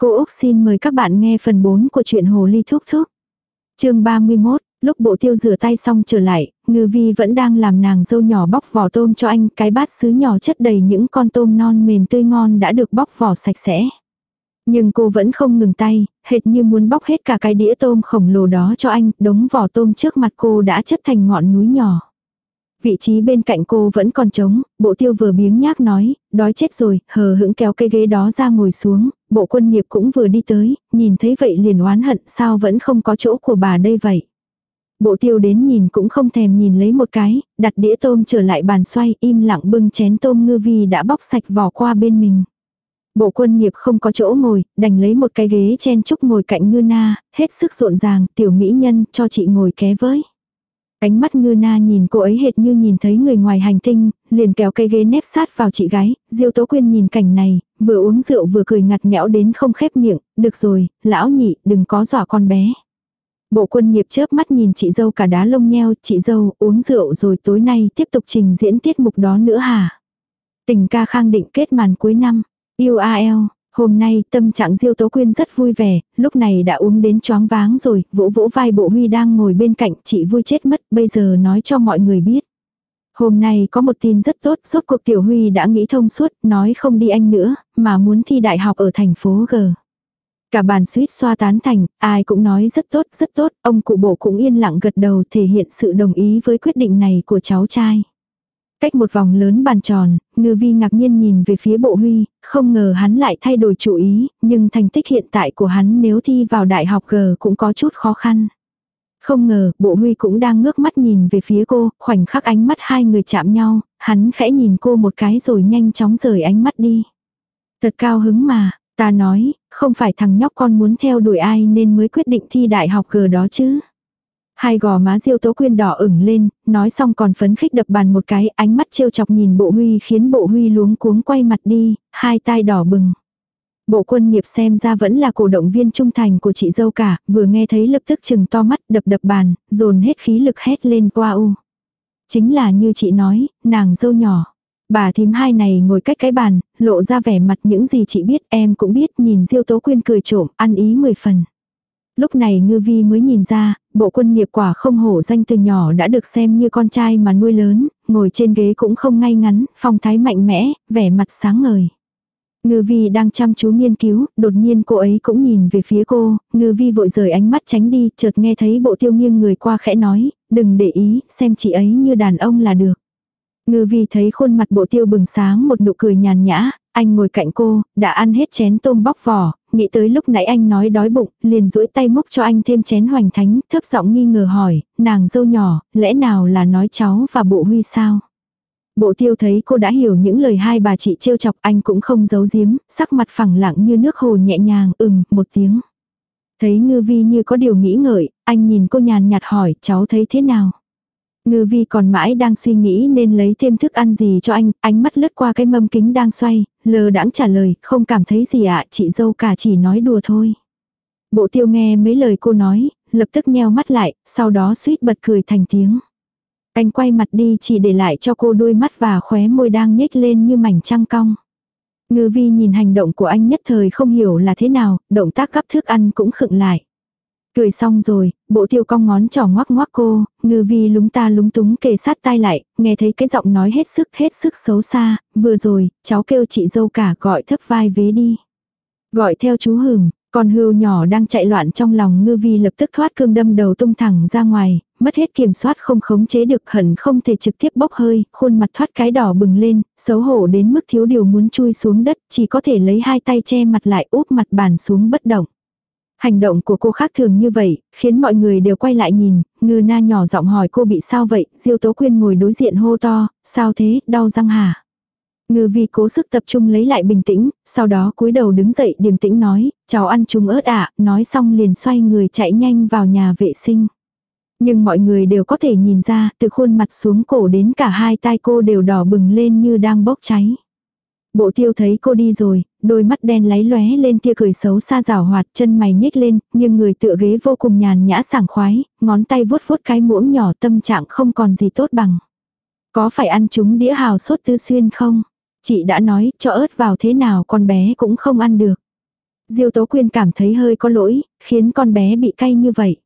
Cô Úc xin mời các bạn nghe phần 4 của truyện Hồ Ly Thúc Thúc. chương 31, lúc bộ tiêu rửa tay xong trở lại, ngư vi vẫn đang làm nàng dâu nhỏ bóc vỏ tôm cho anh, cái bát sứ nhỏ chất đầy những con tôm non mềm tươi ngon đã được bóc vỏ sạch sẽ. Nhưng cô vẫn không ngừng tay, hệt như muốn bóc hết cả cái đĩa tôm khổng lồ đó cho anh, đống vỏ tôm trước mặt cô đã chất thành ngọn núi nhỏ. Vị trí bên cạnh cô vẫn còn trống, bộ tiêu vừa biếng nhác nói, đói chết rồi, hờ hững kéo cây ghế đó ra ngồi xuống, bộ quân nghiệp cũng vừa đi tới, nhìn thấy vậy liền oán hận sao vẫn không có chỗ của bà đây vậy. Bộ tiêu đến nhìn cũng không thèm nhìn lấy một cái, đặt đĩa tôm trở lại bàn xoay im lặng bưng chén tôm ngư vi đã bóc sạch vỏ qua bên mình. Bộ quân nghiệp không có chỗ ngồi, đành lấy một cái ghế chen chúc ngồi cạnh ngư na, hết sức rộn ràng, tiểu mỹ nhân, cho chị ngồi ké với. Ánh mắt ngư na nhìn cô ấy hệt như nhìn thấy người ngoài hành tinh, liền kéo cây ghế nép sát vào chị gái, Diêu Tố Quyên nhìn cảnh này, vừa uống rượu vừa cười ngặt nghẽo đến không khép miệng, được rồi, lão nhị, đừng có dọa con bé. Bộ quân nghiệp chớp mắt nhìn chị dâu cả đá lông nheo, chị dâu uống rượu rồi tối nay tiếp tục trình diễn tiết mục đó nữa hả? Tình ca khang định kết màn cuối năm, yêu AL, Hôm nay tâm trạng Diêu Tố Quyên rất vui vẻ, lúc này đã uống đến choáng váng rồi, vỗ vỗ vai bộ Huy đang ngồi bên cạnh chị vui chết mất, bây giờ nói cho mọi người biết. Hôm nay có một tin rất tốt, rốt cuộc Tiểu Huy đã nghĩ thông suốt, nói không đi anh nữa, mà muốn thi đại học ở thành phố G. Cả bàn suýt xoa tán thành, ai cũng nói rất tốt, rất tốt, ông cụ bộ cũng yên lặng gật đầu thể hiện sự đồng ý với quyết định này của cháu trai. Cách một vòng lớn bàn tròn, ngư vi ngạc nhiên nhìn về phía bộ huy, không ngờ hắn lại thay đổi chủ ý, nhưng thành tích hiện tại của hắn nếu thi vào đại học G cũng có chút khó khăn. Không ngờ, bộ huy cũng đang ngước mắt nhìn về phía cô, khoảnh khắc ánh mắt hai người chạm nhau, hắn khẽ nhìn cô một cái rồi nhanh chóng rời ánh mắt đi. Thật cao hứng mà, ta nói, không phải thằng nhóc con muốn theo đuổi ai nên mới quyết định thi đại học G đó chứ. Hai gò má Diêu Tố Quyên đỏ ửng lên, nói xong còn phấn khích đập bàn một cái, ánh mắt trêu chọc nhìn Bộ Huy khiến Bộ Huy luống cuống quay mặt đi, hai tai đỏ bừng. Bộ quân nghiệp xem ra vẫn là cổ động viên trung thành của chị dâu cả, vừa nghe thấy lập tức chừng to mắt đập đập bàn, dồn hết khí lực hét lên qua u. Chính là như chị nói, nàng dâu nhỏ. Bà thím hai này ngồi cách cái bàn, lộ ra vẻ mặt những gì chị biết em cũng biết nhìn Diêu Tố Quyên cười trộm, ăn ý mười phần. Lúc này ngư vi mới nhìn ra, bộ quân nghiệp quả không hổ danh từ nhỏ đã được xem như con trai mà nuôi lớn, ngồi trên ghế cũng không ngay ngắn, phong thái mạnh mẽ, vẻ mặt sáng ngời. Ngư vi đang chăm chú nghiên cứu, đột nhiên cô ấy cũng nhìn về phía cô, ngư vi vội rời ánh mắt tránh đi, chợt nghe thấy bộ tiêu nghiêng người qua khẽ nói, đừng để ý, xem chị ấy như đàn ông là được. Ngư vi thấy khuôn mặt bộ tiêu bừng sáng một nụ cười nhàn nhã, anh ngồi cạnh cô, đã ăn hết chén tôm bóc vỏ, nghĩ tới lúc nãy anh nói đói bụng, liền duỗi tay múc cho anh thêm chén hoành thánh, thấp giọng nghi ngờ hỏi, nàng dâu nhỏ, lẽ nào là nói cháu và bộ huy sao? Bộ tiêu thấy cô đã hiểu những lời hai bà chị trêu chọc anh cũng không giấu giếm, sắc mặt phẳng lặng như nước hồ nhẹ nhàng, ừm, một tiếng. Thấy ngư vi như có điều nghĩ ngợi, anh nhìn cô nhàn nhạt hỏi, cháu thấy thế nào? Ngư vi còn mãi đang suy nghĩ nên lấy thêm thức ăn gì cho anh, ánh mắt lướt qua cái mâm kính đang xoay, lờ đãng trả lời, không cảm thấy gì ạ, chị dâu cả chỉ nói đùa thôi. Bộ tiêu nghe mấy lời cô nói, lập tức nheo mắt lại, sau đó suýt bật cười thành tiếng. Anh quay mặt đi chỉ để lại cho cô đôi mắt và khóe môi đang nhếch lên như mảnh trăng cong. Ngư vi nhìn hành động của anh nhất thời không hiểu là thế nào, động tác gắp thức ăn cũng khựng lại. Cười xong rồi, bộ tiêu cong ngón trỏ ngoắc ngoắc cô, ngư vi lúng ta lúng túng kề sát tai lại, nghe thấy cái giọng nói hết sức hết sức xấu xa, vừa rồi, cháu kêu chị dâu cả gọi thấp vai vế đi. Gọi theo chú hửm, con hươu nhỏ đang chạy loạn trong lòng ngư vi lập tức thoát cương đâm đầu tung thẳng ra ngoài, mất hết kiểm soát không khống chế được hẳn không thể trực tiếp bốc hơi, khuôn mặt thoát cái đỏ bừng lên, xấu hổ đến mức thiếu điều muốn chui xuống đất, chỉ có thể lấy hai tay che mặt lại úp mặt bàn xuống bất động. Hành động của cô khác thường như vậy, khiến mọi người đều quay lại nhìn, ngư na nhỏ giọng hỏi cô bị sao vậy, diêu tố quyên ngồi đối diện hô to, sao thế, đau răng hả? Ngư vi cố sức tập trung lấy lại bình tĩnh, sau đó cúi đầu đứng dậy điềm tĩnh nói, cháu ăn chung ớt ạ, nói xong liền xoay người chạy nhanh vào nhà vệ sinh. Nhưng mọi người đều có thể nhìn ra, từ khuôn mặt xuống cổ đến cả hai tai cô đều đỏ bừng lên như đang bốc cháy. Bộ tiêu thấy cô đi rồi, đôi mắt đen láy lóe lên tia cười xấu xa rào hoạt chân mày nhếch lên, nhưng người tựa ghế vô cùng nhàn nhã sảng khoái, ngón tay vuốt vuốt cái muỗng nhỏ tâm trạng không còn gì tốt bằng. Có phải ăn chúng đĩa hào sốt tư xuyên không? Chị đã nói cho ớt vào thế nào con bé cũng không ăn được. Diêu Tố Quyên cảm thấy hơi có lỗi, khiến con bé bị cay như vậy.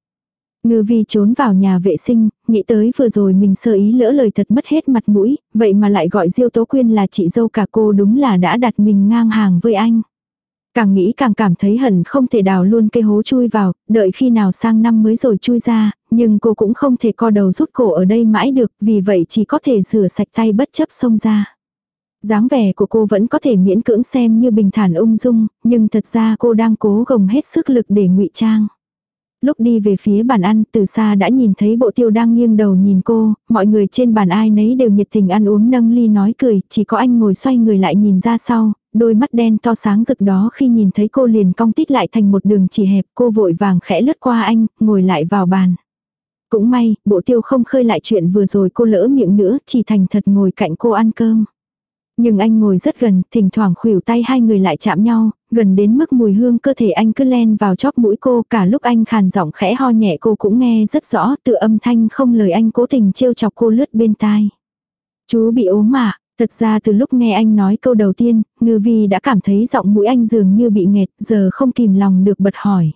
Ngư vi trốn vào nhà vệ sinh, nghĩ tới vừa rồi mình sơ ý lỡ lời thật mất hết mặt mũi, vậy mà lại gọi Diêu Tố Quyên là chị dâu cả cô đúng là đã đặt mình ngang hàng với anh. Càng nghĩ càng cảm thấy hận không thể đào luôn cây hố chui vào, đợi khi nào sang năm mới rồi chui ra, nhưng cô cũng không thể co đầu rút cổ ở đây mãi được, vì vậy chỉ có thể rửa sạch tay bất chấp xông ra. dáng vẻ của cô vẫn có thể miễn cưỡng xem như bình thản ung dung, nhưng thật ra cô đang cố gồng hết sức lực để ngụy trang. Lúc đi về phía bàn ăn, từ xa đã nhìn thấy bộ tiêu đang nghiêng đầu nhìn cô, mọi người trên bàn ai nấy đều nhiệt tình ăn uống nâng ly nói cười, chỉ có anh ngồi xoay người lại nhìn ra sau, đôi mắt đen to sáng rực đó khi nhìn thấy cô liền cong tít lại thành một đường chỉ hẹp, cô vội vàng khẽ lướt qua anh, ngồi lại vào bàn. Cũng may, bộ tiêu không khơi lại chuyện vừa rồi cô lỡ miệng nữa, chỉ thành thật ngồi cạnh cô ăn cơm. Nhưng anh ngồi rất gần, thỉnh thoảng khuỷu tay hai người lại chạm nhau, gần đến mức mùi hương cơ thể anh cứ len vào chóp mũi cô, cả lúc anh khàn giọng khẽ ho nhẹ cô cũng nghe rất rõ, tự âm thanh không lời anh cố tình trêu chọc cô lướt bên tai. Chú bị ốm mà, thật ra từ lúc nghe anh nói câu đầu tiên, ngư vi đã cảm thấy giọng mũi anh dường như bị nghẹt, giờ không kìm lòng được bật hỏi.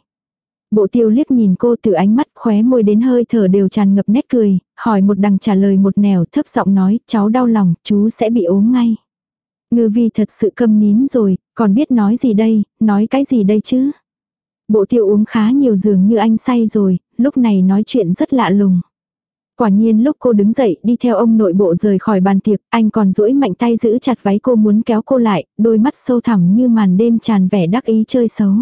Bộ tiêu liếc nhìn cô từ ánh mắt khóe môi đến hơi thở đều tràn ngập nét cười, hỏi một đằng trả lời một nẻo thấp giọng nói, cháu đau lòng, chú sẽ bị ốm ngay. Ngư vi thật sự câm nín rồi, còn biết nói gì đây, nói cái gì đây chứ? Bộ tiêu uống khá nhiều dường như anh say rồi, lúc này nói chuyện rất lạ lùng. Quả nhiên lúc cô đứng dậy đi theo ông nội bộ rời khỏi bàn tiệc, anh còn duỗi mạnh tay giữ chặt váy cô muốn kéo cô lại, đôi mắt sâu thẳm như màn đêm tràn vẻ đắc ý chơi xấu.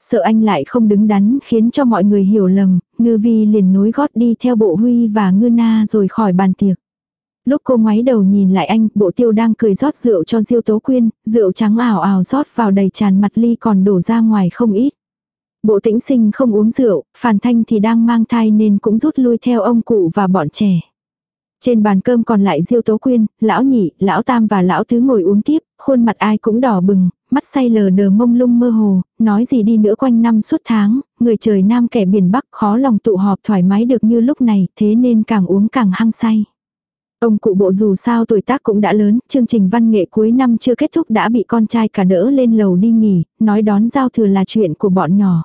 Sợ anh lại không đứng đắn khiến cho mọi người hiểu lầm, ngư vi liền nối gót đi theo bộ huy và ngư na rồi khỏi bàn tiệc. Lúc cô ngoái đầu nhìn lại anh, bộ tiêu đang cười rót rượu cho Diêu Tố Quyên, rượu trắng ảo ảo rót vào đầy tràn mặt ly còn đổ ra ngoài không ít. Bộ tĩnh sinh không uống rượu, Phàn Thanh thì đang mang thai nên cũng rút lui theo ông cụ và bọn trẻ. Trên bàn cơm còn lại Diêu Tố Quyên, lão nhị, lão tam và lão tứ ngồi uống tiếp, khuôn mặt ai cũng đỏ bừng, mắt say lờ đờ mông lung mơ hồ, nói gì đi nữa quanh năm suốt tháng, người trời nam kẻ biển bắc khó lòng tụ họp thoải mái được như lúc này, thế nên càng uống càng hăng say. Ông cụ bộ dù sao tuổi tác cũng đã lớn, chương trình văn nghệ cuối năm chưa kết thúc đã bị con trai cả đỡ lên lầu đi nghỉ, nói đón giao thừa là chuyện của bọn nhỏ.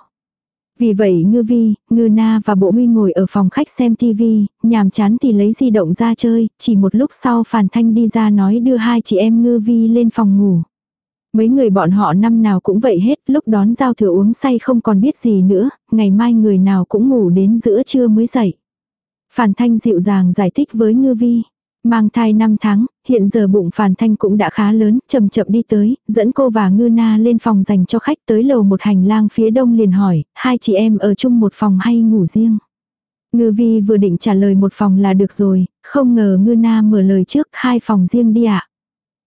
Vì vậy ngư vi, ngư na và bộ huy ngồi ở phòng khách xem tivi, nhàm chán thì lấy di động ra chơi, chỉ một lúc sau phản thanh đi ra nói đưa hai chị em ngư vi lên phòng ngủ. Mấy người bọn họ năm nào cũng vậy hết, lúc đón giao thừa uống say không còn biết gì nữa, ngày mai người nào cũng ngủ đến giữa trưa mới dậy. Phản thanh dịu dàng giải thích với ngư vi. Mang thai 5 tháng, hiện giờ bụng Phàn Thanh cũng đã khá lớn, chậm chậm đi tới, dẫn cô và Ngư Na lên phòng dành cho khách tới lầu một hành lang phía đông liền hỏi, hai chị em ở chung một phòng hay ngủ riêng. Ngư Vi vừa định trả lời một phòng là được rồi, không ngờ Ngư Na mở lời trước, hai phòng riêng đi ạ.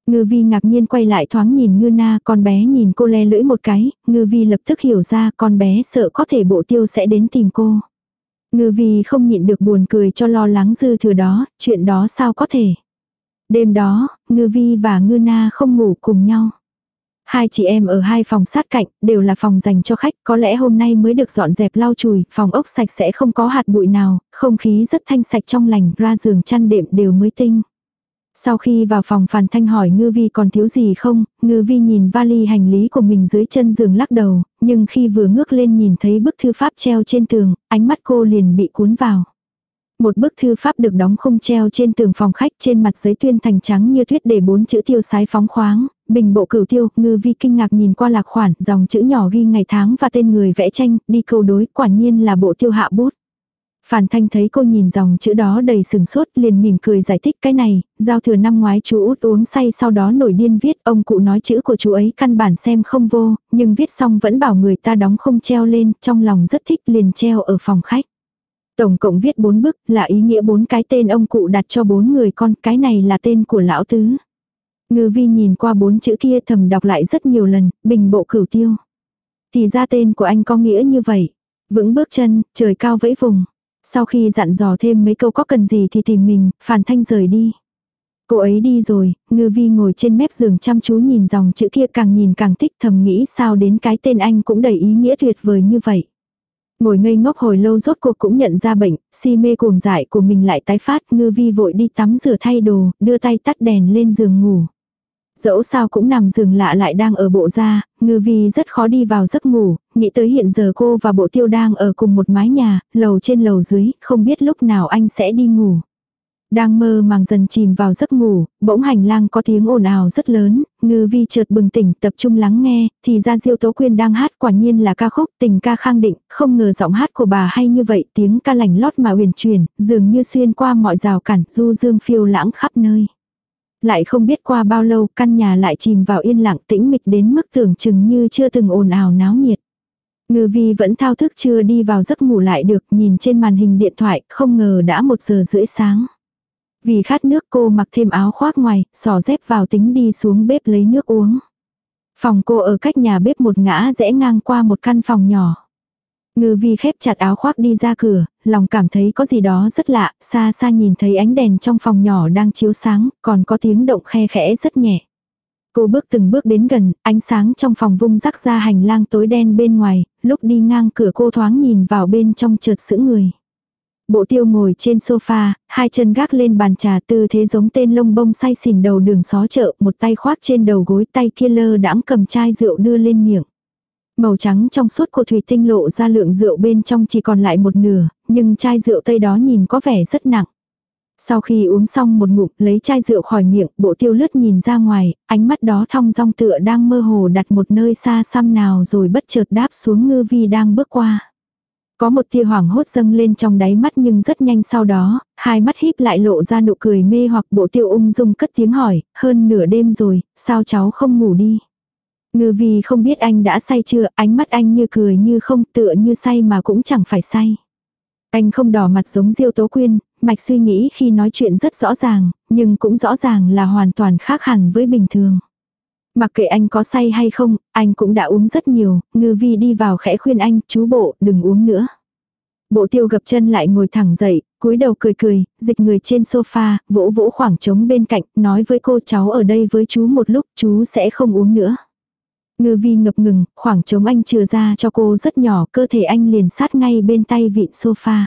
Ngư Vi ngạc nhiên quay lại thoáng nhìn Ngư Na, con bé nhìn cô le lưỡi một cái, Ngư Vi lập tức hiểu ra con bé sợ có thể bộ tiêu sẽ đến tìm cô. Ngư vi không nhịn được buồn cười cho lo lắng dư thừa đó, chuyện đó sao có thể. Đêm đó, ngư vi và ngư na không ngủ cùng nhau. Hai chị em ở hai phòng sát cạnh, đều là phòng dành cho khách, có lẽ hôm nay mới được dọn dẹp lau chùi, phòng ốc sạch sẽ không có hạt bụi nào, không khí rất thanh sạch trong lành, ra giường chăn đệm đều mới tinh. Sau khi vào phòng Phàn Thanh hỏi Ngư Vi còn thiếu gì không, Ngư Vi nhìn vali hành lý của mình dưới chân giường lắc đầu, nhưng khi vừa ngước lên nhìn thấy bức thư pháp treo trên tường, ánh mắt cô liền bị cuốn vào. Một bức thư pháp được đóng khung treo trên tường phòng khách trên mặt giấy tuyên thành trắng như tuyết để bốn chữ tiêu sái phóng khoáng, bình bộ cửu tiêu, ngư vi kinh ngạc nhìn qua lạc khoản, dòng chữ nhỏ ghi ngày tháng và tên người vẽ tranh, đi câu đối, quả nhiên là bộ tiêu hạ bút. Phản Thanh thấy cô nhìn dòng chữ đó đầy sừng sốt liền mỉm cười giải thích cái này, giao thừa năm ngoái chú út uống say sau đó nổi điên viết ông cụ nói chữ của chú ấy căn bản xem không vô, nhưng viết xong vẫn bảo người ta đóng không treo lên, trong lòng rất thích liền treo ở phòng khách. Tổng cộng viết bốn bức là ý nghĩa bốn cái tên ông cụ đặt cho bốn người con, cái này là tên của lão tứ. Ngư vi nhìn qua bốn chữ kia thầm đọc lại rất nhiều lần, bình bộ cửu tiêu. Thì ra tên của anh có nghĩa như vậy. Vững bước chân, trời cao vẫy vùng. Sau khi dặn dò thêm mấy câu có cần gì thì tìm mình, Phàn Thanh rời đi. Cô ấy đi rồi, ngư vi ngồi trên mép giường chăm chú nhìn dòng chữ kia càng nhìn càng thích thầm nghĩ sao đến cái tên anh cũng đầy ý nghĩa tuyệt vời như vậy. Ngồi ngây ngốc hồi lâu rốt cuộc cũng nhận ra bệnh, si mê cuồng dại của mình lại tái phát, ngư vi vội đi tắm rửa thay đồ, đưa tay tắt đèn lên giường ngủ. Dẫu sao cũng nằm giường lạ lại đang ở bộ ra, ngư vi rất khó đi vào giấc ngủ, nghĩ tới hiện giờ cô và bộ tiêu đang ở cùng một mái nhà, lầu trên lầu dưới, không biết lúc nào anh sẽ đi ngủ. Đang mơ màng dần chìm vào giấc ngủ, bỗng hành lang có tiếng ồn ào rất lớn, ngư vi chợt bừng tỉnh tập trung lắng nghe, thì ra diêu tố quyên đang hát quả nhiên là ca khúc tình ca khang định, không ngờ giọng hát của bà hay như vậy tiếng ca lành lót mà huyền truyền, dường như xuyên qua mọi rào cản du dương phiêu lãng khắp nơi. Lại không biết qua bao lâu căn nhà lại chìm vào yên lặng tĩnh mịch đến mức tưởng chừng như chưa từng ồn ào náo nhiệt. Ngư vi vẫn thao thức chưa đi vào giấc ngủ lại được nhìn trên màn hình điện thoại không ngờ đã một giờ rưỡi sáng. Vì khát nước cô mặc thêm áo khoác ngoài, sò dép vào tính đi xuống bếp lấy nước uống. Phòng cô ở cách nhà bếp một ngã rẽ ngang qua một căn phòng nhỏ. Ngư vi khép chặt áo khoác đi ra cửa, lòng cảm thấy có gì đó rất lạ, xa xa nhìn thấy ánh đèn trong phòng nhỏ đang chiếu sáng, còn có tiếng động khe khẽ rất nhẹ. Cô bước từng bước đến gần, ánh sáng trong phòng vung rắc ra hành lang tối đen bên ngoài, lúc đi ngang cửa cô thoáng nhìn vào bên trong chợt sững người. Bộ tiêu ngồi trên sofa, hai chân gác lên bàn trà tư thế giống tên lông bông say xỉn đầu đường xó chợ, một tay khoác trên đầu gối tay kia lơ đãng cầm chai rượu đưa lên miệng. Màu trắng trong suốt của thủy tinh lộ ra lượng rượu bên trong chỉ còn lại một nửa, nhưng chai rượu tây đó nhìn có vẻ rất nặng. Sau khi uống xong một ngụm lấy chai rượu khỏi miệng, bộ tiêu lướt nhìn ra ngoài, ánh mắt đó thong dong tựa đang mơ hồ đặt một nơi xa xăm nào rồi bất chợt đáp xuống ngư vi đang bước qua. Có một tia hoảng hốt dâng lên trong đáy mắt nhưng rất nhanh sau đó, hai mắt híp lại lộ ra nụ cười mê hoặc bộ tiêu ung dung cất tiếng hỏi, hơn nửa đêm rồi, sao cháu không ngủ đi. Ngư vì không biết anh đã say chưa, ánh mắt anh như cười như không tựa như say mà cũng chẳng phải say. Anh không đỏ mặt giống Diêu Tố Quyên, mạch suy nghĩ khi nói chuyện rất rõ ràng, nhưng cũng rõ ràng là hoàn toàn khác hẳn với bình thường. Mặc kệ anh có say hay không, anh cũng đã uống rất nhiều, ngư vi đi vào khẽ khuyên anh, chú bộ, đừng uống nữa. Bộ tiêu gập chân lại ngồi thẳng dậy, cúi đầu cười cười, dịch người trên sofa, vỗ vỗ khoảng trống bên cạnh, nói với cô cháu ở đây với chú một lúc, chú sẽ không uống nữa. Ngư vi ngập ngừng, khoảng trống anh chừa ra cho cô rất nhỏ, cơ thể anh liền sát ngay bên tay vịn sofa.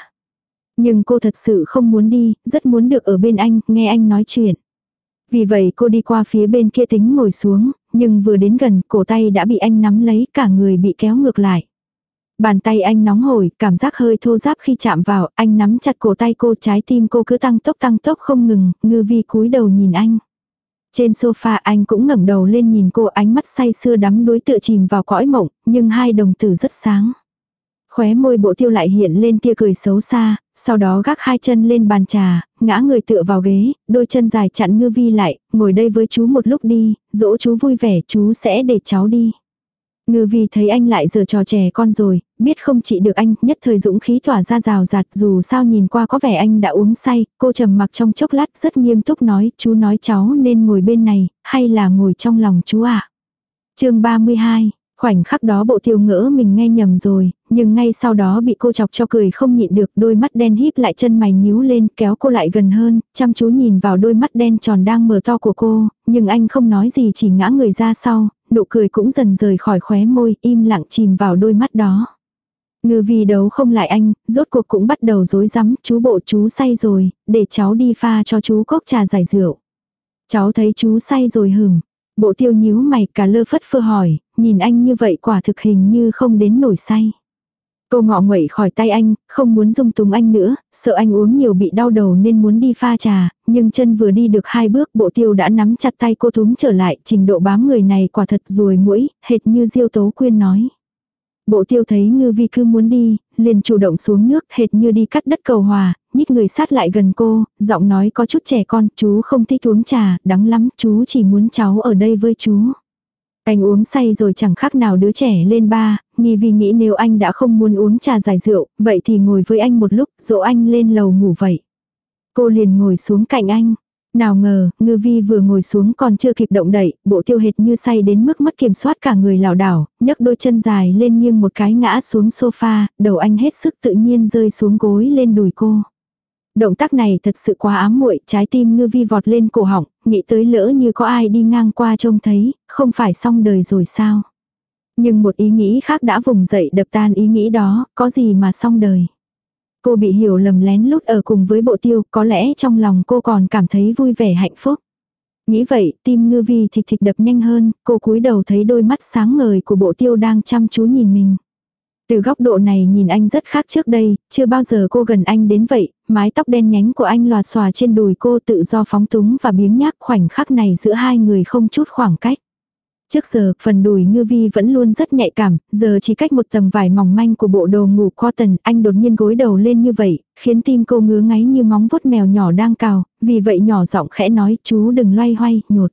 Nhưng cô thật sự không muốn đi, rất muốn được ở bên anh, nghe anh nói chuyện. Vì vậy cô đi qua phía bên kia tính ngồi xuống, nhưng vừa đến gần cổ tay đã bị anh nắm lấy cả người bị kéo ngược lại. Bàn tay anh nóng hổi, cảm giác hơi thô ráp khi chạm vào, anh nắm chặt cổ tay cô trái tim cô cứ tăng tốc tăng tốc không ngừng, ngư vi cúi đầu nhìn anh. Trên sofa anh cũng ngẩng đầu lên nhìn cô ánh mắt say sưa đắm đuối tựa chìm vào cõi mộng, nhưng hai đồng tử rất sáng. Khóe môi bộ tiêu lại hiện lên tia cười xấu xa, sau đó gác hai chân lên bàn trà, ngã người tựa vào ghế, đôi chân dài chặn ngư vi lại, ngồi đây với chú một lúc đi, dỗ chú vui vẻ chú sẽ để cháu đi. Ngư vi thấy anh lại giờ trò trẻ con rồi, biết không chỉ được anh, nhất thời dũng khí tỏa ra rào rạt dù sao nhìn qua có vẻ anh đã uống say, cô trầm mặc trong chốc lát rất nghiêm túc nói, chú nói cháu nên ngồi bên này, hay là ngồi trong lòng chú ạ. À? chương 32 Khoảnh khắc đó bộ tiêu ngỡ mình nghe nhầm rồi, nhưng ngay sau đó bị cô chọc cho cười không nhịn được đôi mắt đen híp lại chân mày nhíu lên kéo cô lại gần hơn, chăm chú nhìn vào đôi mắt đen tròn đang mở to của cô, nhưng anh không nói gì chỉ ngã người ra sau, nụ cười cũng dần rời khỏi khóe môi, im lặng chìm vào đôi mắt đó. Ngư vì đấu không lại anh, rốt cuộc cũng bắt đầu rối rắm, chú bộ chú say rồi, để cháu đi pha cho chú cốc trà giải rượu. Cháu thấy chú say rồi hừng. Bộ tiêu nhíu mày cả lơ phất phơ hỏi, nhìn anh như vậy quả thực hình như không đến nổi say. Cô ngọ nguậy khỏi tay anh, không muốn dung túng anh nữa, sợ anh uống nhiều bị đau đầu nên muốn đi pha trà, nhưng chân vừa đi được hai bước bộ tiêu đã nắm chặt tay cô túm trở lại, trình độ bám người này quả thật ruồi mũi, hệt như Diêu Tố Quyên nói. Bộ tiêu thấy ngư vi cứ muốn đi, liền chủ động xuống nước hệt như đi cắt đất cầu hòa, nhích người sát lại gần cô, giọng nói có chút trẻ con, chú không thích uống trà, đắng lắm, chú chỉ muốn cháu ở đây với chú. Anh uống say rồi chẳng khác nào đứa trẻ lên ba, nghi vì nghĩ nếu anh đã không muốn uống trà giải rượu, vậy thì ngồi với anh một lúc, dỗ anh lên lầu ngủ vậy. Cô liền ngồi xuống cạnh anh. Nào ngờ, ngư vi vừa ngồi xuống còn chưa kịp động đậy, bộ tiêu hệt như say đến mức mất kiểm soát cả người lảo đảo, nhấc đôi chân dài lên nghiêng một cái ngã xuống sofa, đầu anh hết sức tự nhiên rơi xuống gối lên đùi cô. Động tác này thật sự quá ám muội, trái tim ngư vi vọt lên cổ họng, nghĩ tới lỡ như có ai đi ngang qua trông thấy, không phải xong đời rồi sao. Nhưng một ý nghĩ khác đã vùng dậy đập tan ý nghĩ đó, có gì mà xong đời. Cô bị hiểu lầm lén lút ở cùng với bộ tiêu, có lẽ trong lòng cô còn cảm thấy vui vẻ hạnh phúc. Nghĩ vậy, tim ngư vi thịt thịt đập nhanh hơn, cô cúi đầu thấy đôi mắt sáng ngời của bộ tiêu đang chăm chú nhìn mình. Từ góc độ này nhìn anh rất khác trước đây, chưa bao giờ cô gần anh đến vậy, mái tóc đen nhánh của anh lòa xòa trên đùi cô tự do phóng túng và biếng nhác khoảnh khắc này giữa hai người không chút khoảng cách. Trước giờ, phần đùi ngư vi vẫn luôn rất nhạy cảm, giờ chỉ cách một tầng vải mỏng manh của bộ đồ ngủ cotton, anh đột nhiên gối đầu lên như vậy, khiến tim cô ngứa ngáy như móng vuốt mèo nhỏ đang cào, vì vậy nhỏ giọng khẽ nói chú đừng loay hoay, nhột.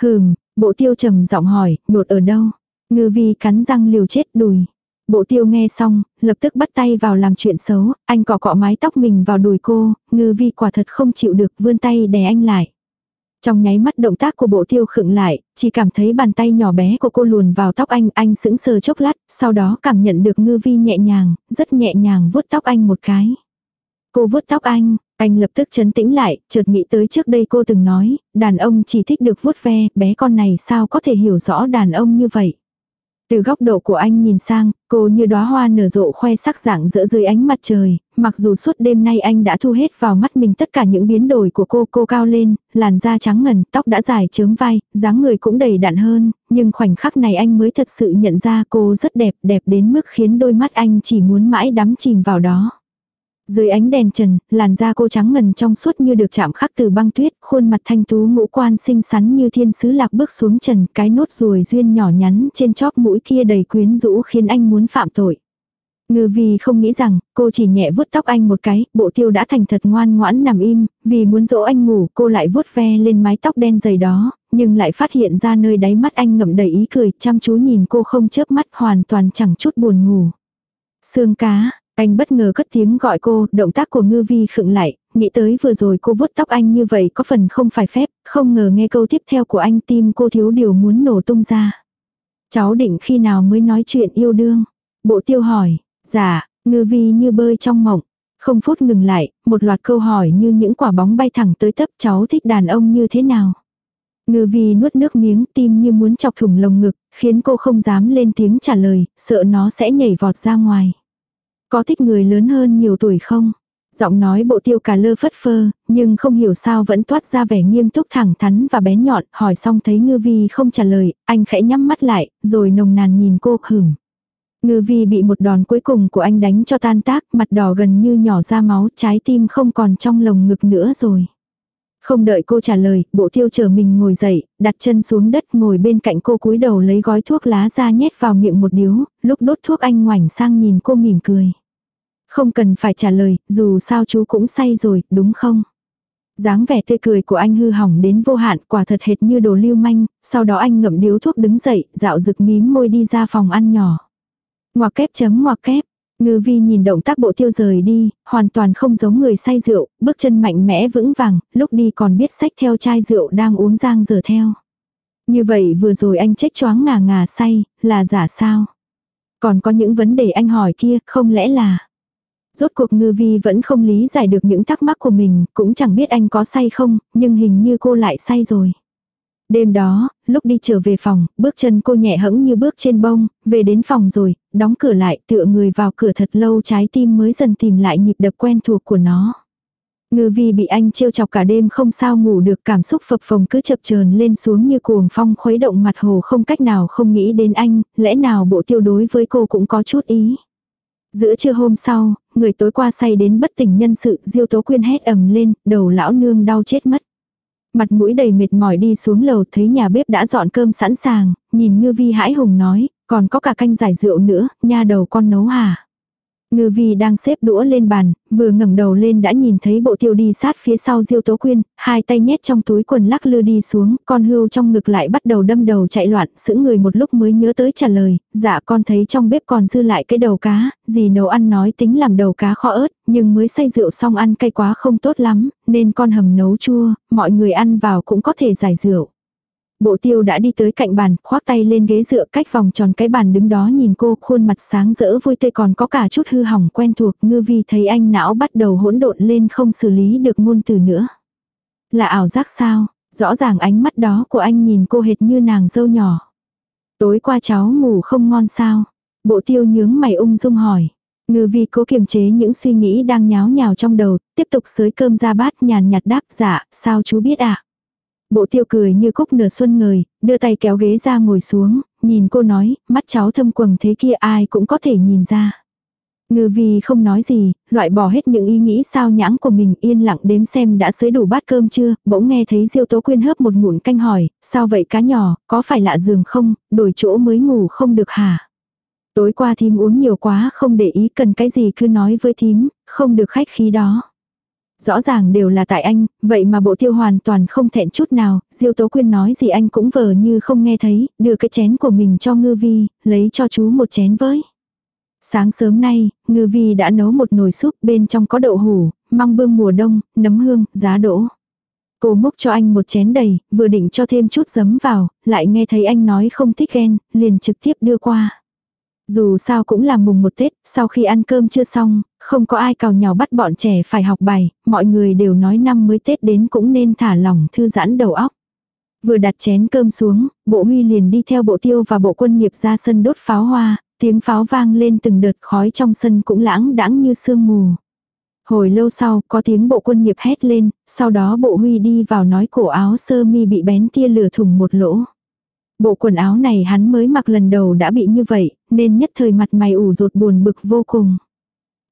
Hừm, bộ tiêu trầm giọng hỏi, nhột ở đâu? Ngư vi cắn răng liều chết đùi. Bộ tiêu nghe xong, lập tức bắt tay vào làm chuyện xấu, anh cọ cọ mái tóc mình vào đùi cô, ngư vi quả thật không chịu được vươn tay đè anh lại. Trong nháy mắt động tác của bộ tiêu khựng lại, chỉ cảm thấy bàn tay nhỏ bé của cô luồn vào tóc anh, anh sững sờ chốc lát, sau đó cảm nhận được ngư vi nhẹ nhàng, rất nhẹ nhàng vuốt tóc anh một cái. Cô vuốt tóc anh, anh lập tức chấn tĩnh lại, chợt nghĩ tới trước đây cô từng nói, đàn ông chỉ thích được vuốt ve, bé con này sao có thể hiểu rõ đàn ông như vậy. Từ góc độ của anh nhìn sang, cô như đóa hoa nở rộ khoe sắc dạng giữa dưới ánh mặt trời, mặc dù suốt đêm nay anh đã thu hết vào mắt mình tất cả những biến đổi của cô, cô cao lên, làn da trắng ngần, tóc đã dài chớm vai, dáng người cũng đầy đặn hơn, nhưng khoảnh khắc này anh mới thật sự nhận ra cô rất đẹp, đẹp đến mức khiến đôi mắt anh chỉ muốn mãi đắm chìm vào đó. Dưới ánh đèn trần, làn da cô trắng ngần trong suốt như được chạm khắc từ băng tuyết, khuôn mặt thanh tú ngũ quan xinh xắn như thiên sứ lạc bước xuống trần, cái nốt ruồi duyên nhỏ nhắn trên chóp mũi kia đầy quyến rũ khiến anh muốn phạm tội. Ngư vì không nghĩ rằng, cô chỉ nhẹ vuốt tóc anh một cái, bộ tiêu đã thành thật ngoan ngoãn nằm im, vì muốn dỗ anh ngủ, cô lại vuốt ve lên mái tóc đen dày đó, nhưng lại phát hiện ra nơi đáy mắt anh ngậm đầy ý cười, chăm chú nhìn cô không chớp mắt hoàn toàn chẳng chút buồn ngủ. Sương cá, anh bất ngờ cất tiếng gọi cô, động tác của ngư vi khựng lại, nghĩ tới vừa rồi cô vuốt tóc anh như vậy có phần không phải phép, không ngờ nghe câu tiếp theo của anh tim cô thiếu điều muốn nổ tung ra. Cháu định khi nào mới nói chuyện yêu đương? Bộ tiêu hỏi, dạ, ngư vi như bơi trong mộng. Không phút ngừng lại, một loạt câu hỏi như những quả bóng bay thẳng tới tấp cháu thích đàn ông như thế nào? Ngư vi nuốt nước miếng tim như muốn chọc thủng lồng ngực, khiến cô không dám lên tiếng trả lời, sợ nó sẽ nhảy vọt ra ngoài. Có thích người lớn hơn nhiều tuổi không? Giọng nói bộ tiêu cả lơ phất phơ, nhưng không hiểu sao vẫn toát ra vẻ nghiêm túc thẳng thắn và bén nhọn, hỏi xong thấy ngư vi không trả lời, anh khẽ nhắm mắt lại, rồi nồng nàn nhìn cô hửng. Ngư vi bị một đòn cuối cùng của anh đánh cho tan tác, mặt đỏ gần như nhỏ ra máu, trái tim không còn trong lồng ngực nữa rồi. Không đợi cô trả lời, bộ tiêu chờ mình ngồi dậy, đặt chân xuống đất ngồi bên cạnh cô cúi đầu lấy gói thuốc lá ra nhét vào miệng một điếu, lúc đốt thuốc anh ngoảnh sang nhìn cô mỉm cười. Không cần phải trả lời, dù sao chú cũng say rồi, đúng không? dáng vẻ tươi cười của anh hư hỏng đến vô hạn, quả thật hệt như đồ lưu manh, sau đó anh ngậm điếu thuốc đứng dậy, dạo rực mím môi đi ra phòng ăn nhỏ. Ngoặc kép chấm ngoặc kép, ngư vi nhìn động tác bộ tiêu rời đi, hoàn toàn không giống người say rượu, bước chân mạnh mẽ vững vàng, lúc đi còn biết sách theo chai rượu đang uống giang giờ theo. Như vậy vừa rồi anh chết choáng ngà ngà say, là giả sao? Còn có những vấn đề anh hỏi kia, không lẽ là... Rốt cuộc ngư vi vẫn không lý giải được những thắc mắc của mình, cũng chẳng biết anh có say không, nhưng hình như cô lại say rồi. Đêm đó, lúc đi trở về phòng, bước chân cô nhẹ hẫng như bước trên bông, về đến phòng rồi, đóng cửa lại, tựa người vào cửa thật lâu trái tim mới dần tìm lại nhịp đập quen thuộc của nó. Ngư vi bị anh trêu chọc cả đêm không sao ngủ được cảm xúc phập phồng cứ chập chờn lên xuống như cuồng phong khuấy động mặt hồ không cách nào không nghĩ đến anh, lẽ nào bộ tiêu đối với cô cũng có chút ý. Giữa trưa hôm sau, người tối qua say đến bất tỉnh nhân sự, Diêu Tố Quyên hét ầm lên, đầu lão nương đau chết mất. Mặt mũi đầy mệt mỏi đi xuống lầu thấy nhà bếp đã dọn cơm sẵn sàng, nhìn ngư vi hãi hùng nói, còn có cả canh giải rượu nữa, nha đầu con nấu hả? Ngư vi đang xếp đũa lên bàn, vừa ngẩng đầu lên đã nhìn thấy bộ tiêu đi sát phía sau diêu tố quyên, hai tay nhét trong túi quần lắc lư đi xuống, con hưu trong ngực lại bắt đầu đâm đầu chạy loạn, sững người một lúc mới nhớ tới trả lời, dạ con thấy trong bếp còn dư lại cái đầu cá, gì nấu ăn nói tính làm đầu cá kho ớt, nhưng mới say rượu xong ăn cay quá không tốt lắm, nên con hầm nấu chua, mọi người ăn vào cũng có thể giải rượu. Bộ tiêu đã đi tới cạnh bàn, khoác tay lên ghế dựa cách vòng tròn cái bàn đứng đó nhìn cô, khuôn mặt sáng rỡ vui tươi còn có cả chút hư hỏng quen thuộc, ngư vi thấy anh não bắt đầu hỗn độn lên không xử lý được ngôn từ nữa. Là ảo giác sao, rõ ràng ánh mắt đó của anh nhìn cô hệt như nàng dâu nhỏ. Tối qua cháu ngủ không ngon sao? Bộ tiêu nhướng mày ung dung hỏi. Ngư vi cố kiềm chế những suy nghĩ đang nháo nhào trong đầu, tiếp tục sới cơm ra bát nhàn nhạt đáp dạ, sao chú biết ạ? À? Bộ tiêu cười như cúc nửa xuân ngời, đưa tay kéo ghế ra ngồi xuống, nhìn cô nói, mắt cháu thâm quầng thế kia ai cũng có thể nhìn ra. Ngư vi không nói gì, loại bỏ hết những ý nghĩ sao nhãng của mình yên lặng đếm xem đã sới đủ bát cơm chưa, bỗng nghe thấy Diêu Tố Quyên hớp một ngụm canh hỏi, sao vậy cá nhỏ, có phải lạ giường không, đổi chỗ mới ngủ không được hả? Tối qua thím uống nhiều quá không để ý cần cái gì cứ nói với thím, không được khách khí đó. Rõ ràng đều là tại anh, vậy mà bộ tiêu hoàn toàn không thẹn chút nào, Diêu Tố Quyên nói gì anh cũng vờ như không nghe thấy, đưa cái chén của mình cho ngư vi, lấy cho chú một chén với. Sáng sớm nay, ngư vi đã nấu một nồi súp bên trong có đậu hủ, măng bương mùa đông, nấm hương, giá đỗ. Cô múc cho anh một chén đầy, vừa định cho thêm chút giấm vào, lại nghe thấy anh nói không thích ghen, liền trực tiếp đưa qua. Dù sao cũng là mùng một Tết, sau khi ăn cơm chưa xong, không có ai cào nhào bắt bọn trẻ phải học bài, mọi người đều nói năm mới Tết đến cũng nên thả lỏng thư giãn đầu óc. Vừa đặt chén cơm xuống, bộ huy liền đi theo bộ tiêu và bộ quân nghiệp ra sân đốt pháo hoa, tiếng pháo vang lên từng đợt khói trong sân cũng lãng đãng như sương mù. Hồi lâu sau, có tiếng bộ quân nghiệp hét lên, sau đó bộ huy đi vào nói cổ áo sơ mi bị bén tia lửa thủng một lỗ. Bộ quần áo này hắn mới mặc lần đầu đã bị như vậy, nên nhất thời mặt mày ủ rột buồn bực vô cùng.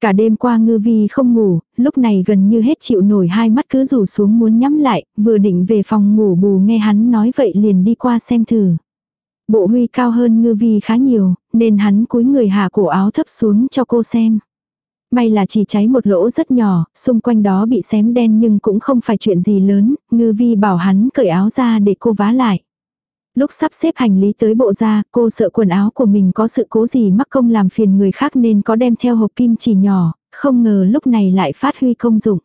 Cả đêm qua ngư vi không ngủ, lúc này gần như hết chịu nổi hai mắt cứ rủ xuống muốn nhắm lại, vừa định về phòng ngủ bù nghe hắn nói vậy liền đi qua xem thử. Bộ huy cao hơn ngư vi khá nhiều, nên hắn cúi người hạ cổ áo thấp xuống cho cô xem. May là chỉ cháy một lỗ rất nhỏ, xung quanh đó bị xém đen nhưng cũng không phải chuyện gì lớn, ngư vi bảo hắn cởi áo ra để cô vá lại. Lúc sắp xếp hành lý tới bộ ra, cô sợ quần áo của mình có sự cố gì mắc công làm phiền người khác nên có đem theo hộp kim chỉ nhỏ, không ngờ lúc này lại phát huy công dụng.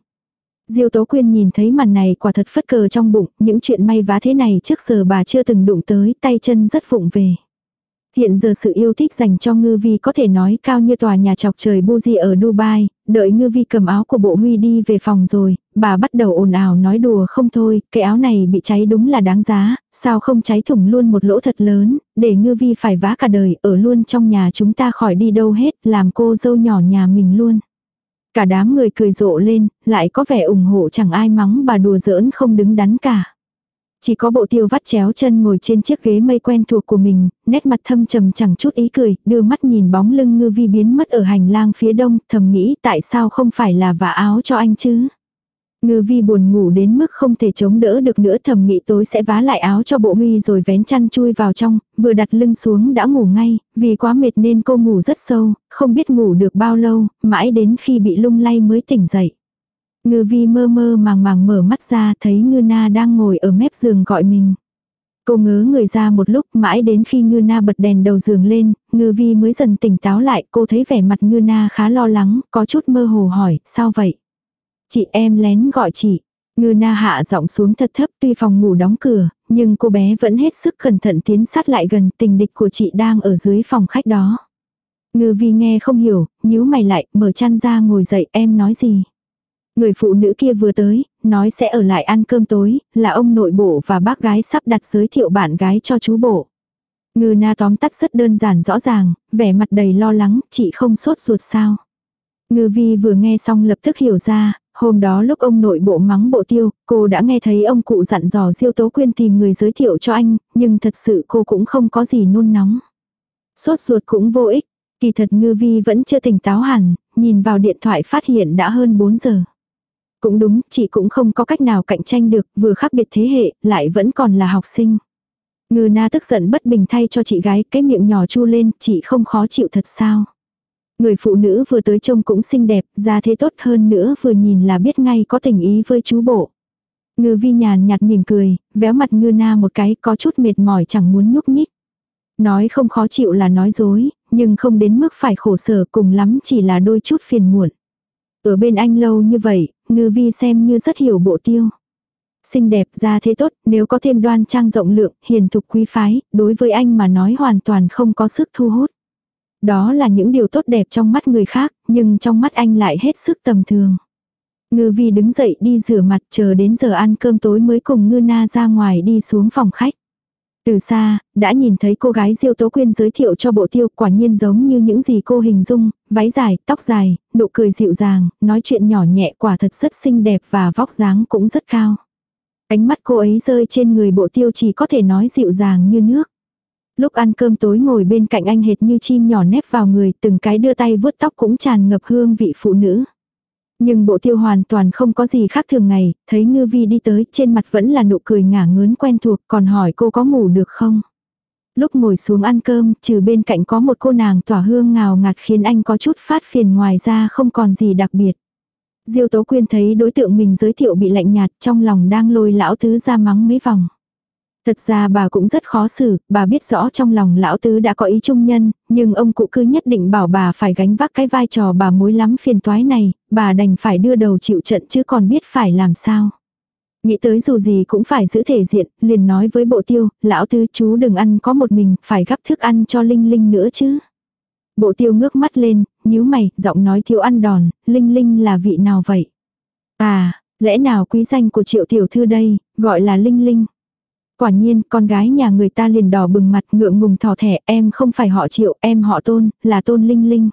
Diêu Tố Quyên nhìn thấy màn này quả thật phất cờ trong bụng, những chuyện may vá thế này trước giờ bà chưa từng đụng tới, tay chân rất vụng về. Hiện giờ sự yêu thích dành cho ngư vi có thể nói cao như tòa nhà chọc trời Buji ở Dubai, đợi ngư vi cầm áo của bộ huy đi về phòng rồi, bà bắt đầu ồn ào nói đùa không thôi, cái áo này bị cháy đúng là đáng giá, sao không cháy thủng luôn một lỗ thật lớn, để ngư vi phải vá cả đời, ở luôn trong nhà chúng ta khỏi đi đâu hết, làm cô dâu nhỏ nhà mình luôn. Cả đám người cười rộ lên, lại có vẻ ủng hộ chẳng ai mắng bà đùa giỡn không đứng đắn cả. Chỉ có bộ tiêu vắt chéo chân ngồi trên chiếc ghế mây quen thuộc của mình, nét mặt thâm trầm chẳng chút ý cười, đưa mắt nhìn bóng lưng ngư vi biến mất ở hành lang phía đông, thầm nghĩ tại sao không phải là vả áo cho anh chứ. Ngư vi buồn ngủ đến mức không thể chống đỡ được nữa thầm nghĩ tối sẽ vá lại áo cho bộ huy rồi vén chăn chui vào trong, vừa đặt lưng xuống đã ngủ ngay, vì quá mệt nên cô ngủ rất sâu, không biết ngủ được bao lâu, mãi đến khi bị lung lay mới tỉnh dậy. Ngư vi mơ mơ màng màng mở mắt ra thấy ngư na đang ngồi ở mép giường gọi mình. Cô ngớ người ra một lúc mãi đến khi ngư na bật đèn đầu giường lên, ngư vi mới dần tỉnh táo lại cô thấy vẻ mặt ngư na khá lo lắng, có chút mơ hồ hỏi, sao vậy? Chị em lén gọi chị. Ngư na hạ giọng xuống thật thấp tuy phòng ngủ đóng cửa, nhưng cô bé vẫn hết sức cẩn thận tiến sát lại gần tình địch của chị đang ở dưới phòng khách đó. Ngư vi nghe không hiểu, nhíu mày lại, mở chăn ra ngồi dậy, em nói gì? Người phụ nữ kia vừa tới, nói sẽ ở lại ăn cơm tối, là ông nội bộ và bác gái sắp đặt giới thiệu bạn gái cho chú bộ. Ngư na tóm tắt rất đơn giản rõ ràng, vẻ mặt đầy lo lắng, chị không sốt ruột sao. Ngư vi vừa nghe xong lập tức hiểu ra, hôm đó lúc ông nội bộ mắng bộ tiêu, cô đã nghe thấy ông cụ dặn dò Diêu Tố Quyên tìm người giới thiệu cho anh, nhưng thật sự cô cũng không có gì nôn nóng. Sốt ruột cũng vô ích, kỳ thật ngư vi vẫn chưa tỉnh táo hẳn, nhìn vào điện thoại phát hiện đã hơn 4 giờ. Cũng đúng, chị cũng không có cách nào cạnh tranh được, vừa khác biệt thế hệ, lại vẫn còn là học sinh. Ngư na tức giận bất bình thay cho chị gái, cái miệng nhỏ chu lên, chị không khó chịu thật sao. Người phụ nữ vừa tới trông cũng xinh đẹp, ra thế tốt hơn nữa vừa nhìn là biết ngay có tình ý với chú bộ. Ngư vi nhàn nhạt mỉm cười, véo mặt ngư na một cái có chút mệt mỏi chẳng muốn nhúc nhích. Nói không khó chịu là nói dối, nhưng không đến mức phải khổ sở cùng lắm chỉ là đôi chút phiền muộn. Ở bên anh lâu như vậy, ngư vi xem như rất hiểu bộ tiêu. Xinh đẹp ra thế tốt, nếu có thêm đoan trang rộng lượng, hiền thục quý phái, đối với anh mà nói hoàn toàn không có sức thu hút. Đó là những điều tốt đẹp trong mắt người khác, nhưng trong mắt anh lại hết sức tầm thường. Ngư vi đứng dậy đi rửa mặt chờ đến giờ ăn cơm tối mới cùng ngư na ra ngoài đi xuống phòng khách. Từ xa, đã nhìn thấy cô gái Diêu Tố Quyên giới thiệu cho bộ tiêu quả nhiên giống như những gì cô hình dung, váy dài, tóc dài, nụ cười dịu dàng, nói chuyện nhỏ nhẹ quả thật rất xinh đẹp và vóc dáng cũng rất cao. Ánh mắt cô ấy rơi trên người bộ tiêu chỉ có thể nói dịu dàng như nước. Lúc ăn cơm tối ngồi bên cạnh anh hệt như chim nhỏ nép vào người, từng cái đưa tay vuốt tóc cũng tràn ngập hương vị phụ nữ. Nhưng bộ tiêu hoàn toàn không có gì khác thường ngày, thấy ngư vi đi tới, trên mặt vẫn là nụ cười ngả ngớn quen thuộc, còn hỏi cô có ngủ được không? Lúc ngồi xuống ăn cơm, trừ bên cạnh có một cô nàng tỏa hương ngào ngạt khiến anh có chút phát phiền ngoài ra không còn gì đặc biệt. Diêu Tố Quyên thấy đối tượng mình giới thiệu bị lạnh nhạt trong lòng đang lôi lão tứ ra mắng mấy vòng. Thật ra bà cũng rất khó xử, bà biết rõ trong lòng lão tứ đã có ý trung nhân, nhưng ông cụ cứ nhất định bảo bà phải gánh vác cái vai trò bà mối lắm phiền toái này, bà đành phải đưa đầu chịu trận chứ còn biết phải làm sao. Nghĩ tới dù gì cũng phải giữ thể diện, liền nói với bộ tiêu, lão tứ chú đừng ăn có một mình, phải gắp thức ăn cho Linh Linh nữa chứ. Bộ tiêu ngước mắt lên, nhíu mày, giọng nói thiếu ăn đòn, Linh Linh là vị nào vậy? À, lẽ nào quý danh của triệu tiểu thư đây, gọi là Linh Linh. Quả nhiên, con gái nhà người ta liền đỏ bừng mặt ngượng ngùng thò thẻ, em không phải họ triệu, em họ tôn, là tôn Linh Linh.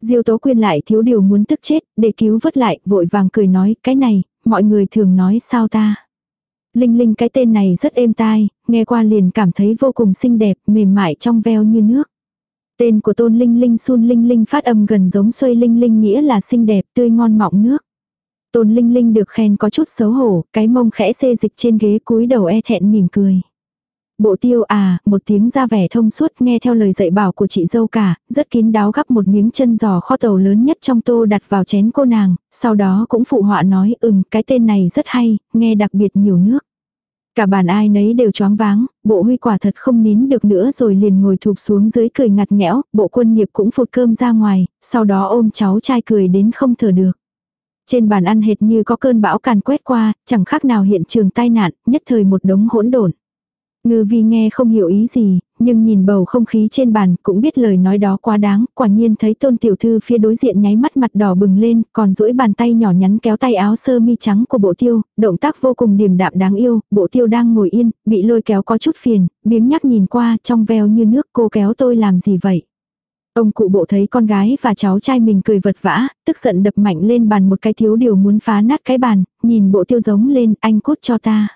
Diêu tố quyên lại thiếu điều muốn tức chết, để cứu vớt lại, vội vàng cười nói, cái này, mọi người thường nói sao ta. Linh Linh cái tên này rất êm tai, nghe qua liền cảm thấy vô cùng xinh đẹp, mềm mại trong veo như nước. Tên của tôn Linh Linh Sun Linh Linh phát âm gần giống xuôi Linh Linh nghĩa là xinh đẹp, tươi ngon mọng nước. Tôn Linh Linh được khen có chút xấu hổ, cái mông khẽ xê dịch trên ghế cúi đầu e thẹn mỉm cười. Bộ tiêu à, một tiếng ra vẻ thông suốt nghe theo lời dạy bảo của chị dâu cả, rất kín đáo gắp một miếng chân giò kho tàu lớn nhất trong tô đặt vào chén cô nàng, sau đó cũng phụ họa nói ừm cái tên này rất hay, nghe đặc biệt nhiều nước. Cả bàn ai nấy đều choáng váng, bộ huy quả thật không nín được nữa rồi liền ngồi thụp xuống dưới cười ngặt nghẽo, bộ quân nghiệp cũng phụt cơm ra ngoài, sau đó ôm cháu trai cười đến không thở được. Trên bàn ăn hệt như có cơn bão càn quét qua, chẳng khác nào hiện trường tai nạn, nhất thời một đống hỗn độn. Ngư vi nghe không hiểu ý gì, nhưng nhìn bầu không khí trên bàn cũng biết lời nói đó quá đáng, quả nhiên thấy tôn tiểu thư phía đối diện nháy mắt mặt đỏ bừng lên, còn duỗi bàn tay nhỏ nhắn kéo tay áo sơ mi trắng của bộ tiêu, động tác vô cùng điềm đạm đáng yêu, bộ tiêu đang ngồi yên, bị lôi kéo có chút phiền, biếng nhắc nhìn qua trong veo như nước cô kéo tôi làm gì vậy. Ông cụ bộ thấy con gái và cháu trai mình cười vật vã, tức giận đập mạnh lên bàn một cái thiếu điều muốn phá nát cái bàn, nhìn bộ tiêu giống lên, anh cút cho ta.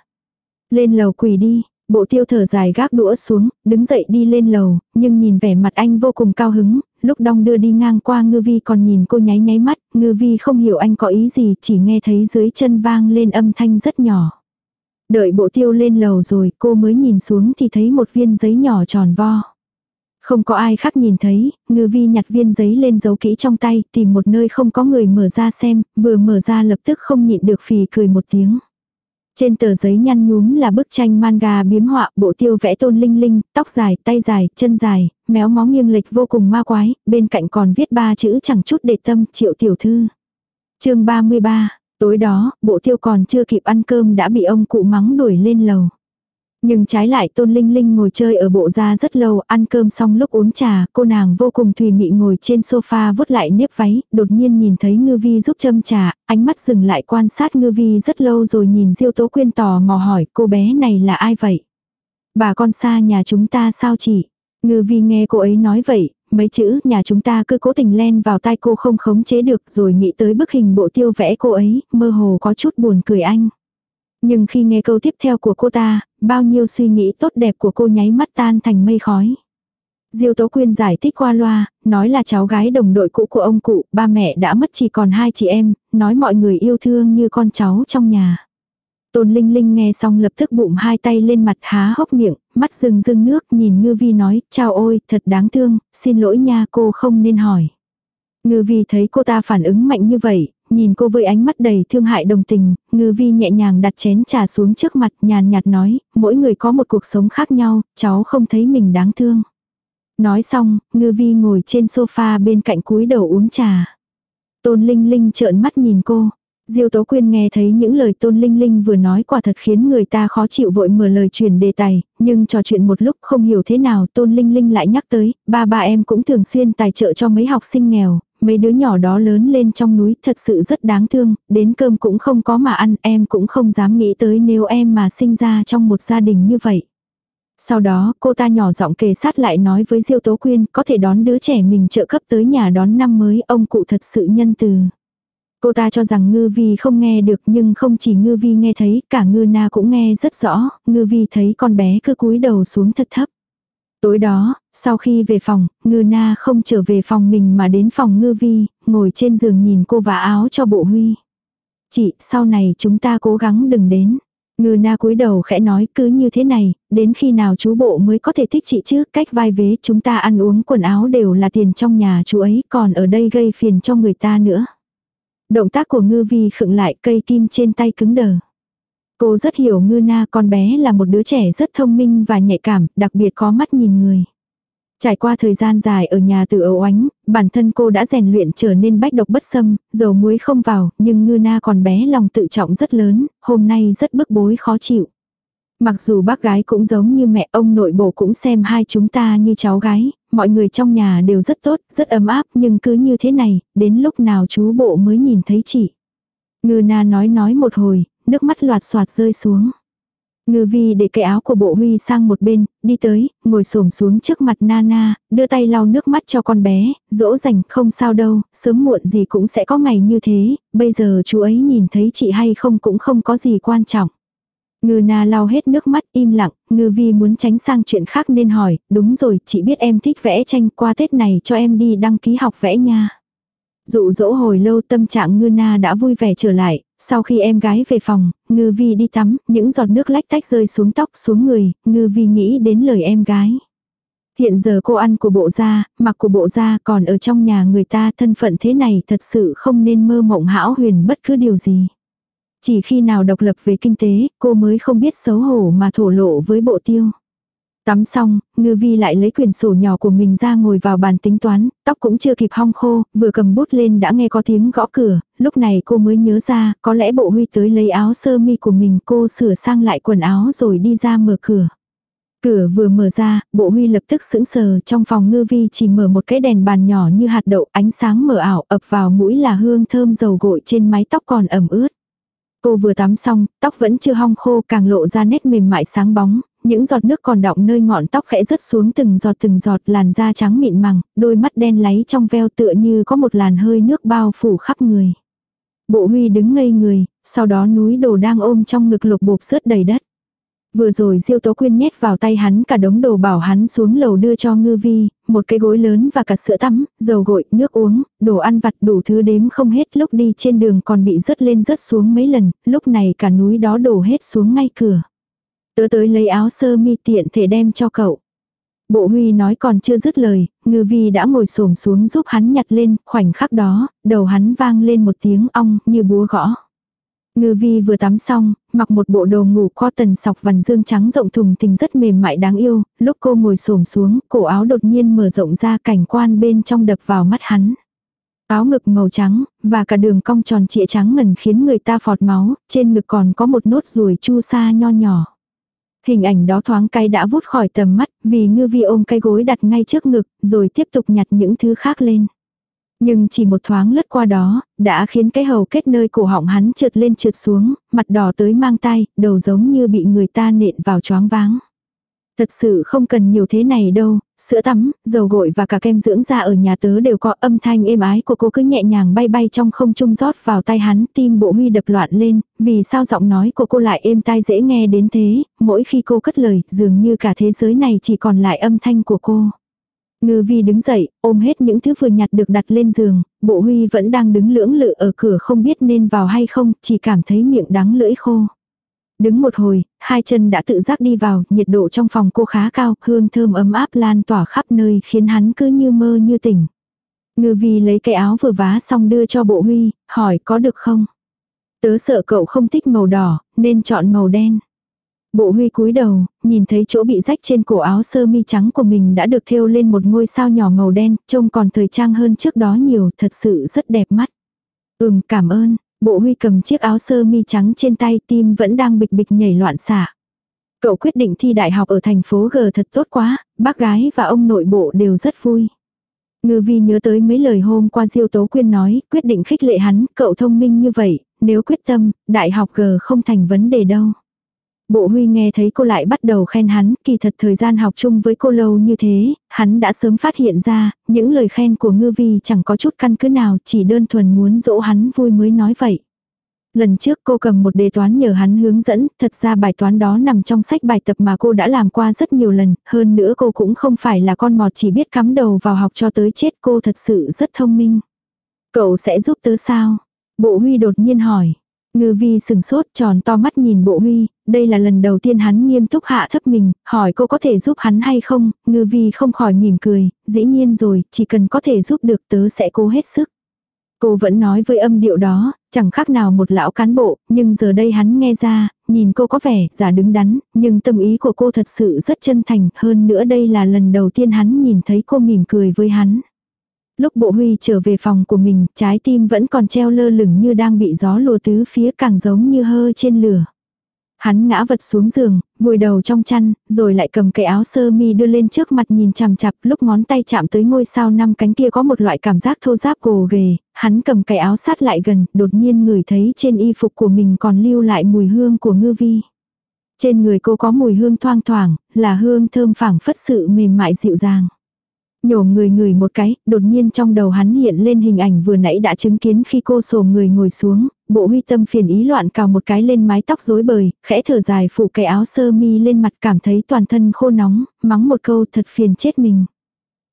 Lên lầu quỳ đi, bộ tiêu thở dài gác đũa xuống, đứng dậy đi lên lầu, nhưng nhìn vẻ mặt anh vô cùng cao hứng, lúc đong đưa đi ngang qua ngư vi còn nhìn cô nháy nháy mắt, ngư vi không hiểu anh có ý gì, chỉ nghe thấy dưới chân vang lên âm thanh rất nhỏ. Đợi bộ tiêu lên lầu rồi, cô mới nhìn xuống thì thấy một viên giấy nhỏ tròn vo. Không có ai khác nhìn thấy, ngư vi nhặt viên giấy lên giấu kỹ trong tay, tìm một nơi không có người mở ra xem, vừa mở ra lập tức không nhịn được phì cười một tiếng. Trên tờ giấy nhăn nhúm là bức tranh manga biếm họa, bộ tiêu vẽ tôn linh linh, tóc dài, tay dài, chân dài, méo mó nghiêng lệch vô cùng ma quái, bên cạnh còn viết ba chữ chẳng chút để tâm, triệu tiểu thư. chương 33, tối đó, bộ tiêu còn chưa kịp ăn cơm đã bị ông cụ mắng đuổi lên lầu. Nhưng trái lại Tôn Linh Linh ngồi chơi ở bộ gia rất lâu, ăn cơm xong lúc uống trà, cô nàng vô cùng thùy mị ngồi trên sofa vuốt lại nếp váy, đột nhiên nhìn thấy Ngư Vi giúp châm trà, ánh mắt dừng lại quan sát Ngư Vi rất lâu rồi nhìn Diêu Tố Quyên tò mò hỏi cô bé này là ai vậy? Bà con xa nhà chúng ta sao chị? Ngư Vi nghe cô ấy nói vậy, mấy chữ nhà chúng ta cứ cố tình len vào tai cô không khống chế được rồi nghĩ tới bức hình bộ tiêu vẽ cô ấy, mơ hồ có chút buồn cười anh. Nhưng khi nghe câu tiếp theo của cô ta, bao nhiêu suy nghĩ tốt đẹp của cô nháy mắt tan thành mây khói. Diêu Tố Quyên giải thích qua loa, nói là cháu gái đồng đội cũ của ông cụ, ba mẹ đã mất chỉ còn hai chị em, nói mọi người yêu thương như con cháu trong nhà. Tôn Linh Linh nghe xong lập tức bụng hai tay lên mặt há hốc miệng, mắt rừng rưng nước nhìn Ngư Vi nói, chào ôi, thật đáng thương, xin lỗi nha cô không nên hỏi. Ngư Vi thấy cô ta phản ứng mạnh như vậy, Nhìn cô với ánh mắt đầy thương hại đồng tình, ngư vi nhẹ nhàng đặt chén trà xuống trước mặt nhàn nhạt nói, mỗi người có một cuộc sống khác nhau, cháu không thấy mình đáng thương. Nói xong, ngư vi ngồi trên sofa bên cạnh cúi đầu uống trà. Tôn Linh Linh trợn mắt nhìn cô. Diêu Tố Quyên nghe thấy những lời Tôn Linh Linh vừa nói quả thật khiến người ta khó chịu vội mở lời chuyển đề tài, nhưng trò chuyện một lúc không hiểu thế nào Tôn Linh Linh lại nhắc tới, ba ba em cũng thường xuyên tài trợ cho mấy học sinh nghèo, mấy đứa nhỏ đó lớn lên trong núi thật sự rất đáng thương, đến cơm cũng không có mà ăn, em cũng không dám nghĩ tới nếu em mà sinh ra trong một gia đình như vậy. Sau đó, cô ta nhỏ giọng kề sát lại nói với Diêu Tố Quyên, có thể đón đứa trẻ mình trợ cấp tới nhà đón năm mới, ông cụ thật sự nhân từ. Cô ta cho rằng ngư vi không nghe được nhưng không chỉ ngư vi nghe thấy, cả ngư na cũng nghe rất rõ, ngư vi thấy con bé cứ cúi đầu xuống thật thấp. Tối đó, sau khi về phòng, ngư na không trở về phòng mình mà đến phòng ngư vi, ngồi trên giường nhìn cô vả áo cho bộ huy. Chị, sau này chúng ta cố gắng đừng đến. Ngư na cúi đầu khẽ nói cứ như thế này, đến khi nào chú bộ mới có thể thích chị chứ, cách vai vế chúng ta ăn uống quần áo đều là tiền trong nhà chú ấy, còn ở đây gây phiền cho người ta nữa. Động tác của ngư vi khựng lại cây kim trên tay cứng đờ. Cô rất hiểu ngư na con bé là một đứa trẻ rất thông minh và nhạy cảm, đặc biệt có mắt nhìn người. Trải qua thời gian dài ở nhà từ ấu oánh, bản thân cô đã rèn luyện trở nên bách độc bất xâm, dầu muối không vào, nhưng ngư na còn bé lòng tự trọng rất lớn, hôm nay rất bức bối khó chịu. Mặc dù bác gái cũng giống như mẹ ông nội bộ cũng xem hai chúng ta như cháu gái, mọi người trong nhà đều rất tốt, rất ấm áp nhưng cứ như thế này, đến lúc nào chú bộ mới nhìn thấy chị. Ngư na nói nói một hồi, nước mắt loạt soạt rơi xuống. Ngư vi để cái áo của bộ huy sang một bên, đi tới, ngồi xổm xuống trước mặt Nana, đưa tay lau nước mắt cho con bé, dỗ dành không sao đâu, sớm muộn gì cũng sẽ có ngày như thế, bây giờ chú ấy nhìn thấy chị hay không cũng không có gì quan trọng. Ngư na lau hết nước mắt im lặng, ngư vi muốn tránh sang chuyện khác nên hỏi, đúng rồi, chị biết em thích vẽ tranh qua Tết này cho em đi đăng ký học vẽ nha. Dụ dỗ hồi lâu tâm trạng ngư na đã vui vẻ trở lại, sau khi em gái về phòng, ngư vi đi tắm, những giọt nước lách tách rơi xuống tóc xuống người, ngư vi nghĩ đến lời em gái. Hiện giờ cô ăn của bộ gia, mặc của bộ gia còn ở trong nhà người ta thân phận thế này thật sự không nên mơ mộng hão huyền bất cứ điều gì. Chỉ khi nào độc lập về kinh tế, cô mới không biết xấu hổ mà thổ lộ với bộ tiêu. Tắm xong, ngư vi lại lấy quyển sổ nhỏ của mình ra ngồi vào bàn tính toán, tóc cũng chưa kịp hong khô, vừa cầm bút lên đã nghe có tiếng gõ cửa, lúc này cô mới nhớ ra, có lẽ bộ huy tới lấy áo sơ mi của mình cô sửa sang lại quần áo rồi đi ra mở cửa. Cửa vừa mở ra, bộ huy lập tức sững sờ, trong phòng ngư vi chỉ mở một cái đèn bàn nhỏ như hạt đậu, ánh sáng mờ ảo, ập vào mũi là hương thơm dầu gội trên mái tóc còn ẩm ướt. Cô vừa tắm xong, tóc vẫn chưa hong khô càng lộ ra nét mềm mại sáng bóng, những giọt nước còn đọng nơi ngọn tóc khẽ rớt xuống từng giọt từng giọt làn da trắng mịn màng, đôi mắt đen láy trong veo tựa như có một làn hơi nước bao phủ khắp người. Bộ huy đứng ngây người, sau đó núi đồ đang ôm trong ngực lục bộp rớt đầy đất. Vừa rồi Diêu Tố Quyên nhét vào tay hắn cả đống đồ bảo hắn xuống lầu đưa cho ngư vi, một cái gối lớn và cả sữa tắm, dầu gội, nước uống, đồ ăn vặt đủ thứ đếm không hết lúc đi trên đường còn bị rớt lên rớt xuống mấy lần, lúc này cả núi đó đổ hết xuống ngay cửa. Tớ tới lấy áo sơ mi tiện thể đem cho cậu. Bộ huy nói còn chưa dứt lời, ngư vi đã ngồi xổm xuống giúp hắn nhặt lên, khoảnh khắc đó, đầu hắn vang lên một tiếng ong như búa gõ. Ngư vi vừa tắm xong, mặc một bộ đồ ngủ cotton sọc vằn dương trắng rộng thùng tình rất mềm mại đáng yêu, lúc cô ngồi xổm xuống, cổ áo đột nhiên mở rộng ra cảnh quan bên trong đập vào mắt hắn. Áo ngực màu trắng, và cả đường cong tròn trịa trắng ngần khiến người ta phọt máu, trên ngực còn có một nốt ruồi chu sa nho nhỏ. Hình ảnh đó thoáng cái đã vút khỏi tầm mắt, vì ngư vi ôm cái gối đặt ngay trước ngực, rồi tiếp tục nhặt những thứ khác lên. Nhưng chỉ một thoáng lướt qua đó, đã khiến cái hầu kết nơi cổ họng hắn trượt lên trượt xuống, mặt đỏ tới mang tay, đầu giống như bị người ta nện vào choáng váng. Thật sự không cần nhiều thế này đâu, sữa tắm, dầu gội và cả kem dưỡng da ở nhà tớ đều có âm thanh êm ái của cô cứ nhẹ nhàng bay bay trong không trung rót vào tay hắn, tim bộ huy đập loạn lên, vì sao giọng nói của cô lại êm tai dễ nghe đến thế, mỗi khi cô cất lời, dường như cả thế giới này chỉ còn lại âm thanh của cô. Ngư vi đứng dậy, ôm hết những thứ vừa nhặt được đặt lên giường, bộ huy vẫn đang đứng lưỡng lự ở cửa không biết nên vào hay không, chỉ cảm thấy miệng đắng lưỡi khô. Đứng một hồi, hai chân đã tự giác đi vào, nhiệt độ trong phòng cô khá cao, hương thơm ấm áp lan tỏa khắp nơi khiến hắn cứ như mơ như tỉnh. Ngư vi lấy cái áo vừa vá xong đưa cho bộ huy, hỏi có được không? Tớ sợ cậu không thích màu đỏ, nên chọn màu đen. Bộ huy cúi đầu, nhìn thấy chỗ bị rách trên cổ áo sơ mi trắng của mình đã được thêu lên một ngôi sao nhỏ màu đen, trông còn thời trang hơn trước đó nhiều, thật sự rất đẹp mắt. Ừm, cảm ơn, bộ huy cầm chiếc áo sơ mi trắng trên tay tim vẫn đang bịch bịch nhảy loạn xạ. Cậu quyết định thi đại học ở thành phố G thật tốt quá, bác gái và ông nội bộ đều rất vui. Ngư vi nhớ tới mấy lời hôm qua Diêu Tố Quyên nói, quyết định khích lệ hắn, cậu thông minh như vậy, nếu quyết tâm, đại học G không thành vấn đề đâu. Bộ Huy nghe thấy cô lại bắt đầu khen hắn, kỳ thật thời gian học chung với cô lâu như thế, hắn đã sớm phát hiện ra, những lời khen của ngư vi chẳng có chút căn cứ nào, chỉ đơn thuần muốn dỗ hắn vui mới nói vậy. Lần trước cô cầm một đề toán nhờ hắn hướng dẫn, thật ra bài toán đó nằm trong sách bài tập mà cô đã làm qua rất nhiều lần, hơn nữa cô cũng không phải là con mọt chỉ biết cắm đầu vào học cho tới chết cô thật sự rất thông minh. Cậu sẽ giúp tớ sao? Bộ Huy đột nhiên hỏi. Ngư vi sừng sốt tròn to mắt nhìn bộ huy, đây là lần đầu tiên hắn nghiêm túc hạ thấp mình, hỏi cô có thể giúp hắn hay không, ngư vi không khỏi mỉm cười, dĩ nhiên rồi, chỉ cần có thể giúp được tớ sẽ cố hết sức. Cô vẫn nói với âm điệu đó, chẳng khác nào một lão cán bộ, nhưng giờ đây hắn nghe ra, nhìn cô có vẻ giả đứng đắn, nhưng tâm ý của cô thật sự rất chân thành, hơn nữa đây là lần đầu tiên hắn nhìn thấy cô mỉm cười với hắn. Lúc bộ huy trở về phòng của mình, trái tim vẫn còn treo lơ lửng như đang bị gió lùa tứ phía càng giống như hơ trên lửa. Hắn ngã vật xuống giường, vùi đầu trong chăn, rồi lại cầm cái áo sơ mi đưa lên trước mặt nhìn chằm chặp lúc ngón tay chạm tới ngôi sao năm cánh kia có một loại cảm giác thô giáp gồ ghề, hắn cầm cái áo sát lại gần, đột nhiên ngửi thấy trên y phục của mình còn lưu lại mùi hương của ngư vi. Trên người cô có mùi hương thoang thoảng, là hương thơm phảng phất sự mềm mại dịu dàng. Nhổ người người một cái, đột nhiên trong đầu hắn hiện lên hình ảnh vừa nãy đã chứng kiến khi cô sổ người ngồi xuống, bộ huy tâm phiền ý loạn cào một cái lên mái tóc rối bời, khẽ thở dài phủ cái áo sơ mi lên mặt cảm thấy toàn thân khô nóng, mắng một câu thật phiền chết mình.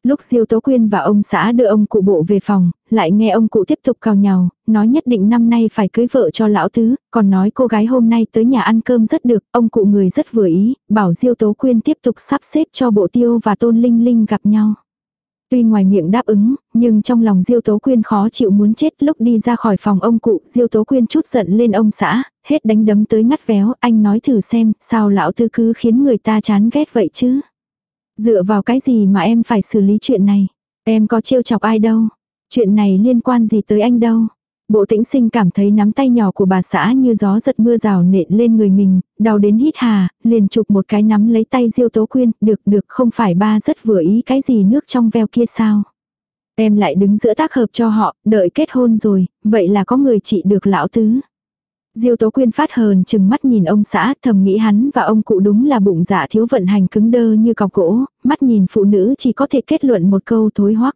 Lúc Diêu Tố Quyên và ông xã đưa ông cụ bộ về phòng, lại nghe ông cụ tiếp tục cào nhào, nói nhất định năm nay phải cưới vợ cho lão tứ, còn nói cô gái hôm nay tới nhà ăn cơm rất được, ông cụ người rất vừa ý, bảo Diêu Tố Quyên tiếp tục sắp xếp cho bộ tiêu và tôn linh linh gặp nhau. Tuy ngoài miệng đáp ứng, nhưng trong lòng Diêu Tố Quyên khó chịu muốn chết lúc đi ra khỏi phòng ông cụ, Diêu Tố Quyên chút giận lên ông xã, hết đánh đấm tới ngắt véo, anh nói thử xem, sao lão tư cứ khiến người ta chán ghét vậy chứ? Dựa vào cái gì mà em phải xử lý chuyện này? Em có trêu chọc ai đâu? Chuyện này liên quan gì tới anh đâu? Bộ tĩnh sinh cảm thấy nắm tay nhỏ của bà xã như gió giật mưa rào nện lên người mình, đau đến hít hà, liền chụp một cái nắm lấy tay diêu tố quyên, được được không phải ba rất vừa ý cái gì nước trong veo kia sao. Em lại đứng giữa tác hợp cho họ, đợi kết hôn rồi, vậy là có người chị được lão tứ. Diêu Tố Quyên phát hờn chừng mắt nhìn ông xã, thầm nghĩ hắn và ông cụ đúng là bụng dạ thiếu vận hành cứng đơ như cọc gỗ, mắt nhìn phụ nữ chỉ có thể kết luận một câu thối hoắc.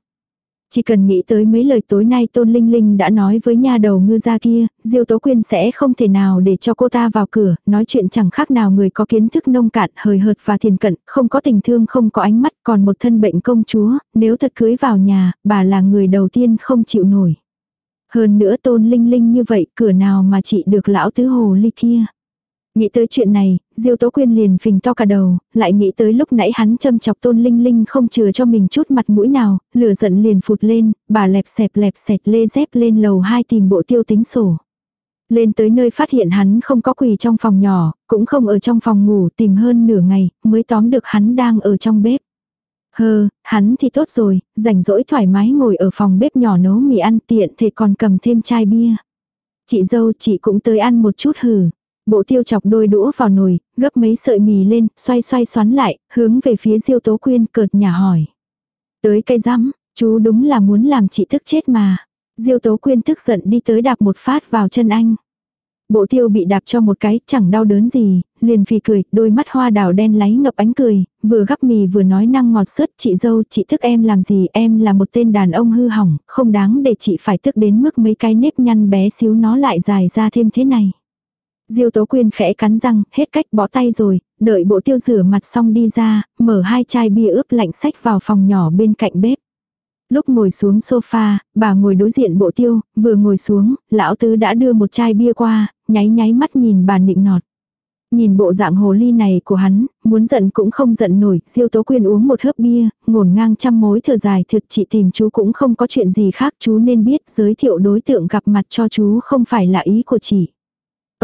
Chỉ cần nghĩ tới mấy lời tối nay Tôn Linh Linh đã nói với nhà đầu ngư gia kia, Diêu Tố Quyên sẽ không thể nào để cho cô ta vào cửa, nói chuyện chẳng khác nào người có kiến thức nông cạn, hời hợt và thiền cận, không có tình thương không có ánh mắt, còn một thân bệnh công chúa, nếu thật cưới vào nhà, bà là người đầu tiên không chịu nổi. Hơn nữa Tôn Linh Linh như vậy, cửa nào mà chị được lão tứ hồ ly kia. Nghĩ tới chuyện này, Diêu Tố Quyên liền phình to cả đầu, lại nghĩ tới lúc nãy hắn châm chọc Tôn Linh Linh không chừa cho mình chút mặt mũi nào, lửa giận liền phụt lên, bà lẹp xẹp lẹp xẹt lê dép lên lầu hai tìm bộ tiêu tính sổ. Lên tới nơi phát hiện hắn không có quỳ trong phòng nhỏ, cũng không ở trong phòng ngủ tìm hơn nửa ngày, mới tóm được hắn đang ở trong bếp. Hơ, hắn thì tốt rồi, rảnh rỗi thoải mái ngồi ở phòng bếp nhỏ nấu mì ăn tiện thì còn cầm thêm chai bia. Chị dâu chị cũng tới ăn một chút hử. Bộ tiêu chọc đôi đũa vào nồi, gấp mấy sợi mì lên, xoay xoay xoắn lại, hướng về phía Diêu Tố Quyên cợt nhà hỏi. Tới cây rắm, chú đúng là muốn làm chị tức chết mà. Diêu Tố Quyên tức giận đi tới đạp một phát vào chân anh. Bộ tiêu bị đạp cho một cái, chẳng đau đớn gì, liền phì cười, đôi mắt hoa đào đen láy ngập ánh cười, vừa gắp mì vừa nói năng ngọt sớt, chị dâu, chị thức em làm gì, em là một tên đàn ông hư hỏng, không đáng để chị phải tức đến mức mấy cái nếp nhăn bé xíu nó lại dài ra thêm thế này. Diêu Tố Quyên khẽ cắn răng, hết cách bỏ tay rồi, đợi bộ tiêu rửa mặt xong đi ra, mở hai chai bia ướp lạnh sách vào phòng nhỏ bên cạnh bếp. Lúc ngồi xuống sofa, bà ngồi đối diện bộ tiêu, vừa ngồi xuống, lão tứ đã đưa một chai bia qua, nháy nháy mắt nhìn bà nịnh nọt. Nhìn bộ dạng hồ ly này của hắn, muốn giận cũng không giận nổi, Diêu Tố Quyên uống một hớp bia, ngổn ngang trăm mối thở dài thực chị tìm chú cũng không có chuyện gì khác chú nên biết giới thiệu đối tượng gặp mặt cho chú không phải là ý của chị.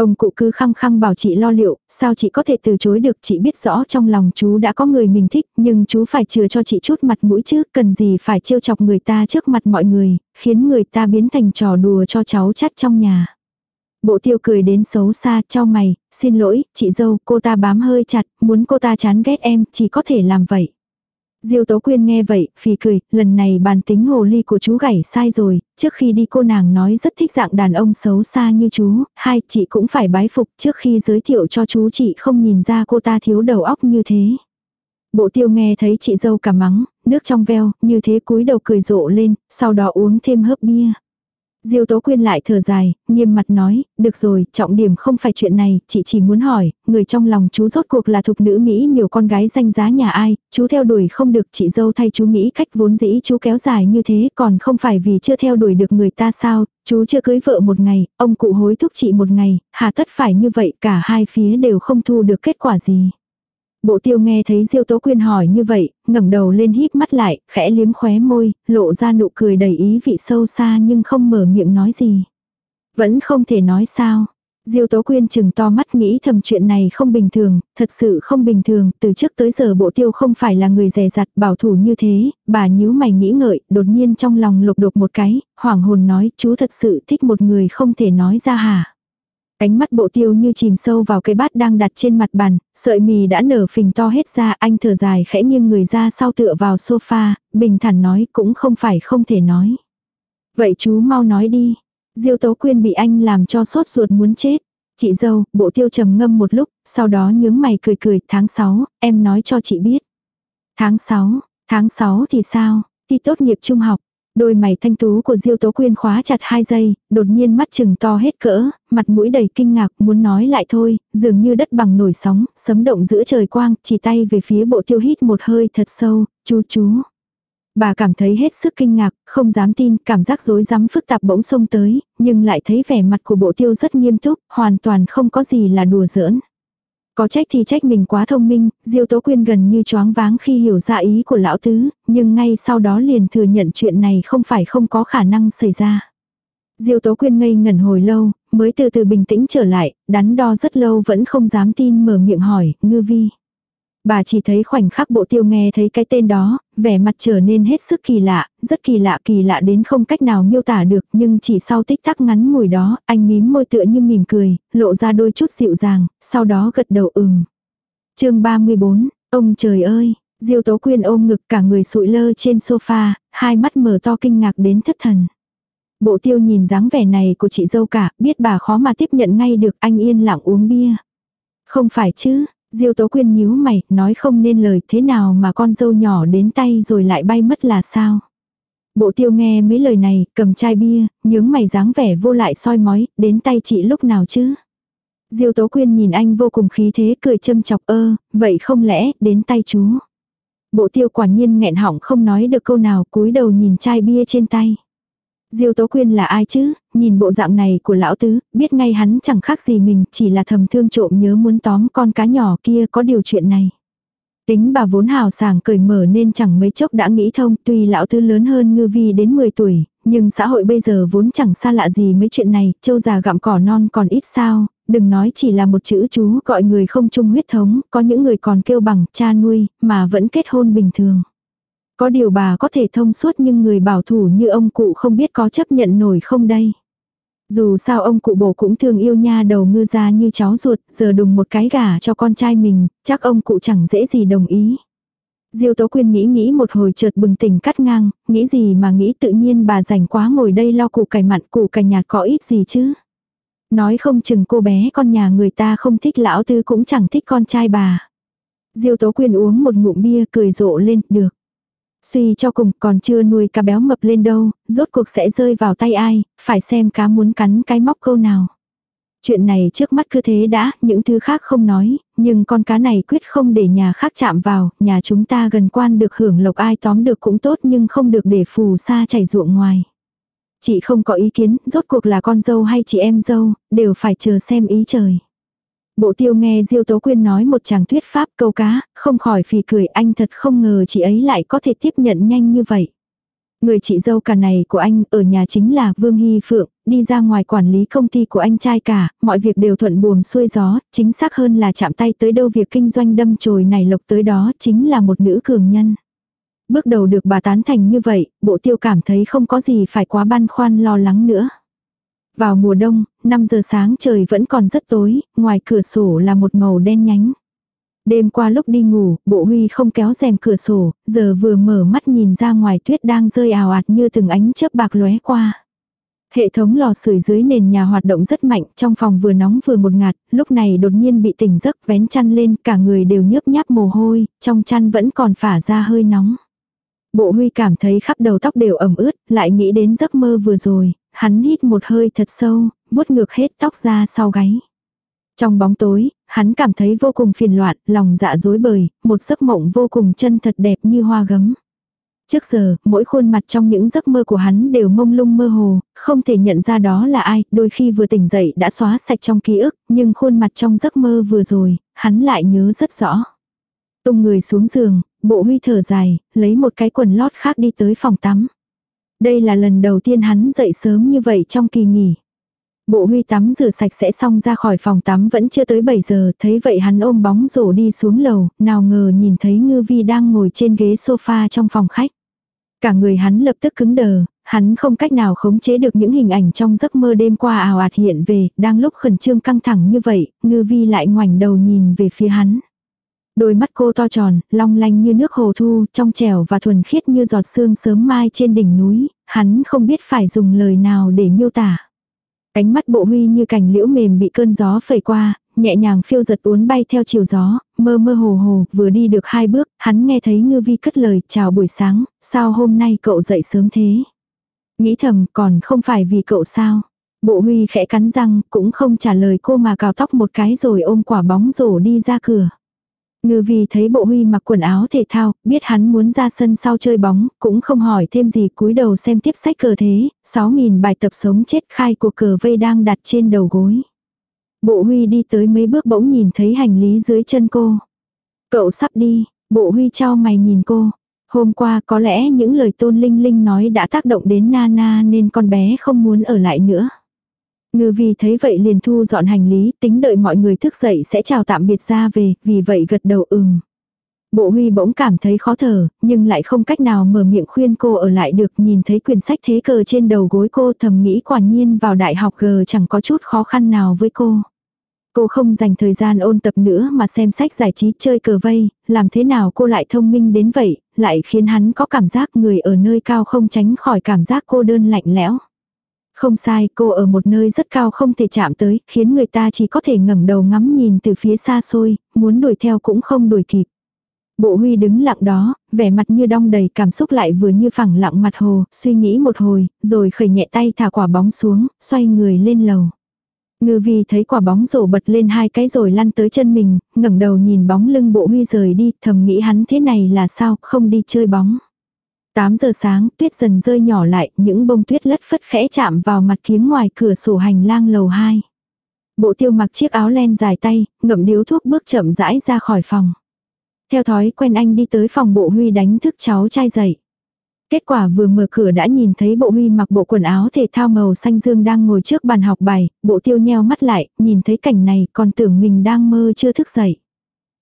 Ông cụ cứ khăng khăng bảo chị lo liệu, sao chị có thể từ chối được chị biết rõ trong lòng chú đã có người mình thích, nhưng chú phải chừa cho chị chút mặt mũi chứ, cần gì phải trêu chọc người ta trước mặt mọi người, khiến người ta biến thành trò đùa cho cháu chắt trong nhà. Bộ tiêu cười đến xấu xa, cho mày, xin lỗi, chị dâu, cô ta bám hơi chặt, muốn cô ta chán ghét em, chỉ có thể làm vậy. Diêu Tố Quyên nghe vậy, phì cười, lần này bàn tính hồ ly của chú gảy sai rồi, trước khi đi cô nàng nói rất thích dạng đàn ông xấu xa như chú, hai chị cũng phải bái phục trước khi giới thiệu cho chú chị không nhìn ra cô ta thiếu đầu óc như thế. Bộ tiêu nghe thấy chị dâu cả mắng, nước trong veo, như thế cúi đầu cười rộ lên, sau đó uống thêm hớp bia. Diêu Tố Quyên lại thở dài, nghiêm mặt nói, được rồi, trọng điểm không phải chuyện này, chị chỉ muốn hỏi, người trong lòng chú rốt cuộc là thục nữ Mỹ miều con gái danh giá nhà ai, chú theo đuổi không được chị dâu thay chú nghĩ cách vốn dĩ chú kéo dài như thế còn không phải vì chưa theo đuổi được người ta sao, chú chưa cưới vợ một ngày, ông cụ hối thúc chị một ngày, hà tất phải như vậy cả hai phía đều không thu được kết quả gì. Bộ tiêu nghe thấy Diêu Tố Quyên hỏi như vậy, ngẩng đầu lên híp mắt lại, khẽ liếm khóe môi, lộ ra nụ cười đầy ý vị sâu xa nhưng không mở miệng nói gì. Vẫn không thể nói sao. Diêu Tố Quyên chừng to mắt nghĩ thầm chuyện này không bình thường, thật sự không bình thường, từ trước tới giờ bộ tiêu không phải là người dè dặt bảo thủ như thế, bà nhíu mày nghĩ ngợi, đột nhiên trong lòng lục đục một cái, hoảng hồn nói chú thật sự thích một người không thể nói ra hả. Ánh mắt bộ tiêu như chìm sâu vào cái bát đang đặt trên mặt bàn, sợi mì đã nở phình to hết ra, anh thở dài khẽ nghiêng người ra sau tựa vào sofa, bình thản nói cũng không phải không thể nói. Vậy chú mau nói đi. Diêu Tố Quyên bị anh làm cho sốt ruột muốn chết. Chị dâu, bộ tiêu trầm ngâm một lúc, sau đó nhướng mày cười cười, tháng 6, em nói cho chị biết. Tháng 6, tháng 6 thì sao, thi tốt nghiệp trung học, Đôi mày thanh tú của Diêu Tố Quyên khóa chặt hai giây, đột nhiên mắt chừng to hết cỡ, mặt mũi đầy kinh ngạc muốn nói lại thôi, dường như đất bằng nổi sóng, sấm động giữa trời quang, chỉ tay về phía bộ tiêu hít một hơi thật sâu, chú chú. Bà cảm thấy hết sức kinh ngạc, không dám tin, cảm giác rối rắm phức tạp bỗng xông tới, nhưng lại thấy vẻ mặt của bộ tiêu rất nghiêm túc, hoàn toàn không có gì là đùa giỡn. Có trách thì trách mình quá thông minh, Diêu Tố Quyên gần như choáng váng khi hiểu ra ý của lão tứ, nhưng ngay sau đó liền thừa nhận chuyện này không phải không có khả năng xảy ra. Diêu Tố Quyên ngây ngẩn hồi lâu, mới từ từ bình tĩnh trở lại, đắn đo rất lâu vẫn không dám tin mở miệng hỏi, ngư vi. Bà chỉ thấy khoảnh khắc bộ tiêu nghe thấy cái tên đó, vẻ mặt trở nên hết sức kỳ lạ, rất kỳ lạ kỳ lạ đến không cách nào miêu tả được nhưng chỉ sau tích tắc ngắn ngủi đó, anh mím môi tựa như mỉm cười, lộ ra đôi chút dịu dàng, sau đó gật đầu ừm. chương 34, ông trời ơi, Diêu Tố Quyên ôm ngực cả người sụi lơ trên sofa, hai mắt mở to kinh ngạc đến thất thần. Bộ tiêu nhìn dáng vẻ này của chị dâu cả, biết bà khó mà tiếp nhận ngay được anh yên lặng uống bia. Không phải chứ, Diêu Tố Quyên nhíu mày, nói không nên lời thế nào mà con dâu nhỏ đến tay rồi lại bay mất là sao. Bộ tiêu nghe mấy lời này, cầm chai bia, nhướng mày dáng vẻ vô lại soi mói, đến tay chị lúc nào chứ. Diêu Tố Quyên nhìn anh vô cùng khí thế cười châm chọc ơ, vậy không lẽ đến tay chú. Bộ tiêu quả nhiên nghẹn họng không nói được câu nào cúi đầu nhìn chai bia trên tay. Diêu Tố Quyên là ai chứ, nhìn bộ dạng này của lão tứ, biết ngay hắn chẳng khác gì mình, chỉ là thầm thương trộm nhớ muốn tóm con cá nhỏ kia có điều chuyện này. Tính bà vốn hào sảng cởi mở nên chẳng mấy chốc đã nghĩ thông, tuy lão tứ lớn hơn ngư vi đến 10 tuổi, nhưng xã hội bây giờ vốn chẳng xa lạ gì mấy chuyện này, châu già gặm cỏ non còn ít sao, đừng nói chỉ là một chữ chú gọi người không chung huyết thống, có những người còn kêu bằng cha nuôi, mà vẫn kết hôn bình thường. Có điều bà có thể thông suốt nhưng người bảo thủ như ông cụ không biết có chấp nhận nổi không đây. Dù sao ông cụ bổ cũng thường yêu nha đầu ngư ra như cháu ruột, giờ đùng một cái gà cho con trai mình, chắc ông cụ chẳng dễ gì đồng ý. Diêu Tố Quyên nghĩ nghĩ một hồi chợt bừng tỉnh cắt ngang, nghĩ gì mà nghĩ tự nhiên bà rảnh quá ngồi đây lo củ cải mặn củ cải nhạt có ít gì chứ. Nói không chừng cô bé con nhà người ta không thích lão tư cũng chẳng thích con trai bà. Diêu Tố Quyên uống một ngụm bia cười rộ lên, được. Suy cho cùng còn chưa nuôi cá béo mập lên đâu, rốt cuộc sẽ rơi vào tay ai, phải xem cá muốn cắn cái móc câu nào. Chuyện này trước mắt cứ thế đã, những thứ khác không nói, nhưng con cá này quyết không để nhà khác chạm vào, nhà chúng ta gần quan được hưởng lộc ai tóm được cũng tốt nhưng không được để phù sa chảy ruộng ngoài. Chị không có ý kiến, rốt cuộc là con dâu hay chị em dâu, đều phải chờ xem ý trời. Bộ tiêu nghe Diêu Tố Quyên nói một chàng thuyết pháp câu cá, không khỏi phì cười anh thật không ngờ chị ấy lại có thể tiếp nhận nhanh như vậy. Người chị dâu cả này của anh ở nhà chính là Vương Hy Phượng, đi ra ngoài quản lý công ty của anh trai cả, mọi việc đều thuận buồm xuôi gió, chính xác hơn là chạm tay tới đâu việc kinh doanh đâm chồi này lộc tới đó chính là một nữ cường nhân. Bước đầu được bà tán thành như vậy, bộ tiêu cảm thấy không có gì phải quá băn khoăn lo lắng nữa. Vào mùa đông, 5 giờ sáng trời vẫn còn rất tối, ngoài cửa sổ là một màu đen nhánh. Đêm qua lúc đi ngủ, bộ huy không kéo rèm cửa sổ, giờ vừa mở mắt nhìn ra ngoài tuyết đang rơi ào ạt như từng ánh chớp bạc lóe qua. Hệ thống lò sưởi dưới nền nhà hoạt động rất mạnh, trong phòng vừa nóng vừa một ngạt, lúc này đột nhiên bị tỉnh giấc vén chăn lên, cả người đều nhớp nháp mồ hôi, trong chăn vẫn còn phả ra hơi nóng. Bộ huy cảm thấy khắp đầu tóc đều ẩm ướt, lại nghĩ đến giấc mơ vừa rồi, hắn hít một hơi thật sâu, vuốt ngược hết tóc ra sau gáy. Trong bóng tối, hắn cảm thấy vô cùng phiền loạn, lòng dạ dối bời, một giấc mộng vô cùng chân thật đẹp như hoa gấm. Trước giờ, mỗi khuôn mặt trong những giấc mơ của hắn đều mông lung mơ hồ, không thể nhận ra đó là ai, đôi khi vừa tỉnh dậy đã xóa sạch trong ký ức, nhưng khuôn mặt trong giấc mơ vừa rồi, hắn lại nhớ rất rõ. Tung người xuống giường, bộ huy thở dài, lấy một cái quần lót khác đi tới phòng tắm. Đây là lần đầu tiên hắn dậy sớm như vậy trong kỳ nghỉ. Bộ huy tắm rửa sạch sẽ xong ra khỏi phòng tắm vẫn chưa tới 7 giờ, thấy vậy hắn ôm bóng rổ đi xuống lầu, nào ngờ nhìn thấy ngư vi đang ngồi trên ghế sofa trong phòng khách. Cả người hắn lập tức cứng đờ, hắn không cách nào khống chế được những hình ảnh trong giấc mơ đêm qua ảo ạt hiện về, đang lúc khẩn trương căng thẳng như vậy, ngư vi lại ngoảnh đầu nhìn về phía hắn. Đôi mắt cô to tròn, long lanh như nước hồ thu, trong trẻo và thuần khiết như giọt sương sớm mai trên đỉnh núi, hắn không biết phải dùng lời nào để miêu tả. Cánh mắt bộ huy như cành liễu mềm bị cơn gió phẩy qua, nhẹ nhàng phiêu giật uốn bay theo chiều gió, mơ mơ hồ hồ, vừa đi được hai bước, hắn nghe thấy ngư vi cất lời, chào buổi sáng, sao hôm nay cậu dậy sớm thế? Nghĩ thầm, còn không phải vì cậu sao? Bộ huy khẽ cắn răng, cũng không trả lời cô mà cào tóc một cái rồi ôm quả bóng rổ đi ra cửa. Ngư vì thấy bộ huy mặc quần áo thể thao, biết hắn muốn ra sân sau chơi bóng, cũng không hỏi thêm gì cúi đầu xem tiếp sách cờ thế, 6.000 bài tập sống chết khai của cờ vây đang đặt trên đầu gối. Bộ huy đi tới mấy bước bỗng nhìn thấy hành lý dưới chân cô. Cậu sắp đi, bộ huy cho mày nhìn cô. Hôm qua có lẽ những lời tôn linh linh nói đã tác động đến Nana nên con bé không muốn ở lại nữa. Ngư vi thấy vậy liền thu dọn hành lý, tính đợi mọi người thức dậy sẽ chào tạm biệt ra về, vì vậy gật đầu ừm. Bộ huy bỗng cảm thấy khó thở, nhưng lại không cách nào mở miệng khuyên cô ở lại được nhìn thấy quyển sách thế cờ trên đầu gối cô thầm nghĩ quả nhiên vào đại học G chẳng có chút khó khăn nào với cô. Cô không dành thời gian ôn tập nữa mà xem sách giải trí chơi cờ vây, làm thế nào cô lại thông minh đến vậy, lại khiến hắn có cảm giác người ở nơi cao không tránh khỏi cảm giác cô đơn lạnh lẽo. Không sai, cô ở một nơi rất cao không thể chạm tới, khiến người ta chỉ có thể ngẩng đầu ngắm nhìn từ phía xa xôi, muốn đuổi theo cũng không đuổi kịp. Bộ huy đứng lặng đó, vẻ mặt như đong đầy cảm xúc lại vừa như phẳng lặng mặt hồ, suy nghĩ một hồi, rồi khởi nhẹ tay thả quả bóng xuống, xoay người lên lầu. Ngư vi thấy quả bóng rổ bật lên hai cái rồi lăn tới chân mình, ngẩng đầu nhìn bóng lưng bộ huy rời đi, thầm nghĩ hắn thế này là sao, không đi chơi bóng. 8 giờ sáng, tuyết dần rơi nhỏ lại, những bông tuyết lất phất khẽ chạm vào mặt kiếng ngoài cửa sổ hành lang lầu 2. Bộ tiêu mặc chiếc áo len dài tay, ngậm điếu thuốc bước chậm rãi ra khỏi phòng. Theo thói quen anh đi tới phòng bộ huy đánh thức cháu trai dậy. Kết quả vừa mở cửa đã nhìn thấy bộ huy mặc bộ quần áo thể thao màu xanh dương đang ngồi trước bàn học bài, bộ tiêu nheo mắt lại, nhìn thấy cảnh này còn tưởng mình đang mơ chưa thức dậy.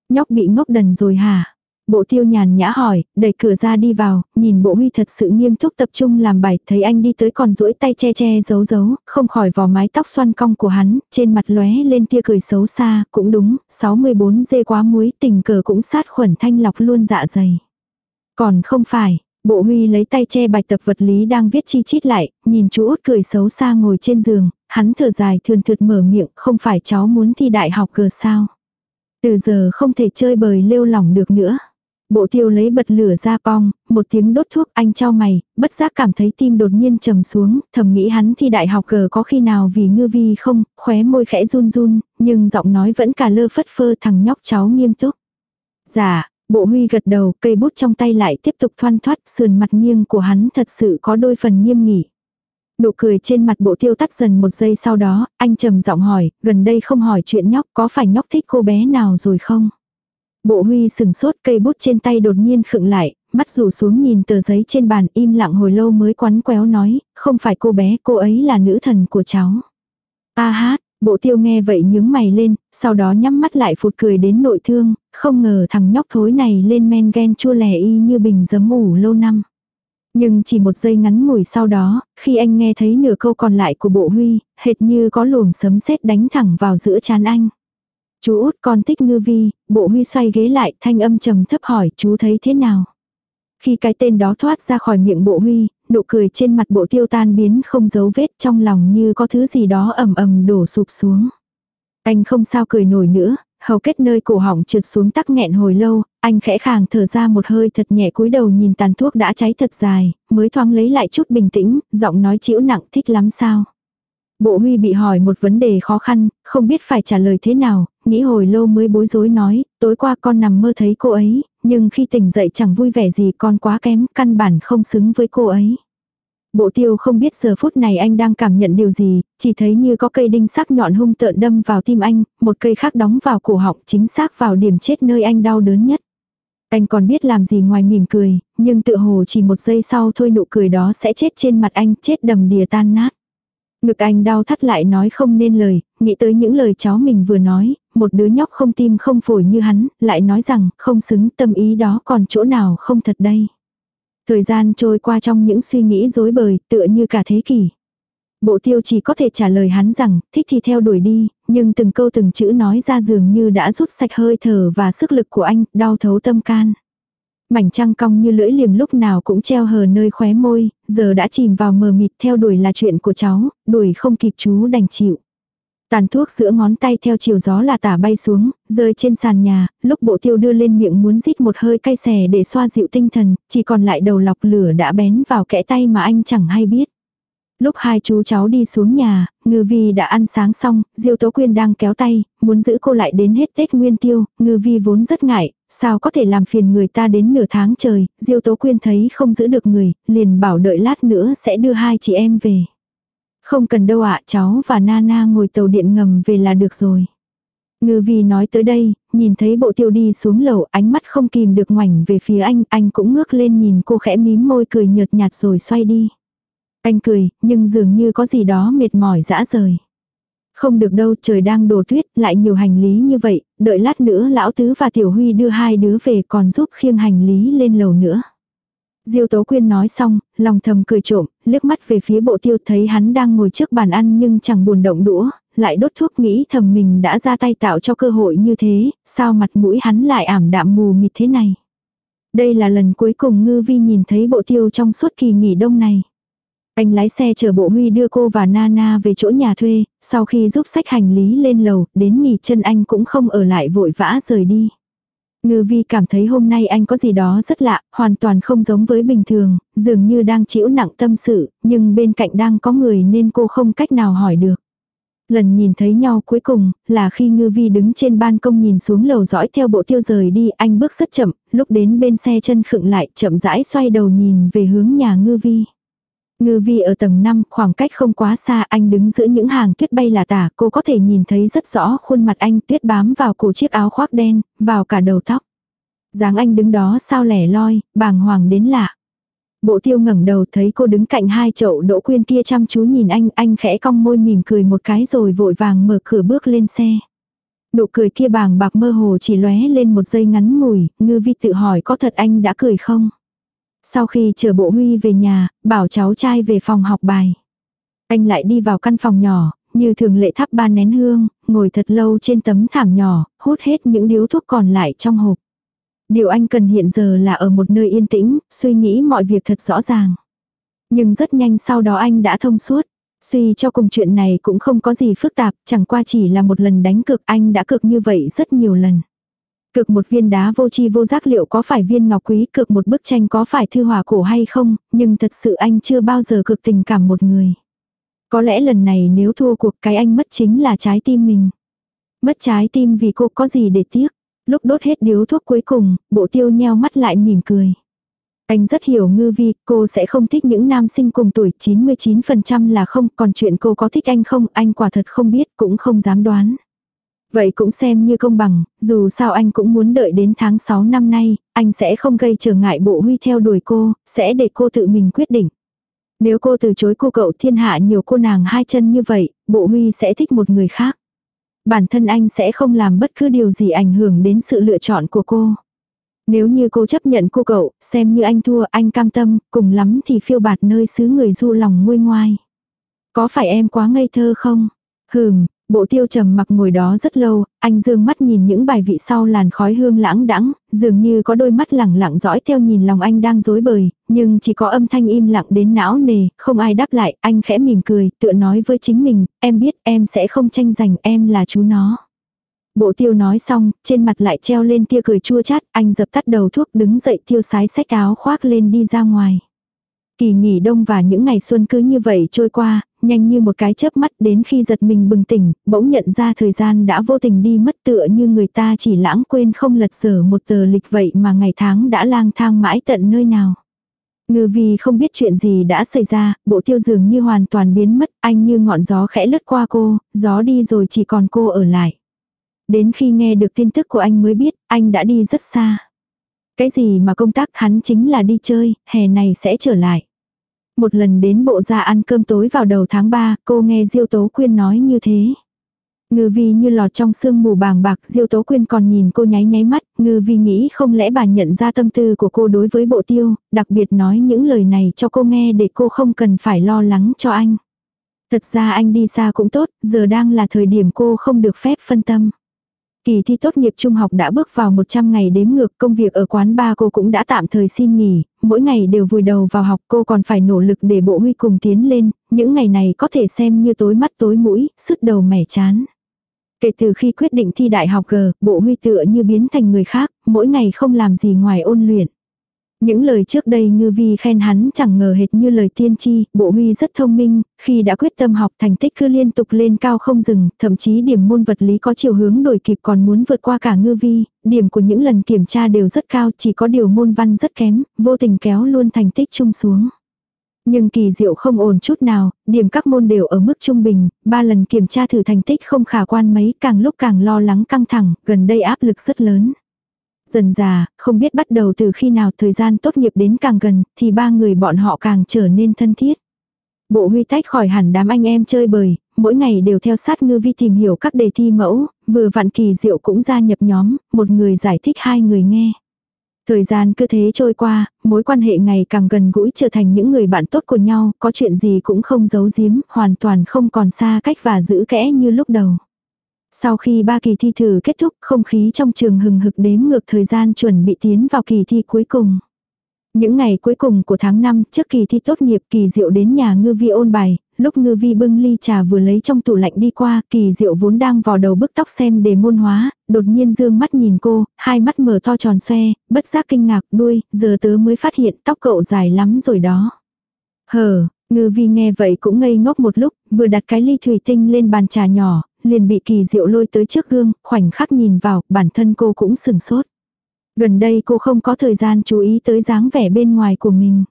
Nhóc bị ngốc đần rồi hả? Bộ tiêu nhàn nhã hỏi, đẩy cửa ra đi vào, nhìn bộ huy thật sự nghiêm túc tập trung làm bài, thấy anh đi tới còn duỗi tay che che giấu giấu, không khỏi vò mái tóc xoăn cong của hắn, trên mặt lóe lên tia cười xấu xa, cũng đúng, 64 dê quá muối, tình cờ cũng sát khuẩn thanh lọc luôn dạ dày. Còn không phải, bộ huy lấy tay che bài tập vật lý đang viết chi chít lại, nhìn chú út cười xấu xa ngồi trên giường, hắn thở dài thườn thượt mở miệng, không phải cháu muốn thi đại học cờ sao. Từ giờ không thể chơi bời lêu lỏng được nữa. Bộ tiêu lấy bật lửa ra pong, một tiếng đốt thuốc anh trao mày, bất giác cảm thấy tim đột nhiên trầm xuống, thầm nghĩ hắn thi đại học gờ có khi nào vì ngư vi không, khóe môi khẽ run run, nhưng giọng nói vẫn cả lơ phất phơ thằng nhóc cháu nghiêm túc. Dạ, bộ huy gật đầu, cây bút trong tay lại tiếp tục thoăn thoát, sườn mặt nghiêng của hắn thật sự có đôi phần nghiêm nghỉ. Nụ cười trên mặt bộ tiêu tắt dần một giây sau đó, anh trầm giọng hỏi, gần đây không hỏi chuyện nhóc có phải nhóc thích cô bé nào rồi không? Bộ huy sừng sốt cây bút trên tay đột nhiên khựng lại, mắt rủ xuống nhìn tờ giấy trên bàn im lặng hồi lâu mới quắn quéo nói, không phải cô bé, cô ấy là nữ thần của cháu. A hát, bộ tiêu nghe vậy nhướng mày lên, sau đó nhắm mắt lại phụt cười đến nội thương, không ngờ thằng nhóc thối này lên men ghen chua lẻ y như bình giấm ủ lâu năm. Nhưng chỉ một giây ngắn ngủi sau đó, khi anh nghe thấy nửa câu còn lại của bộ huy, hệt như có luồng sấm sét đánh thẳng vào giữa chán anh. Chú út con thích ngư vi, bộ huy xoay ghế lại thanh âm trầm thấp hỏi chú thấy thế nào. Khi cái tên đó thoát ra khỏi miệng bộ huy, nụ cười trên mặt bộ tiêu tan biến không dấu vết trong lòng như có thứ gì đó ầm ầm đổ sụp xuống. Anh không sao cười nổi nữa, hầu kết nơi cổ họng trượt xuống tắc nghẹn hồi lâu, anh khẽ khàng thở ra một hơi thật nhẹ cúi đầu nhìn tàn thuốc đã cháy thật dài, mới thoáng lấy lại chút bình tĩnh, giọng nói chịu nặng thích lắm sao. Bộ huy bị hỏi một vấn đề khó khăn, không biết phải trả lời thế nào, nghĩ hồi lâu mới bối rối nói, tối qua con nằm mơ thấy cô ấy, nhưng khi tỉnh dậy chẳng vui vẻ gì con quá kém, căn bản không xứng với cô ấy. Bộ tiêu không biết giờ phút này anh đang cảm nhận điều gì, chỉ thấy như có cây đinh sắc nhọn hung tợn đâm vào tim anh, một cây khác đóng vào cổ họng chính xác vào điểm chết nơi anh đau đớn nhất. Anh còn biết làm gì ngoài mỉm cười, nhưng tự hồ chỉ một giây sau thôi nụ cười đó sẽ chết trên mặt anh, chết đầm đìa tan nát. Ngực anh đau thắt lại nói không nên lời, nghĩ tới những lời cháu mình vừa nói, một đứa nhóc không tim không phổi như hắn, lại nói rằng không xứng tâm ý đó còn chỗ nào không thật đây. Thời gian trôi qua trong những suy nghĩ dối bời, tựa như cả thế kỷ. Bộ tiêu chỉ có thể trả lời hắn rằng, thích thì theo đuổi đi, nhưng từng câu từng chữ nói ra dường như đã rút sạch hơi thở và sức lực của anh, đau thấu tâm can. Mảnh trăng cong như lưỡi liềm lúc nào cũng treo hờ nơi khóe môi, giờ đã chìm vào mờ mịt theo đuổi là chuyện của cháu, đuổi không kịp chú đành chịu. Tàn thuốc giữa ngón tay theo chiều gió là tả bay xuống, rơi trên sàn nhà, lúc bộ tiêu đưa lên miệng muốn rít một hơi cay xè để xoa dịu tinh thần, chỉ còn lại đầu lọc lửa đã bén vào kẽ tay mà anh chẳng hay biết. Lúc hai chú cháu đi xuống nhà, ngư vi đã ăn sáng xong, diêu tố quyên đang kéo tay, muốn giữ cô lại đến hết Tết Nguyên Tiêu, ngư vi vốn rất ngại, sao có thể làm phiền người ta đến nửa tháng trời, diêu tố quyên thấy không giữ được người, liền bảo đợi lát nữa sẽ đưa hai chị em về. Không cần đâu ạ, cháu và Nana ngồi tàu điện ngầm về là được rồi. Ngư vi nói tới đây, nhìn thấy bộ tiêu đi xuống lầu ánh mắt không kìm được ngoảnh về phía anh, anh cũng ngước lên nhìn cô khẽ mím môi cười nhợt nhạt rồi xoay đi. Anh cười, nhưng dường như có gì đó mệt mỏi dã rời. Không được đâu, trời đang đổ tuyết, lại nhiều hành lý như vậy, đợi lát nữa lão tứ và tiểu huy đưa hai đứa về còn giúp khiêng hành lý lên lầu nữa. Diêu Tố Quyên nói xong, lòng thầm cười trộm, liếc mắt về phía bộ tiêu thấy hắn đang ngồi trước bàn ăn nhưng chẳng buồn động đũa, lại đốt thuốc nghĩ thầm mình đã ra tay tạo cho cơ hội như thế, sao mặt mũi hắn lại ảm đạm mù mịt thế này. Đây là lần cuối cùng ngư vi nhìn thấy bộ tiêu trong suốt kỳ nghỉ đông này. Anh lái xe chở bộ Huy đưa cô và Nana về chỗ nhà thuê, sau khi giúp sách hành lý lên lầu, đến nghỉ chân anh cũng không ở lại vội vã rời đi. Ngư vi cảm thấy hôm nay anh có gì đó rất lạ, hoàn toàn không giống với bình thường, dường như đang chịu nặng tâm sự, nhưng bên cạnh đang có người nên cô không cách nào hỏi được. Lần nhìn thấy nhau cuối cùng, là khi ngư vi đứng trên ban công nhìn xuống lầu dõi theo bộ tiêu rời đi, anh bước rất chậm, lúc đến bên xe chân khựng lại, chậm rãi xoay đầu nhìn về hướng nhà ngư vi. Ngư vi ở tầng 5, khoảng cách không quá xa, anh đứng giữa những hàng tuyết bay là tả, cô có thể nhìn thấy rất rõ khuôn mặt anh tuyết bám vào cổ chiếc áo khoác đen, vào cả đầu tóc. dáng anh đứng đó sao lẻ loi, bàng hoàng đến lạ. Bộ tiêu ngẩng đầu thấy cô đứng cạnh hai chậu đỗ quyên kia chăm chú nhìn anh, anh khẽ cong môi mỉm cười một cái rồi vội vàng mở cửa bước lên xe. Nụ cười kia bàng bạc mơ hồ chỉ lóe lên một giây ngắn ngủi, ngư vi tự hỏi có thật anh đã cười không? Sau khi chờ bộ Huy về nhà, bảo cháu trai về phòng học bài. Anh lại đi vào căn phòng nhỏ, như thường lệ thắp ba nén hương, ngồi thật lâu trên tấm thảm nhỏ, hút hết những điếu thuốc còn lại trong hộp. Điều anh cần hiện giờ là ở một nơi yên tĩnh, suy nghĩ mọi việc thật rõ ràng. Nhưng rất nhanh sau đó anh đã thông suốt. Suy cho cùng chuyện này cũng không có gì phức tạp, chẳng qua chỉ là một lần đánh cực anh đã cực như vậy rất nhiều lần. Cực một viên đá vô chi vô giác liệu có phải viên ngọc quý, cực một bức tranh có phải thư hòa cổ hay không, nhưng thật sự anh chưa bao giờ cực tình cảm một người. Có lẽ lần này nếu thua cuộc cái anh mất chính là trái tim mình. Mất trái tim vì cô có gì để tiếc. Lúc đốt hết điếu thuốc cuối cùng, bộ tiêu nheo mắt lại mỉm cười. Anh rất hiểu ngư vi, cô sẽ không thích những nam sinh cùng tuổi 99% là không, còn chuyện cô có thích anh không, anh quả thật không biết, cũng không dám đoán. Vậy cũng xem như công bằng, dù sao anh cũng muốn đợi đến tháng 6 năm nay, anh sẽ không gây trở ngại bộ huy theo đuổi cô, sẽ để cô tự mình quyết định. Nếu cô từ chối cô cậu thiên hạ nhiều cô nàng hai chân như vậy, bộ huy sẽ thích một người khác. Bản thân anh sẽ không làm bất cứ điều gì ảnh hưởng đến sự lựa chọn của cô. Nếu như cô chấp nhận cô cậu, xem như anh thua, anh cam tâm, cùng lắm thì phiêu bạt nơi xứ người du lòng nguôi ngoai. Có phải em quá ngây thơ không? Hừm, Bộ tiêu trầm mặc ngồi đó rất lâu, anh dương mắt nhìn những bài vị sau làn khói hương lãng đãng, dường như có đôi mắt lẳng lặng dõi theo nhìn lòng anh đang dối bời, nhưng chỉ có âm thanh im lặng đến não nề, không ai đáp lại, anh khẽ mỉm cười, tựa nói với chính mình, em biết em sẽ không tranh giành, em là chú nó. Bộ tiêu nói xong, trên mặt lại treo lên tia cười chua chát, anh dập tắt đầu thuốc đứng dậy tiêu sái sách áo khoác lên đi ra ngoài. Kỳ nghỉ đông và những ngày xuân cứ như vậy trôi qua, nhanh như một cái chớp mắt đến khi giật mình bừng tỉnh, bỗng nhận ra thời gian đã vô tình đi mất tựa như người ta chỉ lãng quên không lật sở một tờ lịch vậy mà ngày tháng đã lang thang mãi tận nơi nào. Ngư vì không biết chuyện gì đã xảy ra, bộ tiêu dường như hoàn toàn biến mất, anh như ngọn gió khẽ lướt qua cô, gió đi rồi chỉ còn cô ở lại. Đến khi nghe được tin tức của anh mới biết, anh đã đi rất xa. Cái gì mà công tác hắn chính là đi chơi, hè này sẽ trở lại. Một lần đến bộ ra ăn cơm tối vào đầu tháng 3, cô nghe Diêu Tố Quyên nói như thế. Ngư vi như lọt trong sương mù bàng bạc, Diêu Tố Quyên còn nhìn cô nháy nháy mắt, ngư vi nghĩ không lẽ bà nhận ra tâm tư của cô đối với bộ tiêu, đặc biệt nói những lời này cho cô nghe để cô không cần phải lo lắng cho anh. Thật ra anh đi xa cũng tốt, giờ đang là thời điểm cô không được phép phân tâm. Kỳ thi tốt nghiệp trung học đã bước vào 100 ngày đếm ngược công việc ở quán ba cô cũng đã tạm thời xin nghỉ, mỗi ngày đều vùi đầu vào học cô còn phải nỗ lực để bộ huy cùng tiến lên, những ngày này có thể xem như tối mắt tối mũi, sứt đầu mẻ chán. Kể từ khi quyết định thi đại học G, bộ huy tựa như biến thành người khác, mỗi ngày không làm gì ngoài ôn luyện. Những lời trước đây ngư vi khen hắn chẳng ngờ hệt như lời tiên tri, bộ huy rất thông minh, khi đã quyết tâm học thành tích cứ liên tục lên cao không dừng, thậm chí điểm môn vật lý có chiều hướng đổi kịp còn muốn vượt qua cả ngư vi, điểm của những lần kiểm tra đều rất cao chỉ có điều môn văn rất kém, vô tình kéo luôn thành tích chung xuống. Nhưng kỳ diệu không ổn chút nào, điểm các môn đều ở mức trung bình, ba lần kiểm tra thử thành tích không khả quan mấy càng lúc càng lo lắng căng thẳng, gần đây áp lực rất lớn. Dần già, không biết bắt đầu từ khi nào thời gian tốt nghiệp đến càng gần, thì ba người bọn họ càng trở nên thân thiết. Bộ huy tách khỏi hẳn đám anh em chơi bời, mỗi ngày đều theo sát ngư vi tìm hiểu các đề thi mẫu, vừa vạn kỳ diệu cũng gia nhập nhóm, một người giải thích hai người nghe. Thời gian cứ thế trôi qua, mối quan hệ ngày càng gần gũi trở thành những người bạn tốt của nhau, có chuyện gì cũng không giấu giếm, hoàn toàn không còn xa cách và giữ kẽ như lúc đầu. Sau khi ba kỳ thi thử kết thúc, không khí trong trường hừng hực đếm ngược thời gian chuẩn bị tiến vào kỳ thi cuối cùng. Những ngày cuối cùng của tháng 5 trước kỳ thi tốt nghiệp kỳ diệu đến nhà ngư vi ôn bài, lúc ngư vi bưng ly trà vừa lấy trong tủ lạnh đi qua, kỳ diệu vốn đang vò đầu bức tóc xem đề môn hóa, đột nhiên dương mắt nhìn cô, hai mắt mở to tròn xoe, bất giác kinh ngạc đuôi, giờ tớ mới phát hiện tóc cậu dài lắm rồi đó. Hờ, ngư vi nghe vậy cũng ngây ngốc một lúc, vừa đặt cái ly thủy tinh lên bàn trà nhỏ, liền bị kỳ diệu lôi tới trước gương, khoảnh khắc nhìn vào, bản thân cô cũng sừng sốt. Gần đây cô không có thời gian chú ý tới dáng vẻ bên ngoài của mình.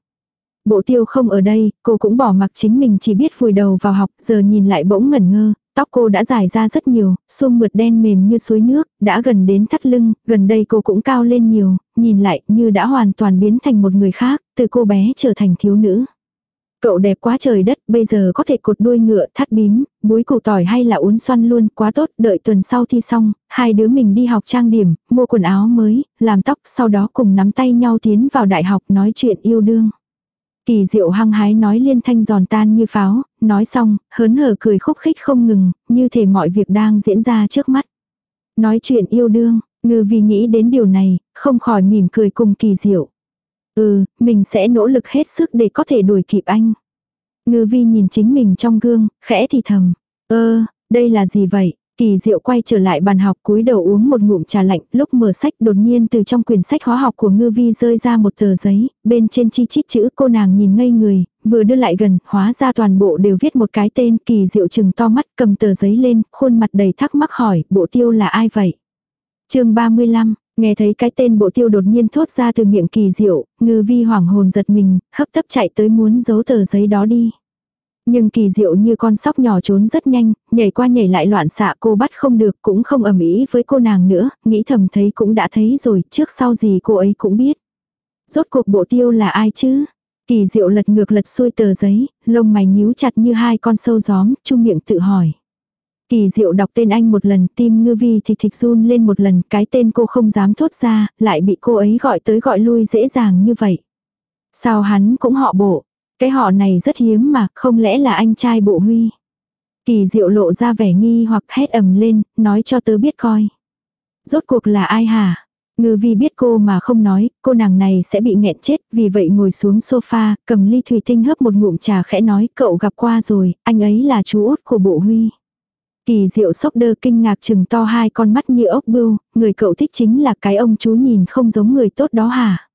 Bộ tiêu không ở đây, cô cũng bỏ mặc chính mình chỉ biết vùi đầu vào học, giờ nhìn lại bỗng ngẩn ngơ, tóc cô đã dài ra rất nhiều, xung mượt đen mềm như suối nước, đã gần đến thắt lưng, gần đây cô cũng cao lên nhiều, nhìn lại như đã hoàn toàn biến thành một người khác, từ cô bé trở thành thiếu nữ. Cậu đẹp quá trời đất, bây giờ có thể cột đuôi ngựa, thắt bím, búi củ tỏi hay là uốn xoăn luôn, quá tốt, đợi tuần sau thi xong, hai đứa mình đi học trang điểm, mua quần áo mới, làm tóc, sau đó cùng nắm tay nhau tiến vào đại học nói chuyện yêu đương. Kỳ diệu hăng hái nói liên thanh giòn tan như pháo, nói xong, hớn hở cười khúc khích không ngừng, như thể mọi việc đang diễn ra trước mắt. Nói chuyện yêu đương, ngư vì nghĩ đến điều này, không khỏi mỉm cười cùng kỳ diệu. Ừ, mình sẽ nỗ lực hết sức để có thể đuổi kịp anh. Ngư vi nhìn chính mình trong gương, khẽ thì thầm. Ơ, đây là gì vậy? Kỳ diệu quay trở lại bàn học cúi đầu uống một ngụm trà lạnh, lúc mở sách đột nhiên từ trong quyển sách hóa học của ngư vi rơi ra một tờ giấy, bên trên chi chít chữ cô nàng nhìn ngây người, vừa đưa lại gần, hóa ra toàn bộ đều viết một cái tên, kỳ diệu chừng to mắt cầm tờ giấy lên, khuôn mặt đầy thắc mắc hỏi, bộ tiêu là ai vậy? chương 35, Nghe thấy cái tên bộ tiêu đột nhiên thốt ra từ miệng kỳ diệu, ngư vi hoảng hồn giật mình, hấp tấp chạy tới muốn giấu tờ giấy đó đi. Nhưng kỳ diệu như con sóc nhỏ trốn rất nhanh, nhảy qua nhảy lại loạn xạ cô bắt không được cũng không ầm ĩ với cô nàng nữa, nghĩ thầm thấy cũng đã thấy rồi, trước sau gì cô ấy cũng biết. Rốt cuộc bộ tiêu là ai chứ? Kỳ diệu lật ngược lật xuôi tờ giấy, lông mày nhíu chặt như hai con sâu gióm, chung miệng tự hỏi. Kỳ diệu đọc tên anh một lần, tim ngư vi thì thịch run lên một lần, cái tên cô không dám thốt ra, lại bị cô ấy gọi tới gọi lui dễ dàng như vậy. Sao hắn cũng họ bộ, cái họ này rất hiếm mà, không lẽ là anh trai bộ huy. Kỳ diệu lộ ra vẻ nghi hoặc hét ầm lên, nói cho tớ biết coi. Rốt cuộc là ai hả? Ngư vi biết cô mà không nói, cô nàng này sẽ bị nghẹn chết, vì vậy ngồi xuống sofa, cầm ly thủy tinh hấp một ngụm trà khẽ nói, cậu gặp qua rồi, anh ấy là chú út của bộ huy. Kỳ diệu sốc đơ kinh ngạc chừng to hai con mắt như ốc bưu, người cậu thích chính là cái ông chú nhìn không giống người tốt đó hả?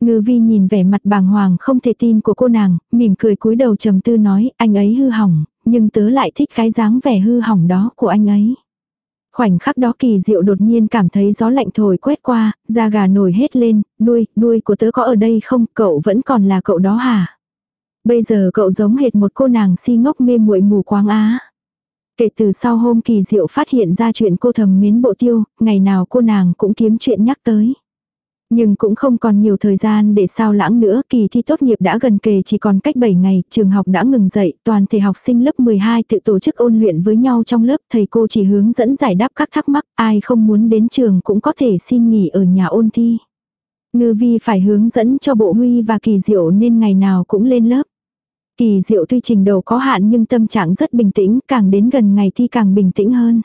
Ngư vi nhìn vẻ mặt bàng hoàng không thể tin của cô nàng, mỉm cười cúi đầu trầm tư nói, anh ấy hư hỏng, nhưng tớ lại thích cái dáng vẻ hư hỏng đó của anh ấy. Khoảnh khắc đó kỳ diệu đột nhiên cảm thấy gió lạnh thổi quét qua, da gà nổi hết lên, đuôi, đuôi của tớ có ở đây không, cậu vẫn còn là cậu đó hả? Bây giờ cậu giống hệt một cô nàng si ngốc mê muội mù quáng á. Kể từ sau hôm kỳ diệu phát hiện ra chuyện cô thầm mến bộ tiêu, ngày nào cô nàng cũng kiếm chuyện nhắc tới. Nhưng cũng không còn nhiều thời gian để sao lãng nữa, kỳ thi tốt nghiệp đã gần kề chỉ còn cách 7 ngày, trường học đã ngừng dạy, toàn thể học sinh lớp 12 tự tổ chức ôn luyện với nhau trong lớp, thầy cô chỉ hướng dẫn giải đáp các thắc mắc, ai không muốn đến trường cũng có thể xin nghỉ ở nhà ôn thi. Ngư vi phải hướng dẫn cho bộ huy và kỳ diệu nên ngày nào cũng lên lớp. Kỳ diệu tuy trình đầu có hạn nhưng tâm trạng rất bình tĩnh, càng đến gần ngày thi càng bình tĩnh hơn.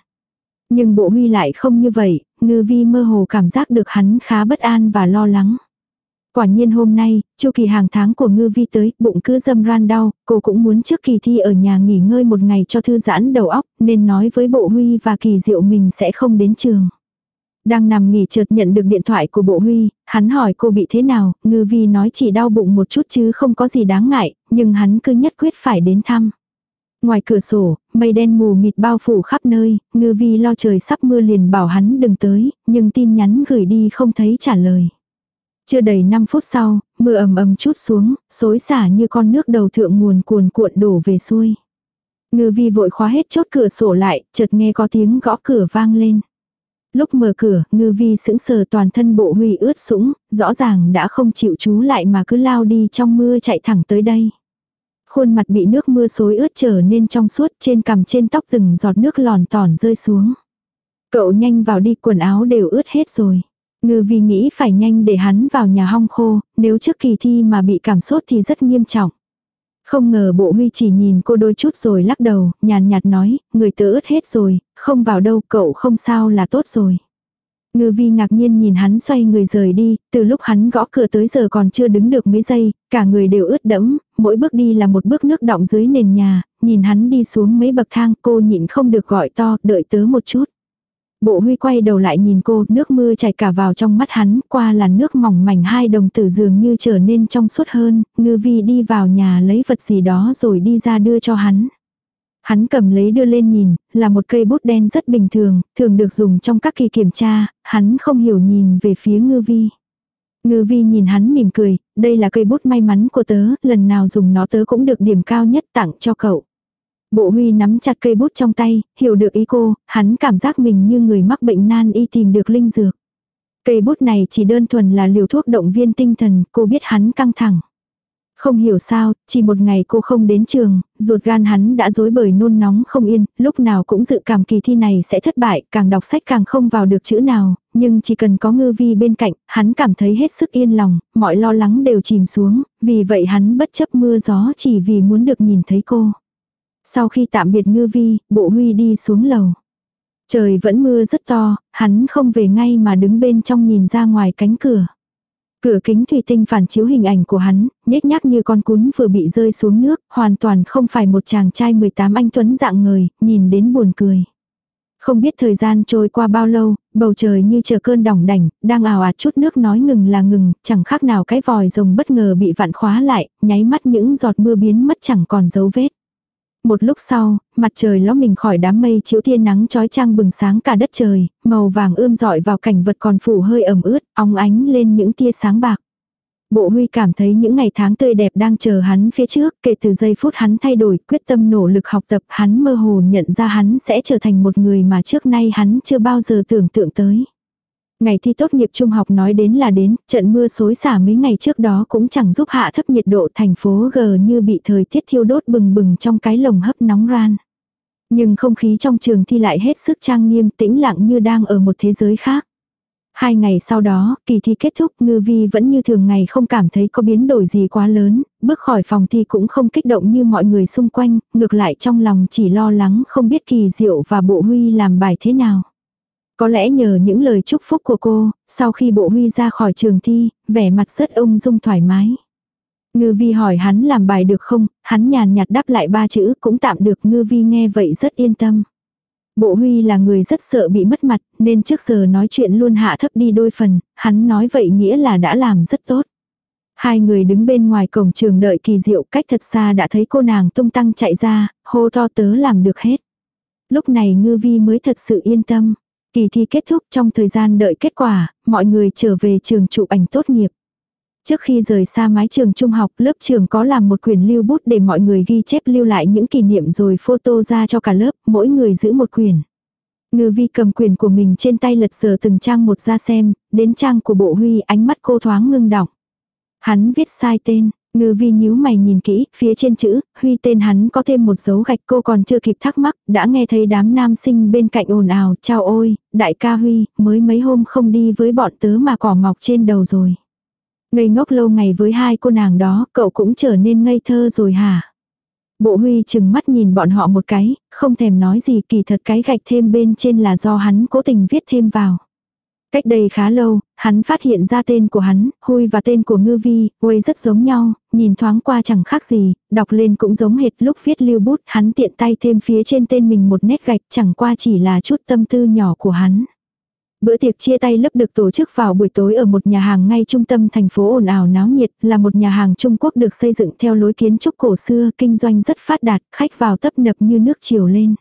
Nhưng bộ huy lại không như vậy, ngư vi mơ hồ cảm giác được hắn khá bất an và lo lắng. Quả nhiên hôm nay, chu kỳ hàng tháng của ngư vi tới, bụng cứ dâm ran đau, cô cũng muốn trước kỳ thi ở nhà nghỉ ngơi một ngày cho thư giãn đầu óc, nên nói với bộ huy và kỳ diệu mình sẽ không đến trường. Đang nằm nghỉ chợt nhận được điện thoại của bộ huy, hắn hỏi cô bị thế nào, ngư vi nói chỉ đau bụng một chút chứ không có gì đáng ngại, nhưng hắn cứ nhất quyết phải đến thăm. Ngoài cửa sổ, mây đen mù mịt bao phủ khắp nơi, ngư vi lo trời sắp mưa liền bảo hắn đừng tới, nhưng tin nhắn gửi đi không thấy trả lời. Chưa đầy 5 phút sau, mưa ầm ầm chút xuống, xối xả như con nước đầu thượng nguồn cuồn cuộn đổ về xuôi. Ngư vi vội khóa hết chốt cửa sổ lại, chợt nghe có tiếng gõ cửa vang lên. Lúc mở cửa, ngư vi sững sờ toàn thân bộ huy ướt sũng, rõ ràng đã không chịu chú lại mà cứ lao đi trong mưa chạy thẳng tới đây. Khuôn mặt bị nước mưa xối ướt trở nên trong suốt trên cằm trên tóc từng giọt nước lòn tòn rơi xuống. Cậu nhanh vào đi quần áo đều ướt hết rồi. Ngư vi nghĩ phải nhanh để hắn vào nhà hong khô, nếu trước kỳ thi mà bị cảm sốt thì rất nghiêm trọng. Không ngờ bộ huy chỉ nhìn cô đôi chút rồi lắc đầu, nhàn nhạt nói, người tớ ướt hết rồi, không vào đâu, cậu không sao là tốt rồi. Ngư vi ngạc nhiên nhìn hắn xoay người rời đi, từ lúc hắn gõ cửa tới giờ còn chưa đứng được mấy giây, cả người đều ướt đẫm, mỗi bước đi là một bước nước đọng dưới nền nhà, nhìn hắn đi xuống mấy bậc thang cô nhịn không được gọi to, đợi tớ một chút. Bộ huy quay đầu lại nhìn cô, nước mưa chảy cả vào trong mắt hắn, qua là nước mỏng mảnh hai đồng tử dường như trở nên trong suốt hơn, ngư vi đi vào nhà lấy vật gì đó rồi đi ra đưa cho hắn. Hắn cầm lấy đưa lên nhìn, là một cây bút đen rất bình thường, thường được dùng trong các kỳ kiểm tra, hắn không hiểu nhìn về phía ngư vi. Ngư vi nhìn hắn mỉm cười, đây là cây bút may mắn của tớ, lần nào dùng nó tớ cũng được điểm cao nhất tặng cho cậu. Bộ huy nắm chặt cây bút trong tay, hiểu được ý cô, hắn cảm giác mình như người mắc bệnh nan y tìm được linh dược. Cây bút này chỉ đơn thuần là liều thuốc động viên tinh thần, cô biết hắn căng thẳng. Không hiểu sao, chỉ một ngày cô không đến trường, ruột gan hắn đã dối bởi nôn nóng không yên, lúc nào cũng dự cảm kỳ thi này sẽ thất bại, càng đọc sách càng không vào được chữ nào, nhưng chỉ cần có ngư vi bên cạnh, hắn cảm thấy hết sức yên lòng, mọi lo lắng đều chìm xuống, vì vậy hắn bất chấp mưa gió chỉ vì muốn được nhìn thấy cô. Sau khi tạm biệt ngư vi, bộ huy đi xuống lầu. Trời vẫn mưa rất to, hắn không về ngay mà đứng bên trong nhìn ra ngoài cánh cửa. Cửa kính thủy tinh phản chiếu hình ảnh của hắn, nhếch nhác như con cún vừa bị rơi xuống nước, hoàn toàn không phải một chàng trai 18 anh tuấn dạng người, nhìn đến buồn cười. Không biết thời gian trôi qua bao lâu, bầu trời như chờ cơn đỏng đảnh, đang ào ạt chút nước nói ngừng là ngừng, chẳng khác nào cái vòi rồng bất ngờ bị vặn khóa lại, nháy mắt những giọt mưa biến mất chẳng còn dấu vết. Một lúc sau, mặt trời ló mình khỏi đám mây chiếu thiên nắng trói trang bừng sáng cả đất trời, màu vàng ươm dọi vào cảnh vật còn phủ hơi ẩm ướt, óng ánh lên những tia sáng bạc. Bộ huy cảm thấy những ngày tháng tươi đẹp đang chờ hắn phía trước, kể từ giây phút hắn thay đổi, quyết tâm nỗ lực học tập, hắn mơ hồ nhận ra hắn sẽ trở thành một người mà trước nay hắn chưa bao giờ tưởng tượng tới. Ngày thi tốt nghiệp trung học nói đến là đến, trận mưa xối xả mấy ngày trước đó cũng chẳng giúp hạ thấp nhiệt độ thành phố G như bị thời tiết thiêu đốt bừng bừng trong cái lồng hấp nóng ran. Nhưng không khí trong trường thi lại hết sức trang nghiêm tĩnh lặng như đang ở một thế giới khác. Hai ngày sau đó, kỳ thi kết thúc, ngư vi vẫn như thường ngày không cảm thấy có biến đổi gì quá lớn, bước khỏi phòng thi cũng không kích động như mọi người xung quanh, ngược lại trong lòng chỉ lo lắng không biết kỳ diệu và bộ huy làm bài thế nào. Có lẽ nhờ những lời chúc phúc của cô, sau khi bộ huy ra khỏi trường thi, vẻ mặt rất ung dung thoải mái. Ngư vi hỏi hắn làm bài được không, hắn nhàn nhạt đáp lại ba chữ cũng tạm được ngư vi nghe vậy rất yên tâm. Bộ huy là người rất sợ bị mất mặt, nên trước giờ nói chuyện luôn hạ thấp đi đôi phần, hắn nói vậy nghĩa là đã làm rất tốt. Hai người đứng bên ngoài cổng trường đợi kỳ diệu cách thật xa đã thấy cô nàng tung tăng chạy ra, hô to tớ làm được hết. Lúc này ngư vi mới thật sự yên tâm. Kỳ thi kết thúc trong thời gian đợi kết quả, mọi người trở về trường chụp ảnh tốt nghiệp. Trước khi rời xa mái trường trung học, lớp trường có làm một quyển lưu bút để mọi người ghi chép lưu lại những kỷ niệm rồi photo ra cho cả lớp, mỗi người giữ một quyển. Ngư vi cầm quyền của mình trên tay lật sờ từng trang một ra xem, đến trang của bộ huy ánh mắt cô thoáng ngưng đọng. Hắn viết sai tên, ngư vi nhíu mày nhìn kỹ, phía trên chữ, huy tên hắn có thêm một dấu gạch cô còn chưa kịp thắc mắc, đã nghe thấy đám nam sinh bên cạnh ồn ào, chào ôi, đại ca huy, mới mấy hôm không đi với bọn tớ mà cỏ mọc trên đầu rồi. Ngây ngốc lâu ngày với hai cô nàng đó, cậu cũng trở nên ngây thơ rồi hả? Bộ huy chừng mắt nhìn bọn họ một cái, không thèm nói gì kỳ thật cái gạch thêm bên trên là do hắn cố tình viết thêm vào. Cách đây khá lâu, hắn phát hiện ra tên của hắn, Hui và tên của Ngư Vi, Hui rất giống nhau, nhìn thoáng qua chẳng khác gì, đọc lên cũng giống hệt lúc viết lưu bút, hắn tiện tay thêm phía trên tên mình một nét gạch chẳng qua chỉ là chút tâm tư nhỏ của hắn. Bữa tiệc chia tay lớp được tổ chức vào buổi tối ở một nhà hàng ngay trung tâm thành phố ồn ào náo nhiệt, là một nhà hàng Trung Quốc được xây dựng theo lối kiến trúc cổ xưa, kinh doanh rất phát đạt, khách vào tấp nập như nước chiều lên.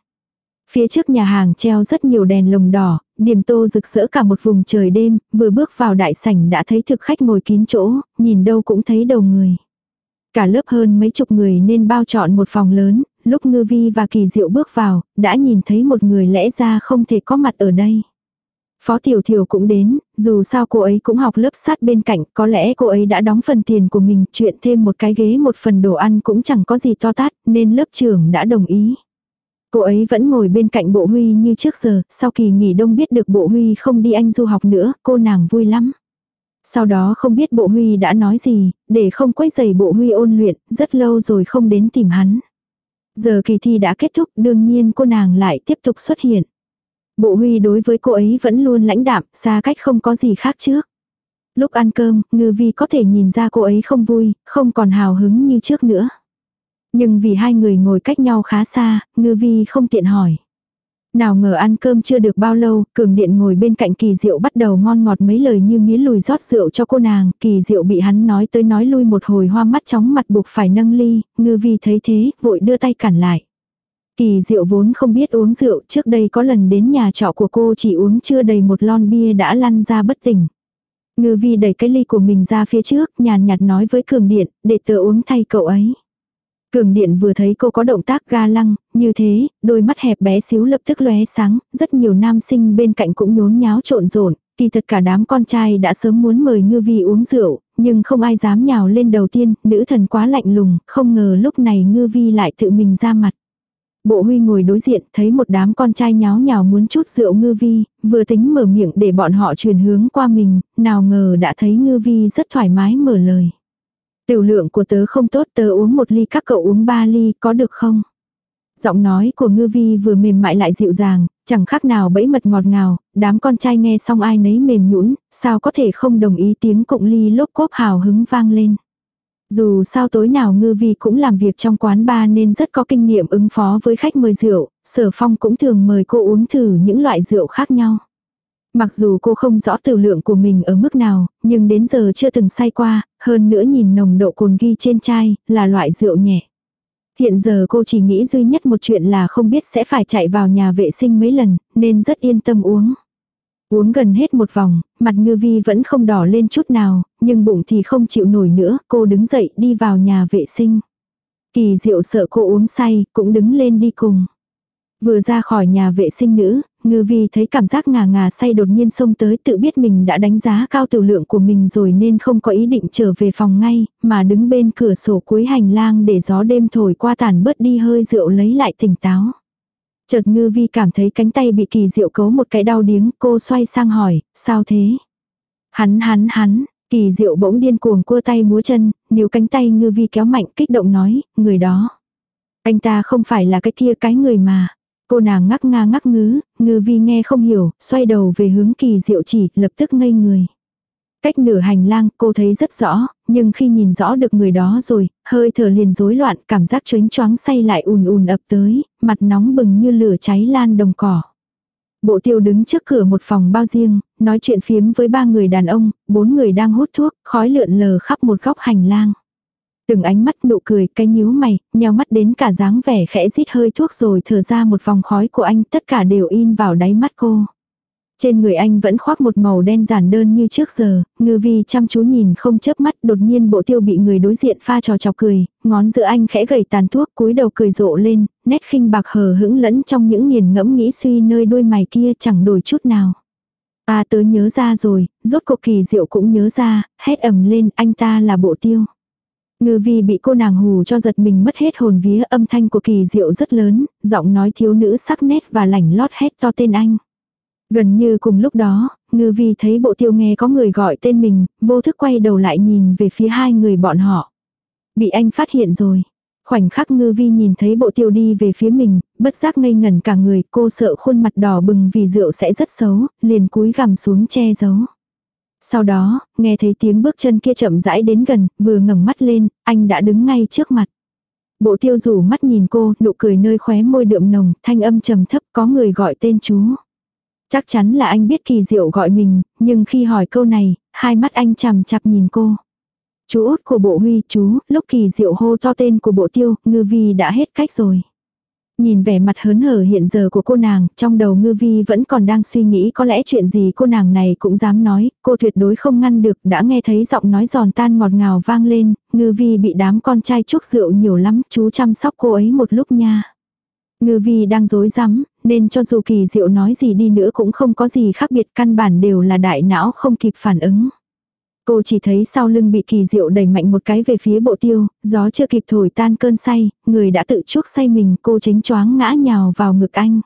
Phía trước nhà hàng treo rất nhiều đèn lồng đỏ, điểm tô rực rỡ cả một vùng trời đêm, vừa bước vào đại sảnh đã thấy thực khách ngồi kín chỗ, nhìn đâu cũng thấy đầu người. Cả lớp hơn mấy chục người nên bao trọn một phòng lớn, lúc ngư vi và kỳ diệu bước vào, đã nhìn thấy một người lẽ ra không thể có mặt ở đây. Phó Tiểu Thiểu cũng đến, dù sao cô ấy cũng học lớp sát bên cạnh, có lẽ cô ấy đã đóng phần tiền của mình, chuyện thêm một cái ghế một phần đồ ăn cũng chẳng có gì to tát, nên lớp trưởng đã đồng ý. Cô ấy vẫn ngồi bên cạnh bộ huy như trước giờ, sau kỳ nghỉ đông biết được bộ huy không đi anh du học nữa, cô nàng vui lắm. Sau đó không biết bộ huy đã nói gì, để không quấy giày bộ huy ôn luyện, rất lâu rồi không đến tìm hắn. Giờ kỳ thi đã kết thúc, đương nhiên cô nàng lại tiếp tục xuất hiện. Bộ huy đối với cô ấy vẫn luôn lãnh đạm, xa cách không có gì khác trước. Lúc ăn cơm, ngư vi có thể nhìn ra cô ấy không vui, không còn hào hứng như trước nữa. Nhưng vì hai người ngồi cách nhau khá xa, ngư vi không tiện hỏi. Nào ngờ ăn cơm chưa được bao lâu, cường điện ngồi bên cạnh kỳ diệu bắt đầu ngon ngọt mấy lời như mía lùi rót rượu cho cô nàng, kỳ diệu bị hắn nói tới nói lui một hồi hoa mắt chóng mặt buộc phải nâng ly, ngư vi thấy thế, vội đưa tay cản lại. Kỳ diệu vốn không biết uống rượu, trước đây có lần đến nhà trọ của cô chỉ uống chưa đầy một lon bia đã lăn ra bất tỉnh. Ngư vi đẩy cái ly của mình ra phía trước, nhàn nhạt nói với cường điện, để tớ uống thay cậu ấy. Cường điện vừa thấy cô có động tác ga lăng, như thế, đôi mắt hẹp bé xíu lập tức lóe sáng, rất nhiều nam sinh bên cạnh cũng nhốn nháo trộn rộn, kỳ thật cả đám con trai đã sớm muốn mời ngư vi uống rượu, nhưng không ai dám nhào lên đầu tiên, nữ thần quá lạnh lùng, không ngờ lúc này ngư vi lại tự mình ra mặt. Bộ huy ngồi đối diện, thấy một đám con trai nháo nhào muốn chút rượu ngư vi, vừa tính mở miệng để bọn họ truyền hướng qua mình, nào ngờ đã thấy ngư vi rất thoải mái mở lời. Tiểu lượng của tớ không tốt tớ uống một ly các cậu uống ba ly có được không? Giọng nói của ngư vi vừa mềm mại lại dịu dàng, chẳng khác nào bẫy mật ngọt ngào, đám con trai nghe xong ai nấy mềm nhũn sao có thể không đồng ý tiếng cụng ly lốp cốp hào hứng vang lên. Dù sao tối nào ngư vi cũng làm việc trong quán bar nên rất có kinh nghiệm ứng phó với khách mời rượu, sở phong cũng thường mời cô uống thử những loại rượu khác nhau. Mặc dù cô không rõ tiểu lượng của mình ở mức nào, nhưng đến giờ chưa từng say qua, hơn nữa nhìn nồng độ cồn ghi trên chai, là loại rượu nhẹ. Hiện giờ cô chỉ nghĩ duy nhất một chuyện là không biết sẽ phải chạy vào nhà vệ sinh mấy lần, nên rất yên tâm uống. Uống gần hết một vòng, mặt ngư vi vẫn không đỏ lên chút nào, nhưng bụng thì không chịu nổi nữa, cô đứng dậy đi vào nhà vệ sinh. Kỳ diệu sợ cô uống say, cũng đứng lên đi cùng. Vừa ra khỏi nhà vệ sinh nữ, ngư vi thấy cảm giác ngà ngà say đột nhiên xông tới tự biết mình đã đánh giá cao tiểu lượng của mình rồi nên không có ý định trở về phòng ngay, mà đứng bên cửa sổ cuối hành lang để gió đêm thổi qua tàn bớt đi hơi rượu lấy lại tỉnh táo. Chợt ngư vi cảm thấy cánh tay bị kỳ diệu cấu một cái đau điếng, cô xoay sang hỏi, sao thế? Hắn hắn hắn, kỳ diệu bỗng điên cuồng cua tay múa chân, níu cánh tay ngư vi kéo mạnh kích động nói, người đó. Anh ta không phải là cái kia cái người mà. Cô nàng ngắc nga ngắc ngứ, ngư vi nghe không hiểu, xoay đầu về hướng kỳ diệu chỉ, lập tức ngây người. Cách nửa hành lang cô thấy rất rõ, nhưng khi nhìn rõ được người đó rồi, hơi thở liền rối loạn, cảm giác choáng choáng say lại ùn ùn ập tới, mặt nóng bừng như lửa cháy lan đồng cỏ. Bộ tiêu đứng trước cửa một phòng bao riêng, nói chuyện phiếm với ba người đàn ông, bốn người đang hút thuốc, khói lượn lờ khắp một góc hành lang. Từng ánh mắt nụ cười, cái nhíu mày, nheo mắt đến cả dáng vẻ khẽ rít hơi thuốc rồi thở ra một vòng khói của anh, tất cả đều in vào đáy mắt cô. Trên người anh vẫn khoác một màu đen giản đơn như trước giờ, ngư vi chăm chú nhìn không chớp mắt đột nhiên bộ tiêu bị người đối diện pha trò chọc cười, ngón giữa anh khẽ gầy tàn thuốc cúi đầu cười rộ lên, nét khinh bạc hờ hững lẫn trong những nghiền ngẫm nghĩ suy nơi đôi mày kia chẳng đổi chút nào. Ta tớ nhớ ra rồi, rốt cuộc kỳ diệu cũng nhớ ra, hét ầm lên anh ta là bộ tiêu. Ngư vi bị cô nàng hù cho giật mình mất hết hồn vía âm thanh của kỳ diệu rất lớn, giọng nói thiếu nữ sắc nét và lảnh lót hét to tên anh. Gần như cùng lúc đó, ngư vi thấy bộ tiêu nghe có người gọi tên mình, vô thức quay đầu lại nhìn về phía hai người bọn họ. Bị anh phát hiện rồi. Khoảnh khắc ngư vi nhìn thấy bộ tiêu đi về phía mình, bất giác ngây ngẩn cả người, cô sợ khuôn mặt đỏ bừng vì rượu sẽ rất xấu, liền cúi gằm xuống che giấu. Sau đó, nghe thấy tiếng bước chân kia chậm rãi đến gần, vừa ngẩng mắt lên, anh đã đứng ngay trước mặt. Bộ tiêu rủ mắt nhìn cô, nụ cười nơi khóe môi đượm nồng, thanh âm trầm thấp có người gọi tên chú. Chắc chắn là anh biết kỳ diệu gọi mình, nhưng khi hỏi câu này, hai mắt anh chằm chặp nhìn cô. Chú út của bộ huy chú, lúc kỳ diệu hô to tên của bộ tiêu, ngư vi đã hết cách rồi. Nhìn vẻ mặt hớn hở hiện giờ của cô nàng, trong đầu ngư vi vẫn còn đang suy nghĩ có lẽ chuyện gì cô nàng này cũng dám nói, cô tuyệt đối không ngăn được, đã nghe thấy giọng nói giòn tan ngọt ngào vang lên, ngư vi bị đám con trai chúc rượu nhiều lắm, chú chăm sóc cô ấy một lúc nha. Ngư vi đang dối rắm nên cho dù kỳ diệu nói gì đi nữa cũng không có gì khác biệt căn bản đều là đại não không kịp phản ứng. Cô chỉ thấy sau lưng bị kỳ diệu đẩy mạnh một cái về phía bộ tiêu, gió chưa kịp thổi tan cơn say, người đã tự chuốc say mình, cô chính choáng ngã nhào vào ngực anh.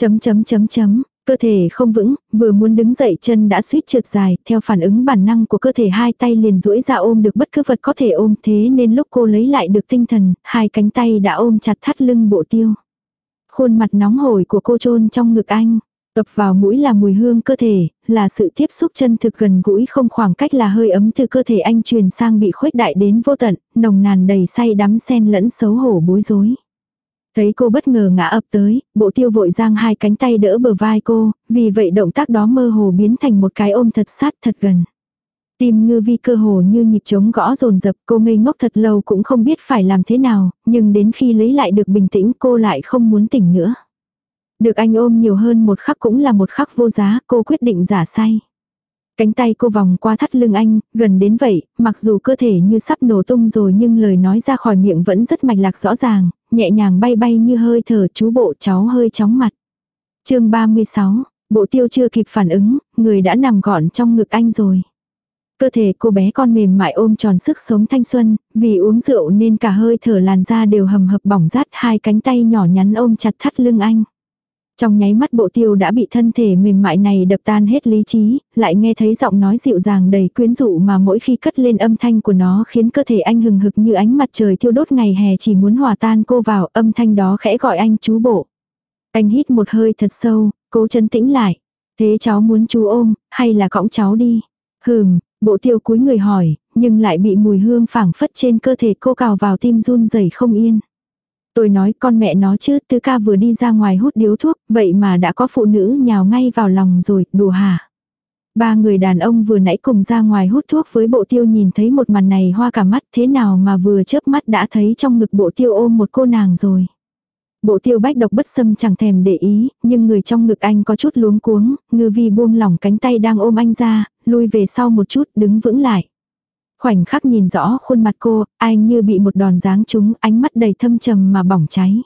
Chấm chấm chấm chấm, cơ thể không vững, vừa muốn đứng dậy chân đã suýt trượt dài, theo phản ứng bản năng của cơ thể hai tay liền duỗi ra ôm được bất cứ vật có thể ôm thế nên lúc cô lấy lại được tinh thần, hai cánh tay đã ôm chặt thắt lưng bộ tiêu. Khuôn mặt nóng hổi của cô trôn trong ngực anh. Tập vào mũi là mùi hương cơ thể, là sự tiếp xúc chân thực gần gũi không khoảng cách là hơi ấm từ cơ thể anh truyền sang bị khuếch đại đến vô tận, nồng nàn đầy say đắm sen lẫn xấu hổ bối rối. Thấy cô bất ngờ ngã ập tới, bộ tiêu vội giang hai cánh tay đỡ bờ vai cô, vì vậy động tác đó mơ hồ biến thành một cái ôm thật sát thật gần. Tim ngư vi cơ hồ như nhịp trống gõ rồn rập cô ngây ngốc thật lâu cũng không biết phải làm thế nào, nhưng đến khi lấy lại được bình tĩnh cô lại không muốn tỉnh nữa. Được anh ôm nhiều hơn một khắc cũng là một khắc vô giá, cô quyết định giả say. Cánh tay cô vòng qua thắt lưng anh, gần đến vậy, mặc dù cơ thể như sắp nổ tung rồi nhưng lời nói ra khỏi miệng vẫn rất mạch lạc rõ ràng, nhẹ nhàng bay bay như hơi thở chú bộ cháu hơi chóng mặt. chương 36, bộ tiêu chưa kịp phản ứng, người đã nằm gọn trong ngực anh rồi. Cơ thể cô bé con mềm mại ôm tròn sức sống thanh xuân, vì uống rượu nên cả hơi thở làn da đều hầm hập bỏng rát hai cánh tay nhỏ nhắn ôm chặt thắt lưng anh. Trong nháy mắt bộ tiêu đã bị thân thể mềm mại này đập tan hết lý trí, lại nghe thấy giọng nói dịu dàng đầy quyến rũ mà mỗi khi cất lên âm thanh của nó khiến cơ thể anh hừng hực như ánh mặt trời thiêu đốt ngày hè chỉ muốn hòa tan cô vào âm thanh đó khẽ gọi anh chú bộ. Anh hít một hơi thật sâu, cố chấn tĩnh lại. Thế cháu muốn chú ôm, hay là cõng cháu đi? Hừm, bộ tiêu cúi người hỏi, nhưng lại bị mùi hương phảng phất trên cơ thể cô cào vào tim run rẩy không yên. Tôi nói con mẹ nó chứ, tứ ca vừa đi ra ngoài hút điếu thuốc, vậy mà đã có phụ nữ nhào ngay vào lòng rồi, đùa hả? Ba người đàn ông vừa nãy cùng ra ngoài hút thuốc với bộ tiêu nhìn thấy một màn này hoa cả mắt thế nào mà vừa chớp mắt đã thấy trong ngực bộ tiêu ôm một cô nàng rồi. Bộ tiêu bách độc bất xâm chẳng thèm để ý, nhưng người trong ngực anh có chút luống cuống, ngư vi buông lỏng cánh tay đang ôm anh ra, lui về sau một chút đứng vững lại. Khoảnh khắc nhìn rõ khuôn mặt cô, anh như bị một đòn giáng trúng, ánh mắt đầy thâm trầm mà bỏng cháy.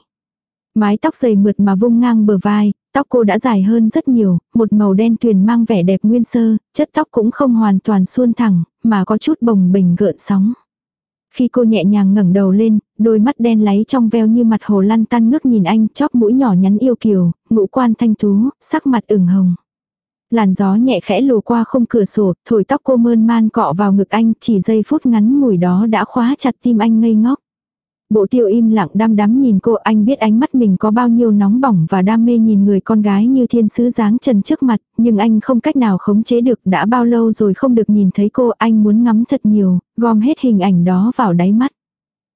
Mái tóc dày mượt mà vung ngang bờ vai, tóc cô đã dài hơn rất nhiều, một màu đen tuyền mang vẻ đẹp nguyên sơ, chất tóc cũng không hoàn toàn suôn thẳng, mà có chút bồng bềnh gợn sóng. Khi cô nhẹ nhàng ngẩng đầu lên, đôi mắt đen láy trong veo như mặt hồ lăn tăn ngước nhìn anh, chóp mũi nhỏ nhắn yêu kiều, ngũ quan thanh tú, sắc mặt ửng hồng. Làn gió nhẹ khẽ lùa qua không cửa sổ, thổi tóc cô mơn man cọ vào ngực anh, chỉ giây phút ngắn ngủi đó đã khóa chặt tim anh ngây ngốc. Bộ tiêu im lặng đăm đắm nhìn cô anh biết ánh mắt mình có bao nhiêu nóng bỏng và đam mê nhìn người con gái như thiên sứ dáng trần trước mặt, nhưng anh không cách nào khống chế được đã bao lâu rồi không được nhìn thấy cô anh muốn ngắm thật nhiều, gom hết hình ảnh đó vào đáy mắt.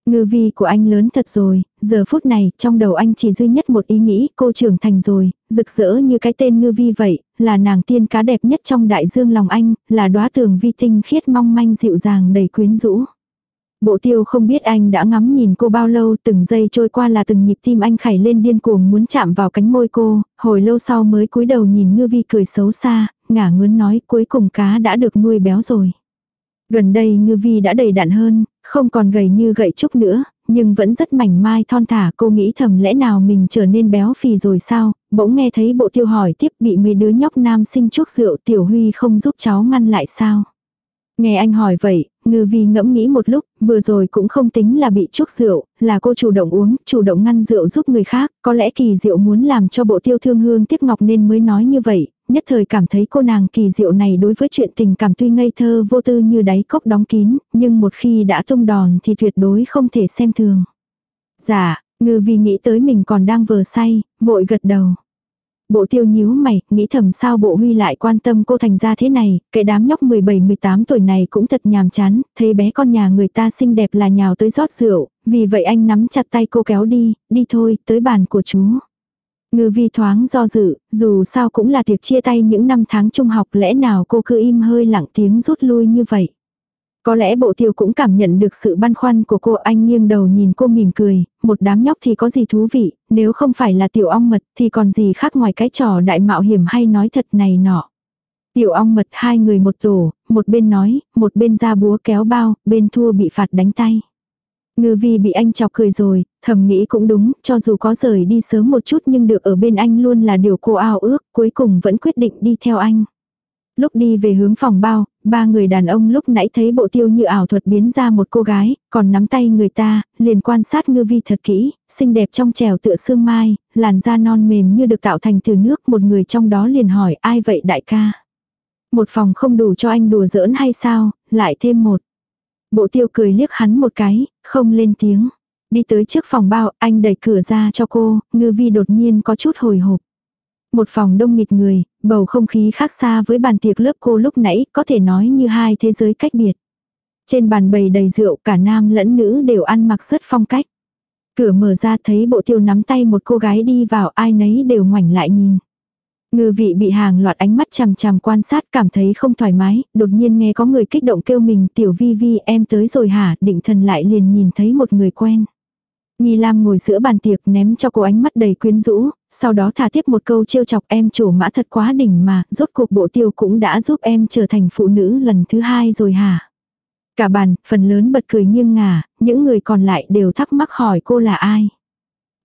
Ngư vi của anh lớn thật rồi, giờ phút này trong đầu anh chỉ duy nhất một ý nghĩ cô trưởng thành rồi, rực rỡ như cái tên ngư vi vậy, là nàng tiên cá đẹp nhất trong đại dương lòng anh, là đóa tường vi tinh khiết mong manh dịu dàng đầy quyến rũ. Bộ tiêu không biết anh đã ngắm nhìn cô bao lâu, từng giây trôi qua là từng nhịp tim anh khảy lên điên cuồng muốn chạm vào cánh môi cô, hồi lâu sau mới cúi đầu nhìn ngư vi cười xấu xa, ngả ngớn nói cuối cùng cá đã được nuôi béo rồi. Gần đây ngư vi đã đầy đặn hơn, không còn gầy như gậy trúc nữa, nhưng vẫn rất mảnh mai thon thả cô nghĩ thầm lẽ nào mình trở nên béo phì rồi sao, bỗng nghe thấy bộ tiêu hỏi tiếp bị mấy đứa nhóc nam sinh chuốc rượu tiểu huy không giúp cháu ngăn lại sao. Nghe anh hỏi vậy, ngư vi ngẫm nghĩ một lúc, vừa rồi cũng không tính là bị chuốc rượu, là cô chủ động uống, chủ động ngăn rượu giúp người khác, có lẽ kỳ diệu muốn làm cho bộ tiêu thương hương tiếc ngọc nên mới nói như vậy, nhất thời cảm thấy cô nàng kỳ diệu này đối với chuyện tình cảm tuy ngây thơ vô tư như đáy cốc đóng kín, nhưng một khi đã tung đòn thì tuyệt đối không thể xem thường. Dạ, ngư vì nghĩ tới mình còn đang vờ say, vội gật đầu. Bộ tiêu nhíu mày, nghĩ thầm sao bộ huy lại quan tâm cô thành ra thế này, cái đám nhóc 17-18 tuổi này cũng thật nhàm chán, thấy bé con nhà người ta xinh đẹp là nhào tới rót rượu, vì vậy anh nắm chặt tay cô kéo đi, đi thôi, tới bàn của chú. Ngư vi thoáng do dự, dù sao cũng là tiệc chia tay những năm tháng trung học lẽ nào cô cứ im hơi lặng tiếng rút lui như vậy. Có lẽ bộ tiêu cũng cảm nhận được sự băn khoăn của cô anh nghiêng đầu nhìn cô mỉm cười, một đám nhóc thì có gì thú vị, nếu không phải là tiểu ong mật thì còn gì khác ngoài cái trò đại mạo hiểm hay nói thật này nọ. Tiểu ong mật hai người một tổ, một bên nói, một bên ra búa kéo bao, bên thua bị phạt đánh tay. Ngư vi bị anh chọc cười rồi, thầm nghĩ cũng đúng, cho dù có rời đi sớm một chút nhưng được ở bên anh luôn là điều cô ao ước, cuối cùng vẫn quyết định đi theo anh. Lúc đi về hướng phòng bao, ba người đàn ông lúc nãy thấy bộ tiêu như ảo thuật biến ra một cô gái, còn nắm tay người ta, liền quan sát ngư vi thật kỹ, xinh đẹp trong trèo tựa sương mai, làn da non mềm như được tạo thành từ nước, một người trong đó liền hỏi ai vậy đại ca. Một phòng không đủ cho anh đùa giỡn hay sao, lại thêm một. Bộ tiêu cười liếc hắn một cái, không lên tiếng. Đi tới trước phòng bao, anh đẩy cửa ra cho cô, ngư vi đột nhiên có chút hồi hộp. Một phòng đông nghịt người, bầu không khí khác xa với bàn tiệc lớp cô lúc nãy, có thể nói như hai thế giới cách biệt. Trên bàn bầy đầy rượu cả nam lẫn nữ đều ăn mặc rất phong cách. Cửa mở ra thấy bộ tiêu nắm tay một cô gái đi vào ai nấy đều ngoảnh lại nhìn. Ngư vị bị hàng loạt ánh mắt chằm chằm quan sát cảm thấy không thoải mái, đột nhiên nghe có người kích động kêu mình tiểu vi vi em tới rồi hả, định thần lại liền nhìn thấy một người quen. Nhi Lam ngồi giữa bàn tiệc ném cho cô ánh mắt đầy quyến rũ, sau đó thả tiếp một câu trêu chọc em chủ mã thật quá đỉnh mà, rốt cuộc bộ tiêu cũng đã giúp em trở thành phụ nữ lần thứ hai rồi hả? Cả bàn, phần lớn bật cười nghiêng ngả, những người còn lại đều thắc mắc hỏi cô là ai.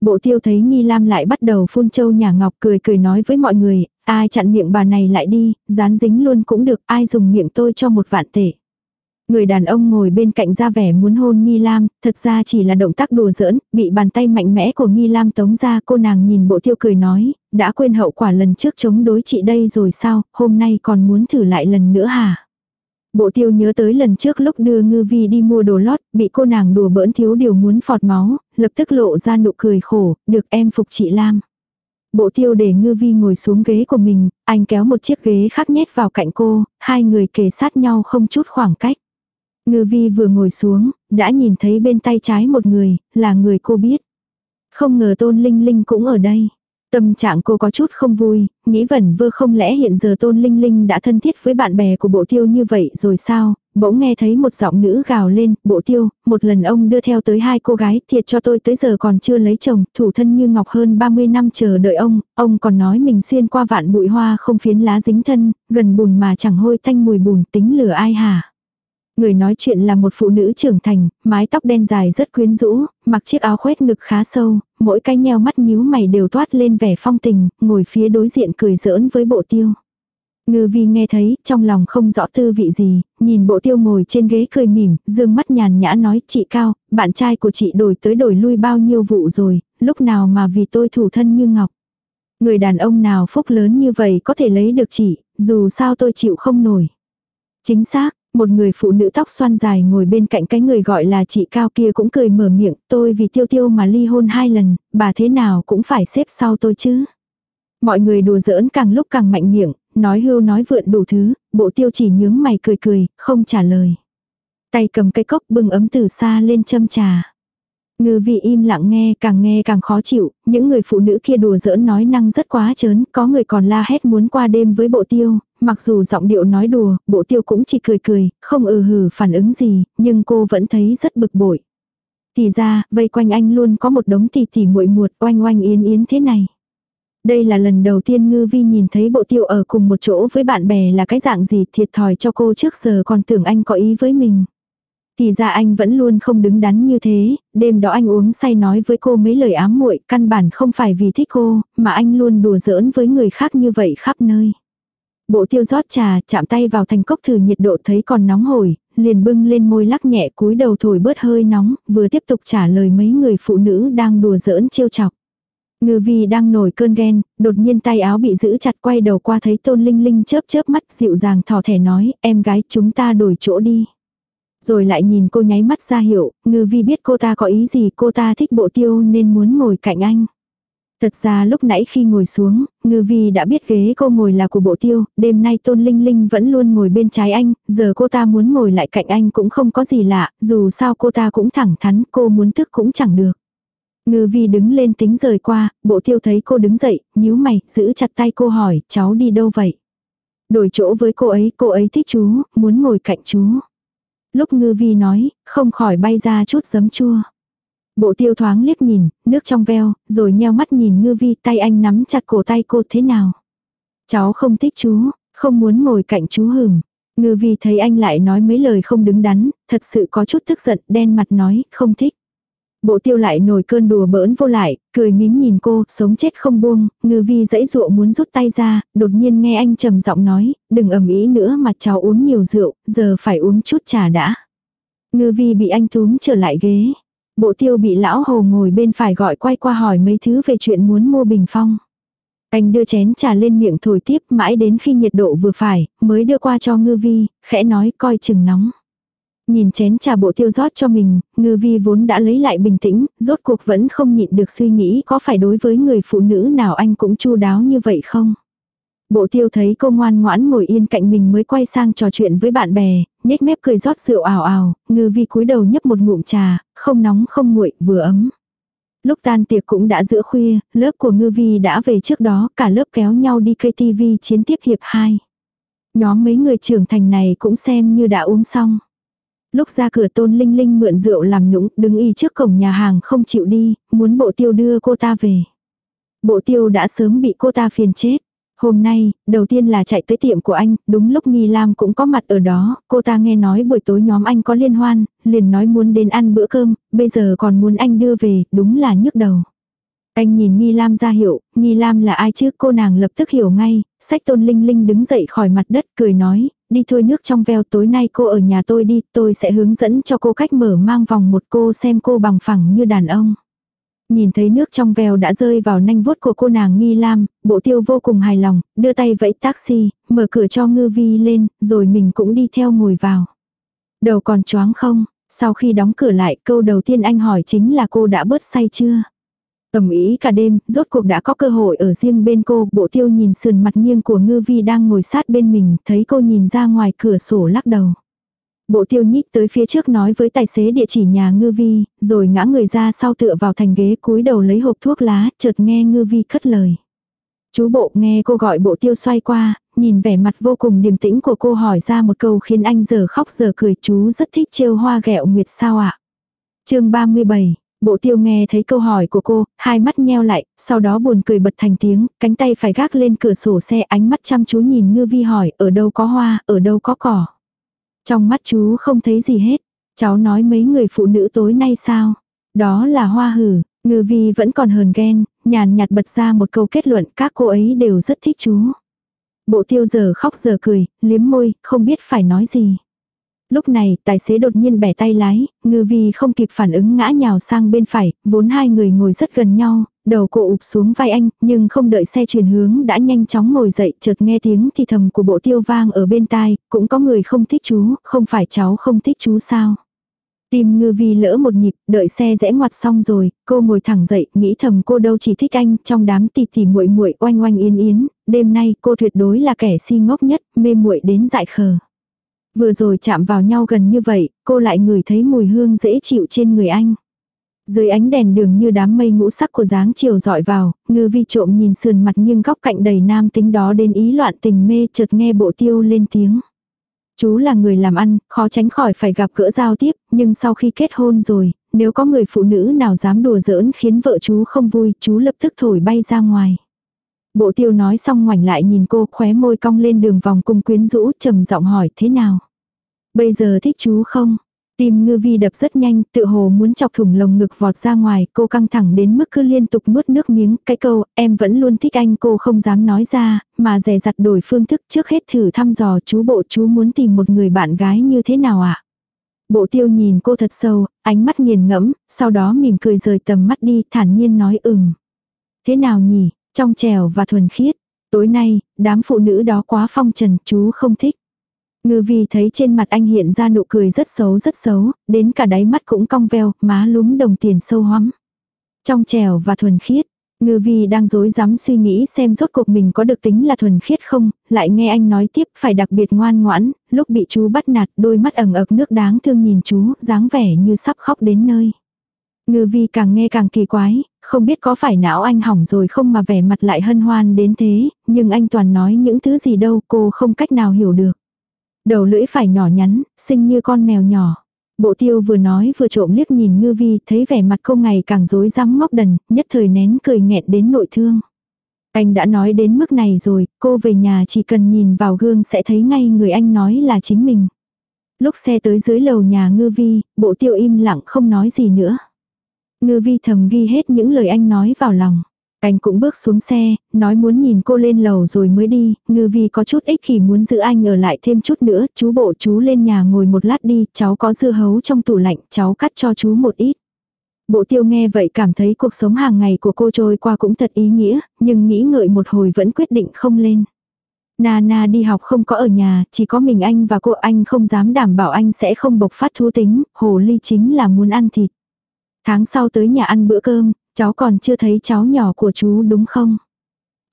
Bộ tiêu thấy Nghi Lam lại bắt đầu phun châu nhà ngọc cười cười nói với mọi người, ai chặn miệng bà này lại đi, dán dính luôn cũng được, ai dùng miệng tôi cho một vạn tệ. Người đàn ông ngồi bên cạnh ra vẻ muốn hôn Nghi Lam, thật ra chỉ là động tác đùa giỡn, bị bàn tay mạnh mẽ của Nghi Lam tống ra cô nàng nhìn bộ tiêu cười nói, đã quên hậu quả lần trước chống đối chị đây rồi sao, hôm nay còn muốn thử lại lần nữa hả? Bộ tiêu nhớ tới lần trước lúc đưa ngư vi đi mua đồ lót, bị cô nàng đùa bỡn thiếu điều muốn phọt máu, lập tức lộ ra nụ cười khổ, được em phục chị Lam. Bộ tiêu để ngư vi ngồi xuống ghế của mình, anh kéo một chiếc ghế khác nhét vào cạnh cô, hai người kề sát nhau không chút khoảng cách. Ngư vi vừa ngồi xuống, đã nhìn thấy bên tay trái một người, là người cô biết. Không ngờ tôn linh linh cũng ở đây. Tâm trạng cô có chút không vui, nghĩ vẩn vơ không lẽ hiện giờ tôn linh linh đã thân thiết với bạn bè của bộ tiêu như vậy rồi sao, bỗng nghe thấy một giọng nữ gào lên, bộ tiêu, một lần ông đưa theo tới hai cô gái, thiệt cho tôi tới giờ còn chưa lấy chồng, thủ thân như ngọc hơn 30 năm chờ đợi ông, ông còn nói mình xuyên qua vạn bụi hoa không phiến lá dính thân, gần bùn mà chẳng hôi thanh mùi bùn tính lửa ai hả. Người nói chuyện là một phụ nữ trưởng thành, mái tóc đen dài rất quyến rũ, mặc chiếc áo khoét ngực khá sâu, mỗi cái nheo mắt nhíu mày đều toát lên vẻ phong tình, ngồi phía đối diện cười giỡn với bộ tiêu. Ngư vi nghe thấy, trong lòng không rõ tư vị gì, nhìn bộ tiêu ngồi trên ghế cười mỉm, dương mắt nhàn nhã nói chị Cao, bạn trai của chị đổi tới đổi lui bao nhiêu vụ rồi, lúc nào mà vì tôi thủ thân như ngọc. Người đàn ông nào phúc lớn như vậy có thể lấy được chị, dù sao tôi chịu không nổi. Chính xác, một người phụ nữ tóc xoăn dài ngồi bên cạnh cái người gọi là chị cao kia cũng cười mở miệng, tôi vì tiêu tiêu mà ly hôn hai lần, bà thế nào cũng phải xếp sau tôi chứ. Mọi người đùa giỡn càng lúc càng mạnh miệng, nói hưu nói vượn đủ thứ, bộ tiêu chỉ nhướng mày cười cười, không trả lời. Tay cầm cái cốc bưng ấm từ xa lên châm trà. Ngư vị im lặng nghe càng nghe càng khó chịu, những người phụ nữ kia đùa giỡn nói năng rất quá chớn có người còn la hét muốn qua đêm với bộ tiêu, mặc dù giọng điệu nói đùa, bộ tiêu cũng chỉ cười cười, không ừ hừ phản ứng gì, nhưng cô vẫn thấy rất bực bội. Thì ra, vây quanh anh luôn có một đống tì tỉ muội muội oanh oanh yến yến thế này. Đây là lần đầu tiên ngư vi nhìn thấy bộ tiêu ở cùng một chỗ với bạn bè là cái dạng gì thiệt thòi cho cô trước giờ còn tưởng anh có ý với mình. Thì ra anh vẫn luôn không đứng đắn như thế, đêm đó anh uống say nói với cô mấy lời ám muội, căn bản không phải vì thích cô, mà anh luôn đùa giỡn với người khác như vậy khắp nơi. Bộ tiêu rót trà, chạm tay vào thành cốc thử nhiệt độ thấy còn nóng hổi, liền bưng lên môi lắc nhẹ cúi đầu thổi bớt hơi nóng, vừa tiếp tục trả lời mấy người phụ nữ đang đùa giỡn trêu chọc. Ngư vi đang nổi cơn ghen, đột nhiên tay áo bị giữ chặt quay đầu qua thấy tôn linh linh chớp chớp mắt dịu dàng thỏ thẻ nói, em gái chúng ta đổi chỗ đi. Rồi lại nhìn cô nháy mắt ra hiệu, ngư vi biết cô ta có ý gì cô ta thích bộ tiêu nên muốn ngồi cạnh anh. Thật ra lúc nãy khi ngồi xuống, ngư vi đã biết ghế cô ngồi là của bộ tiêu, đêm nay tôn linh linh vẫn luôn ngồi bên trái anh, giờ cô ta muốn ngồi lại cạnh anh cũng không có gì lạ, dù sao cô ta cũng thẳng thắn, cô muốn thức cũng chẳng được. Ngư vi đứng lên tính rời qua, bộ tiêu thấy cô đứng dậy, nhíu mày, giữ chặt tay cô hỏi, cháu đi đâu vậy? Đổi chỗ với cô ấy, cô ấy thích chú, muốn ngồi cạnh chú. Lúc ngư vi nói, không khỏi bay ra chút giấm chua. Bộ tiêu thoáng liếc nhìn, nước trong veo, rồi nheo mắt nhìn ngư vi tay anh nắm chặt cổ tay cô thế nào. Cháu không thích chú, không muốn ngồi cạnh chú hửm. Ngư vi thấy anh lại nói mấy lời không đứng đắn, thật sự có chút tức giận, đen mặt nói, không thích. Bộ tiêu lại nổi cơn đùa bỡn vô lại, cười mím nhìn cô, sống chết không buông, ngư vi dãy dụa muốn rút tay ra, đột nhiên nghe anh trầm giọng nói, đừng ầm ý nữa mà cháu uống nhiều rượu, giờ phải uống chút trà đã. Ngư vi bị anh túm trở lại ghế. Bộ tiêu bị lão hồ ngồi bên phải gọi quay qua hỏi mấy thứ về chuyện muốn mua bình phong. Anh đưa chén trà lên miệng thổi tiếp mãi đến khi nhiệt độ vừa phải, mới đưa qua cho ngư vi, khẽ nói coi chừng nóng. Nhìn chén trà bộ tiêu rót cho mình, ngư vi vốn đã lấy lại bình tĩnh, rốt cuộc vẫn không nhịn được suy nghĩ có phải đối với người phụ nữ nào anh cũng chu đáo như vậy không. Bộ tiêu thấy cô ngoan ngoãn ngồi yên cạnh mình mới quay sang trò chuyện với bạn bè, nhếch mép cười rót rượu ảo ảo, ngư vi cúi đầu nhấp một ngụm trà, không nóng không nguội, vừa ấm. Lúc tan tiệc cũng đã giữa khuya, lớp của ngư vi đã về trước đó, cả lớp kéo nhau đi cây KTV chiến tiếp hiệp 2. Nhóm mấy người trưởng thành này cũng xem như đã uống xong. Lúc ra cửa tôn linh linh mượn rượu làm nũng, đứng y trước cổng nhà hàng không chịu đi, muốn bộ tiêu đưa cô ta về. Bộ tiêu đã sớm bị cô ta phiền chết. Hôm nay, đầu tiên là chạy tới tiệm của anh, đúng lúc Nghi Lam cũng có mặt ở đó, cô ta nghe nói buổi tối nhóm anh có liên hoan, liền nói muốn đến ăn bữa cơm, bây giờ còn muốn anh đưa về, đúng là nhức đầu. Anh nhìn Nghi Lam ra hiệu, Nghi Lam là ai chứ cô nàng lập tức hiểu ngay, sách tôn linh linh đứng dậy khỏi mặt đất cười nói, đi thôi nước trong veo tối nay cô ở nhà tôi đi, tôi sẽ hướng dẫn cho cô cách mở mang vòng một cô xem cô bằng phẳng như đàn ông. Nhìn thấy nước trong veo đã rơi vào nanh vuốt của cô nàng nghi lam, bộ tiêu vô cùng hài lòng, đưa tay vẫy taxi, mở cửa cho ngư vi lên, rồi mình cũng đi theo ngồi vào. Đầu còn choáng không? Sau khi đóng cửa lại, câu đầu tiên anh hỏi chính là cô đã bớt say chưa? ầm ý cả đêm, rốt cuộc đã có cơ hội ở riêng bên cô, bộ tiêu nhìn sườn mặt nghiêng của ngư vi đang ngồi sát bên mình, thấy cô nhìn ra ngoài cửa sổ lắc đầu. Bộ tiêu nhích tới phía trước nói với tài xế địa chỉ nhà ngư vi, rồi ngã người ra sau tựa vào thành ghế cúi đầu lấy hộp thuốc lá, chợt nghe ngư vi cất lời. Chú bộ nghe cô gọi bộ tiêu xoay qua, nhìn vẻ mặt vô cùng điềm tĩnh của cô hỏi ra một câu khiến anh giờ khóc giờ cười chú rất thích trêu hoa ghẹo nguyệt sao ạ. À? chương 37 Bộ tiêu nghe thấy câu hỏi của cô, hai mắt nheo lại, sau đó buồn cười bật thành tiếng, cánh tay phải gác lên cửa sổ xe ánh mắt chăm chú nhìn ngư vi hỏi, ở đâu có hoa, ở đâu có cỏ. Trong mắt chú không thấy gì hết. Cháu nói mấy người phụ nữ tối nay sao? Đó là hoa hử, ngư vi vẫn còn hờn ghen, nhàn nhạt bật ra một câu kết luận các cô ấy đều rất thích chú. Bộ tiêu giờ khóc giờ cười, liếm môi, không biết phải nói gì. Lúc này, tài xế đột nhiên bẻ tay lái, ngư vi không kịp phản ứng ngã nhào sang bên phải, vốn hai người ngồi rất gần nhau, đầu cô ụp xuống vai anh, nhưng không đợi xe chuyển hướng đã nhanh chóng ngồi dậy, chợt nghe tiếng thì thầm của bộ tiêu vang ở bên tai, cũng có người không thích chú, không phải cháu không thích chú sao. Tim ngư vi lỡ một nhịp, đợi xe rẽ ngoặt xong rồi, cô ngồi thẳng dậy, nghĩ thầm cô đâu chỉ thích anh, trong đám tì tì muội muội oanh oanh yên yến, đêm nay cô tuyệt đối là kẻ si ngốc nhất, mê muội đến dại khờ. Vừa rồi chạm vào nhau gần như vậy, cô lại ngửi thấy mùi hương dễ chịu trên người anh. Dưới ánh đèn đường như đám mây ngũ sắc của dáng chiều dọi vào, ngư vi trộm nhìn sườn mặt nghiêng góc cạnh đầy nam tính đó đến ý loạn tình mê chợt nghe bộ tiêu lên tiếng. Chú là người làm ăn, khó tránh khỏi phải gặp gỡ giao tiếp, nhưng sau khi kết hôn rồi, nếu có người phụ nữ nào dám đùa giỡn khiến vợ chú không vui, chú lập tức thổi bay ra ngoài. Bộ tiêu nói xong ngoảnh lại nhìn cô khóe môi cong lên đường vòng cung quyến rũ trầm giọng hỏi thế nào. Bây giờ thích chú không? Tim ngư vi đập rất nhanh, tự hồ muốn chọc thủng lồng ngực vọt ra ngoài, cô căng thẳng đến mức cứ liên tục nuốt nước miếng, cái câu, em vẫn luôn thích anh cô không dám nói ra, mà dè dặt đổi phương thức trước hết thử thăm dò chú bộ chú muốn tìm một người bạn gái như thế nào ạ. À? Bộ tiêu nhìn cô thật sâu, ánh mắt nghiền ngẫm, sau đó mỉm cười rời tầm mắt đi, thản nhiên nói ừm. Thế nào nhỉ, trong trèo và thuần khiết, tối nay, đám phụ nữ đó quá phong trần, chú không thích. Ngư vi thấy trên mặt anh hiện ra nụ cười rất xấu rất xấu, đến cả đáy mắt cũng cong veo, má lúm đồng tiền sâu hoắm. Trong trèo và thuần khiết, ngư vi đang dối rắm suy nghĩ xem rốt cuộc mình có được tính là thuần khiết không, lại nghe anh nói tiếp phải đặc biệt ngoan ngoãn, lúc bị chú bắt nạt đôi mắt ẩn ực nước đáng thương nhìn chú, dáng vẻ như sắp khóc đến nơi. Ngư vi càng nghe càng kỳ quái, không biết có phải não anh hỏng rồi không mà vẻ mặt lại hân hoan đến thế, nhưng anh toàn nói những thứ gì đâu cô không cách nào hiểu được. Đầu lưỡi phải nhỏ nhắn, xinh như con mèo nhỏ. Bộ tiêu vừa nói vừa trộm liếc nhìn ngư vi, thấy vẻ mặt cô ngày càng rối rắm ngốc đần, nhất thời nén cười nghẹn đến nội thương. Anh đã nói đến mức này rồi, cô về nhà chỉ cần nhìn vào gương sẽ thấy ngay người anh nói là chính mình. Lúc xe tới dưới lầu nhà ngư vi, bộ tiêu im lặng không nói gì nữa. Ngư vi thầm ghi hết những lời anh nói vào lòng. Anh cũng bước xuống xe, nói muốn nhìn cô lên lầu rồi mới đi, ngư vi có chút ích kỷ muốn giữ anh ở lại thêm chút nữa, chú bộ chú lên nhà ngồi một lát đi, cháu có dưa hấu trong tủ lạnh, cháu cắt cho chú một ít. Bộ tiêu nghe vậy cảm thấy cuộc sống hàng ngày của cô trôi qua cũng thật ý nghĩa, nhưng nghĩ ngợi một hồi vẫn quyết định không lên. Nana đi học không có ở nhà, chỉ có mình anh và cô anh không dám đảm bảo anh sẽ không bộc phát thú tính, hồ ly chính là muốn ăn thịt. Tháng sau tới nhà ăn bữa cơm, Cháu còn chưa thấy cháu nhỏ của chú đúng không?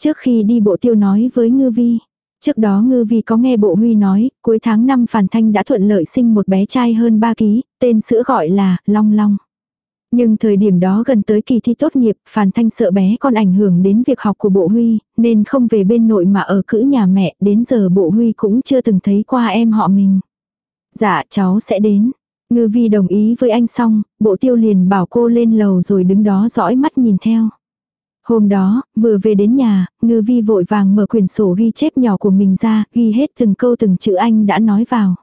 Trước khi đi bộ tiêu nói với ngư vi. Trước đó ngư vi có nghe bộ huy nói, cuối tháng 5 Phản Thanh đã thuận lợi sinh một bé trai hơn 3 ký, tên sữa gọi là Long Long. Nhưng thời điểm đó gần tới kỳ thi tốt nghiệp, Phản Thanh sợ bé còn ảnh hưởng đến việc học của bộ huy, nên không về bên nội mà ở cữ nhà mẹ, đến giờ bộ huy cũng chưa từng thấy qua em họ mình. Dạ cháu sẽ đến. Ngư vi đồng ý với anh xong, bộ tiêu liền bảo cô lên lầu rồi đứng đó dõi mắt nhìn theo. Hôm đó, vừa về đến nhà, ngư vi vội vàng mở quyển sổ ghi chép nhỏ của mình ra, ghi hết từng câu từng chữ anh đã nói vào.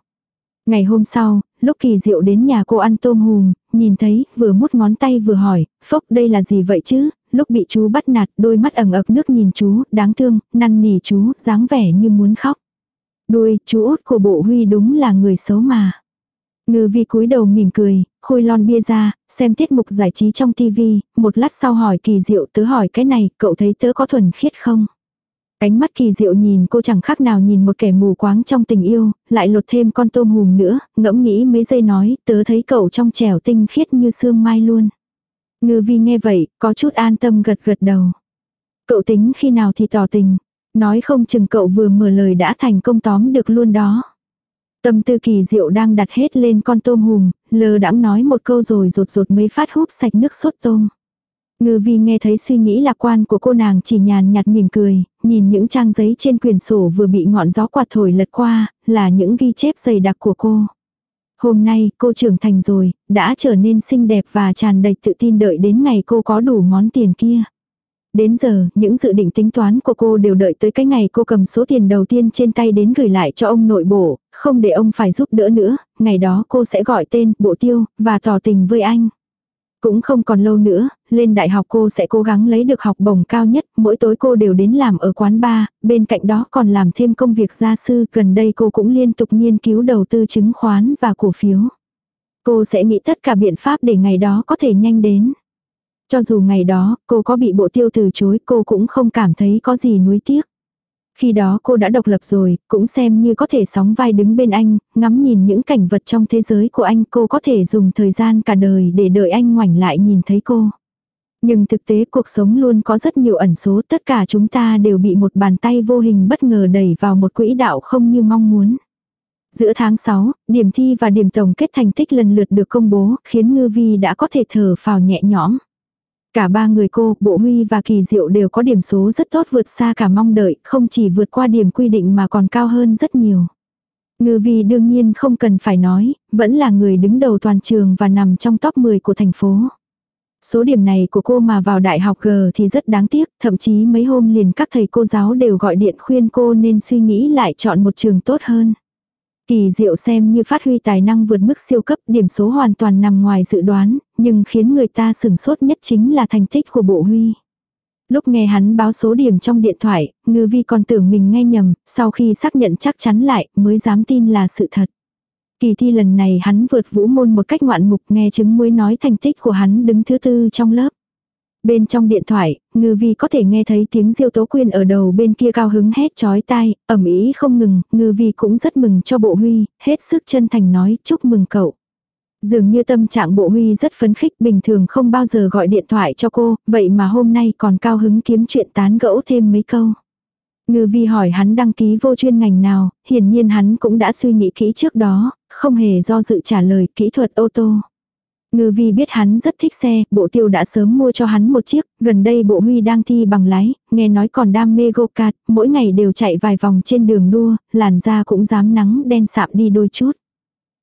Ngày hôm sau, lúc kỳ diệu đến nhà cô ăn tôm hùm, nhìn thấy, vừa mút ngón tay vừa hỏi, phốc đây là gì vậy chứ, lúc bị chú bắt nạt, đôi mắt ẩn ực nước nhìn chú, đáng thương, năn nỉ chú, dáng vẻ như muốn khóc. Đuôi, chú út của bộ huy đúng là người xấu mà. Ngư vi cúi đầu mỉm cười, khui lon bia ra, xem tiết mục giải trí trong tivi, một lát sau hỏi kỳ diệu tớ hỏi cái này, cậu thấy tớ có thuần khiết không? Cánh mắt kỳ diệu nhìn cô chẳng khác nào nhìn một kẻ mù quáng trong tình yêu, lại lột thêm con tôm hùm nữa, ngẫm nghĩ mấy giây nói, tớ thấy cậu trong trẻo tinh khiết như sương mai luôn. Ngư vi nghe vậy, có chút an tâm gật gật đầu. Cậu tính khi nào thì tỏ tình, nói không chừng cậu vừa mở lời đã thành công tóm được luôn đó. Tâm tư kỳ diệu đang đặt hết lên con tôm hùm, lờ đãng nói một câu rồi rột rột mấy phát húp sạch nước sốt tôm. Ngư vi nghe thấy suy nghĩ lạc quan của cô nàng chỉ nhàn nhạt mỉm cười, nhìn những trang giấy trên quyển sổ vừa bị ngọn gió quạt thổi lật qua, là những ghi chép dày đặc của cô. Hôm nay cô trưởng thành rồi, đã trở nên xinh đẹp và tràn đầy tự tin đợi đến ngày cô có đủ món tiền kia. Đến giờ, những dự định tính toán của cô đều đợi tới cái ngày cô cầm số tiền đầu tiên trên tay đến gửi lại cho ông nội bổ, không để ông phải giúp đỡ nữa, ngày đó cô sẽ gọi tên, bộ tiêu, và tỏ tình với anh. Cũng không còn lâu nữa, lên đại học cô sẽ cố gắng lấy được học bổng cao nhất, mỗi tối cô đều đến làm ở quán bar, bên cạnh đó còn làm thêm công việc gia sư, gần đây cô cũng liên tục nghiên cứu đầu tư chứng khoán và cổ phiếu. Cô sẽ nghĩ tất cả biện pháp để ngày đó có thể nhanh đến. Cho dù ngày đó cô có bị bộ tiêu từ chối cô cũng không cảm thấy có gì nuối tiếc. Khi đó cô đã độc lập rồi, cũng xem như có thể sóng vai đứng bên anh, ngắm nhìn những cảnh vật trong thế giới của anh cô có thể dùng thời gian cả đời để đợi anh ngoảnh lại nhìn thấy cô. Nhưng thực tế cuộc sống luôn có rất nhiều ẩn số tất cả chúng ta đều bị một bàn tay vô hình bất ngờ đẩy vào một quỹ đạo không như mong muốn. Giữa tháng 6, điểm thi và điểm tổng kết thành tích lần lượt được công bố khiến Ngư Vi đã có thể thở phào nhẹ nhõm. Cả ba người cô, Bộ Huy và Kỳ Diệu đều có điểm số rất tốt vượt xa cả mong đợi, không chỉ vượt qua điểm quy định mà còn cao hơn rất nhiều. Ngư Vi đương nhiên không cần phải nói, vẫn là người đứng đầu toàn trường và nằm trong top 10 của thành phố. Số điểm này của cô mà vào đại học G thì rất đáng tiếc, thậm chí mấy hôm liền các thầy cô giáo đều gọi điện khuyên cô nên suy nghĩ lại chọn một trường tốt hơn. Kỳ diệu xem như phát huy tài năng vượt mức siêu cấp, điểm số hoàn toàn nằm ngoài dự đoán, nhưng khiến người ta sừng sốt nhất chính là thành tích của bộ huy. Lúc nghe hắn báo số điểm trong điện thoại, ngư vi còn tưởng mình nghe nhầm, sau khi xác nhận chắc chắn lại, mới dám tin là sự thật. Kỳ thi lần này hắn vượt vũ môn một cách ngoạn mục nghe chứng muối nói thành tích của hắn đứng thứ tư trong lớp. Bên trong điện thoại, ngư vi có thể nghe thấy tiếng diêu tố quyên ở đầu bên kia cao hứng hét chói tai, ẩm ý không ngừng, ngư vi cũng rất mừng cho bộ huy, hết sức chân thành nói chúc mừng cậu. Dường như tâm trạng bộ huy rất phấn khích bình thường không bao giờ gọi điện thoại cho cô, vậy mà hôm nay còn cao hứng kiếm chuyện tán gẫu thêm mấy câu. Ngư vi hỏi hắn đăng ký vô chuyên ngành nào, hiển nhiên hắn cũng đã suy nghĩ kỹ trước đó, không hề do dự trả lời kỹ thuật ô tô. Ngư vi biết hắn rất thích xe, bộ tiêu đã sớm mua cho hắn một chiếc, gần đây bộ huy đang thi bằng lái, nghe nói còn đam mê go-kart, mỗi ngày đều chạy vài vòng trên đường đua, làn da cũng dám nắng đen sạm đi đôi chút.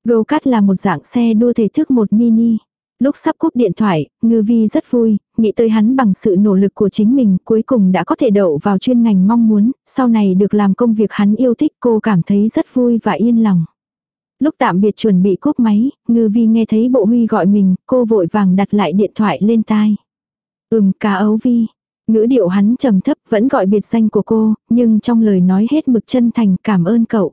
Go-kart là một dạng xe đua thể thức một mini. Lúc sắp cúp điện thoại, ngư vi rất vui, nghĩ tới hắn bằng sự nỗ lực của chính mình cuối cùng đã có thể đậu vào chuyên ngành mong muốn, sau này được làm công việc hắn yêu thích cô cảm thấy rất vui và yên lòng. Lúc tạm biệt chuẩn bị cúp máy, ngư vi nghe thấy bộ huy gọi mình, cô vội vàng đặt lại điện thoại lên tai. Ừm cá ấu vi. Ngữ điệu hắn trầm thấp vẫn gọi biệt danh của cô, nhưng trong lời nói hết mực chân thành cảm ơn cậu.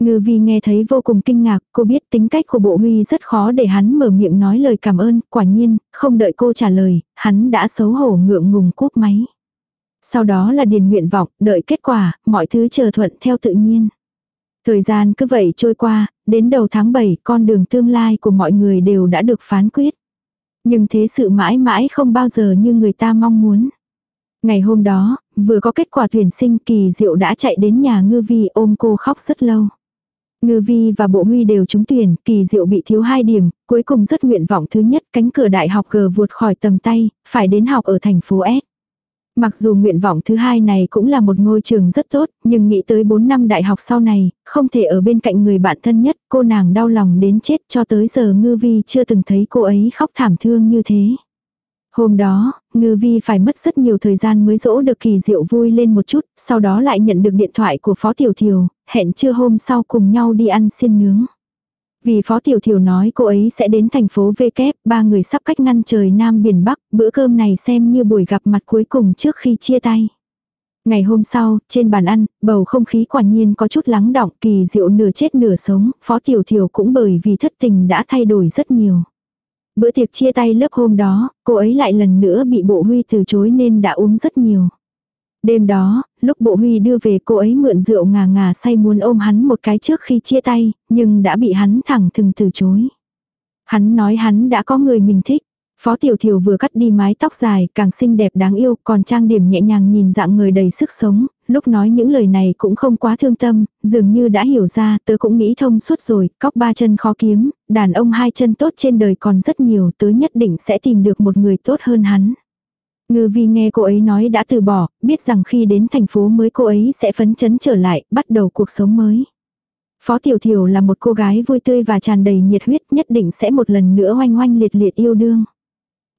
Ngư vi nghe thấy vô cùng kinh ngạc, cô biết tính cách của bộ huy rất khó để hắn mở miệng nói lời cảm ơn, quả nhiên, không đợi cô trả lời, hắn đã xấu hổ ngượng ngùng cúp máy. Sau đó là điền nguyện vọng, đợi kết quả, mọi thứ chờ thuận theo tự nhiên. Thời gian cứ vậy trôi qua, đến đầu tháng 7 con đường tương lai của mọi người đều đã được phán quyết. Nhưng thế sự mãi mãi không bao giờ như người ta mong muốn. Ngày hôm đó, vừa có kết quả tuyển sinh kỳ diệu đã chạy đến nhà ngư vi ôm cô khóc rất lâu. Ngư vi và bộ huy đều trúng tuyển, kỳ diệu bị thiếu 2 điểm, cuối cùng rất nguyện vọng thứ nhất cánh cửa đại học G vụt khỏi tầm tay, phải đến học ở thành phố S. Mặc dù nguyện vọng thứ hai này cũng là một ngôi trường rất tốt, nhưng nghĩ tới 4 năm đại học sau này, không thể ở bên cạnh người bạn thân nhất, cô nàng đau lòng đến chết cho tới giờ ngư vi chưa từng thấy cô ấy khóc thảm thương như thế. Hôm đó, ngư vi phải mất rất nhiều thời gian mới dỗ được kỳ diệu vui lên một chút, sau đó lại nhận được điện thoại của Phó Tiểu Thiều, hẹn trưa hôm sau cùng nhau đi ăn xiên nướng. Vì Phó Tiểu Thiểu nói cô ấy sẽ đến thành phố V kép, ba người sắp cách ngăn trời Nam Biển Bắc, bữa cơm này xem như buổi gặp mặt cuối cùng trước khi chia tay. Ngày hôm sau, trên bàn ăn, bầu không khí quả nhiên có chút lắng động, kỳ diệu nửa chết nửa sống, Phó Tiểu Thiểu cũng bởi vì thất tình đã thay đổi rất nhiều. Bữa tiệc chia tay lớp hôm đó, cô ấy lại lần nữa bị bộ huy từ chối nên đã uống rất nhiều. Đêm đó, lúc bộ huy đưa về cô ấy mượn rượu ngà ngà say muốn ôm hắn một cái trước khi chia tay, nhưng đã bị hắn thẳng thừng từ chối. Hắn nói hắn đã có người mình thích. Phó Tiểu Thiểu vừa cắt đi mái tóc dài, càng xinh đẹp đáng yêu, còn trang điểm nhẹ nhàng nhìn dạng người đầy sức sống, lúc nói những lời này cũng không quá thương tâm, dường như đã hiểu ra, tớ cũng nghĩ thông suốt rồi, cóc ba chân khó kiếm, đàn ông hai chân tốt trên đời còn rất nhiều, tớ nhất định sẽ tìm được một người tốt hơn hắn. Ngư vi nghe cô ấy nói đã từ bỏ, biết rằng khi đến thành phố mới cô ấy sẽ phấn chấn trở lại, bắt đầu cuộc sống mới. Phó Tiểu Thiểu là một cô gái vui tươi và tràn đầy nhiệt huyết nhất định sẽ một lần nữa oanh oanh liệt liệt yêu đương.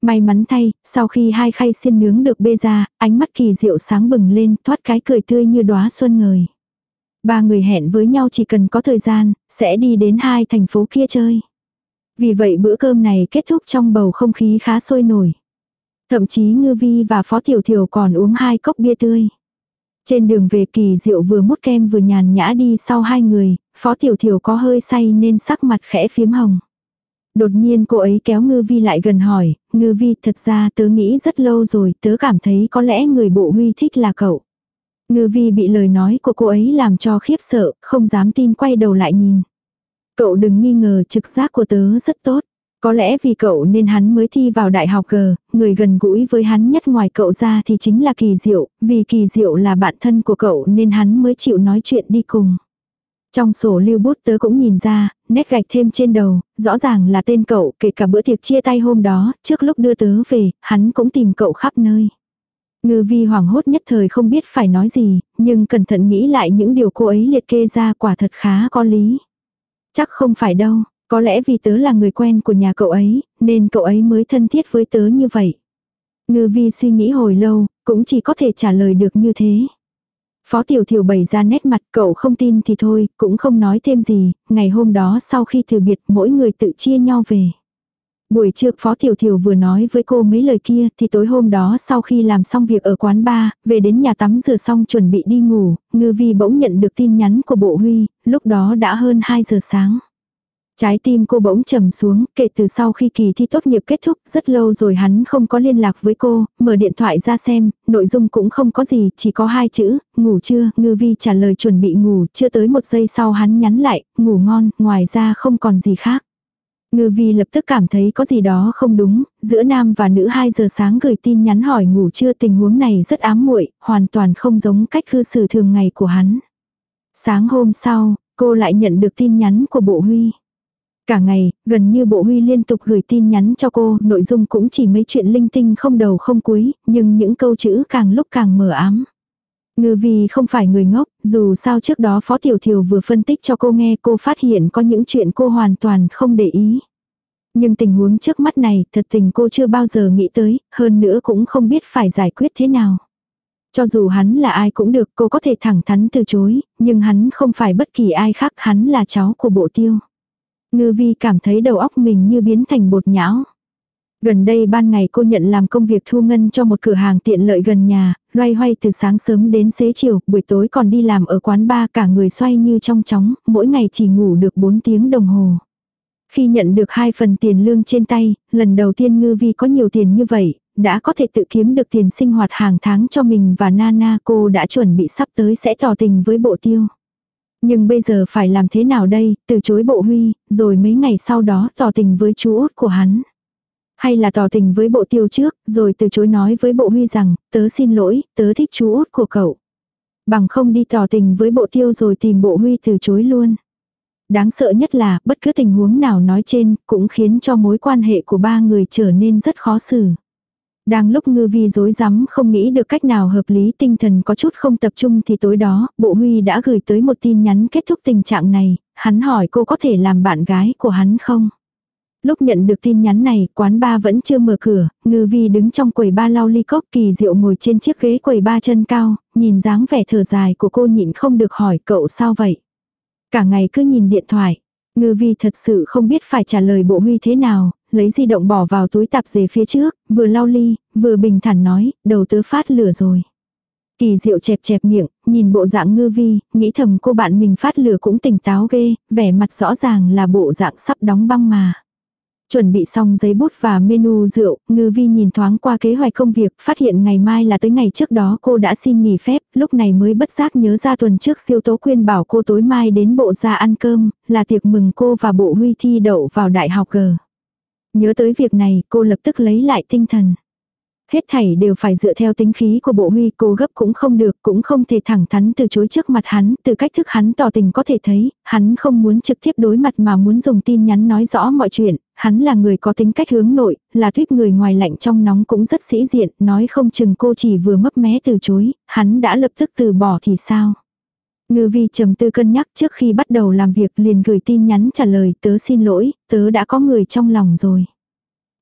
May mắn thay, sau khi hai khay xiên nướng được bê ra, ánh mắt kỳ diệu sáng bừng lên, thoát cái cười tươi như đóa xuân ngời. Ba người hẹn với nhau chỉ cần có thời gian, sẽ đi đến hai thành phố kia chơi. Vì vậy bữa cơm này kết thúc trong bầu không khí khá sôi nổi. Thậm chí Ngư Vi và Phó Tiểu thiểu còn uống hai cốc bia tươi. Trên đường về kỳ diệu vừa mút kem vừa nhàn nhã đi sau hai người, Phó Tiểu thiểu có hơi say nên sắc mặt khẽ phiếm hồng. Đột nhiên cô ấy kéo ngư vi lại gần hỏi, ngư vi thật ra tớ nghĩ rất lâu rồi, tớ cảm thấy có lẽ người bộ huy thích là cậu. Ngư vi bị lời nói của cô ấy làm cho khiếp sợ, không dám tin quay đầu lại nhìn. Cậu đừng nghi ngờ trực giác của tớ rất tốt. Có lẽ vì cậu nên hắn mới thi vào đại học G, người gần gũi với hắn nhất ngoài cậu ra thì chính là Kỳ Diệu, vì Kỳ Diệu là bạn thân của cậu nên hắn mới chịu nói chuyện đi cùng. Trong sổ lưu bút tớ cũng nhìn ra, nét gạch thêm trên đầu, rõ ràng là tên cậu, kể cả bữa tiệc chia tay hôm đó, trước lúc đưa tớ về, hắn cũng tìm cậu khắp nơi. Ngư vi hoảng hốt nhất thời không biết phải nói gì, nhưng cẩn thận nghĩ lại những điều cô ấy liệt kê ra quả thật khá có lý. Chắc không phải đâu, có lẽ vì tớ là người quen của nhà cậu ấy, nên cậu ấy mới thân thiết với tớ như vậy. Ngư vi suy nghĩ hồi lâu, cũng chỉ có thể trả lời được như thế. Phó Tiểu Thiểu bày ra nét mặt cậu không tin thì thôi, cũng không nói thêm gì, ngày hôm đó sau khi từ biệt mỗi người tự chia nhau về. Buổi trưa Phó Tiểu Thiểu vừa nói với cô mấy lời kia thì tối hôm đó sau khi làm xong việc ở quán bar, về đến nhà tắm rửa xong chuẩn bị đi ngủ, ngư vi bỗng nhận được tin nhắn của bộ huy, lúc đó đã hơn 2 giờ sáng. Trái tim cô bỗng trầm xuống, kể từ sau khi kỳ thi tốt nghiệp kết thúc, rất lâu rồi hắn không có liên lạc với cô, mở điện thoại ra xem, nội dung cũng không có gì, chỉ có hai chữ, ngủ chưa, ngư vi trả lời chuẩn bị ngủ, chưa tới một giây sau hắn nhắn lại, ngủ ngon, ngoài ra không còn gì khác. Ngư vi lập tức cảm thấy có gì đó không đúng, giữa nam và nữ 2 giờ sáng gửi tin nhắn hỏi ngủ chưa tình huống này rất ám muội hoàn toàn không giống cách cư xử thường ngày của hắn. Sáng hôm sau, cô lại nhận được tin nhắn của bộ huy. Cả ngày, gần như bộ huy liên tục gửi tin nhắn cho cô, nội dung cũng chỉ mấy chuyện linh tinh không đầu không cuối, nhưng những câu chữ càng lúc càng mờ ám. Ngư vì không phải người ngốc, dù sao trước đó Phó Tiểu Thiều vừa phân tích cho cô nghe cô phát hiện có những chuyện cô hoàn toàn không để ý. Nhưng tình huống trước mắt này thật tình cô chưa bao giờ nghĩ tới, hơn nữa cũng không biết phải giải quyết thế nào. Cho dù hắn là ai cũng được cô có thể thẳng thắn từ chối, nhưng hắn không phải bất kỳ ai khác hắn là cháu của bộ tiêu. Ngư vi cảm thấy đầu óc mình như biến thành bột nhão. Gần đây ban ngày cô nhận làm công việc thu ngân cho một cửa hàng tiện lợi gần nhà, loay hoay từ sáng sớm đến xế chiều, buổi tối còn đi làm ở quán bar cả người xoay như trong chóng, mỗi ngày chỉ ngủ được 4 tiếng đồng hồ. Khi nhận được hai phần tiền lương trên tay, lần đầu tiên ngư vi có nhiều tiền như vậy, đã có thể tự kiếm được tiền sinh hoạt hàng tháng cho mình và Nana cô đã chuẩn bị sắp tới sẽ tỏ tình với bộ tiêu. Nhưng bây giờ phải làm thế nào đây, từ chối bộ huy, rồi mấy ngày sau đó tỏ tình với chú út của hắn. Hay là tỏ tình với bộ tiêu trước, rồi từ chối nói với bộ huy rằng, tớ xin lỗi, tớ thích chú út của cậu. Bằng không đi tỏ tình với bộ tiêu rồi tìm bộ huy từ chối luôn. Đáng sợ nhất là, bất cứ tình huống nào nói trên, cũng khiến cho mối quan hệ của ba người trở nên rất khó xử. Đang lúc ngư vi dối rắm không nghĩ được cách nào hợp lý tinh thần có chút không tập trung thì tối đó, bộ huy đã gửi tới một tin nhắn kết thúc tình trạng này, hắn hỏi cô có thể làm bạn gái của hắn không? Lúc nhận được tin nhắn này, quán ba vẫn chưa mở cửa, ngư vi đứng trong quầy ba lau ly cốc kỳ diệu ngồi trên chiếc ghế quầy ba chân cao, nhìn dáng vẻ thở dài của cô nhịn không được hỏi cậu sao vậy. Cả ngày cứ nhìn điện thoại, ngư vi thật sự không biết phải trả lời bộ huy thế nào, lấy di động bỏ vào túi tạp dề phía trước, vừa lau ly, vừa bình thản nói, đầu tớ phát lửa rồi. Kỳ diệu chẹp chẹp miệng, nhìn bộ dạng ngư vi, nghĩ thầm cô bạn mình phát lửa cũng tỉnh táo ghê, vẻ mặt rõ ràng là bộ dạng sắp đóng băng mà. Chuẩn bị xong giấy bút và menu rượu, ngư vi nhìn thoáng qua kế hoạch công việc, phát hiện ngày mai là tới ngày trước đó cô đã xin nghỉ phép, lúc này mới bất giác nhớ ra tuần trước siêu tố khuyên bảo cô tối mai đến bộ ra ăn cơm, là tiệc mừng cô và bộ huy thi đậu vào đại học G. Nhớ tới việc này, cô lập tức lấy lại tinh thần. Hết thảy đều phải dựa theo tính khí của bộ huy, cô gấp cũng không được, cũng không thể thẳng thắn từ chối trước mặt hắn, từ cách thức hắn tỏ tình có thể thấy, hắn không muốn trực tiếp đối mặt mà muốn dùng tin nhắn nói rõ mọi chuyện, hắn là người có tính cách hướng nội, là thuyết người ngoài lạnh trong nóng cũng rất sĩ diện, nói không chừng cô chỉ vừa mấp mé từ chối, hắn đã lập tức từ bỏ thì sao. Ngư vi trầm tư cân nhắc trước khi bắt đầu làm việc liền gửi tin nhắn trả lời tớ xin lỗi, tớ đã có người trong lòng rồi.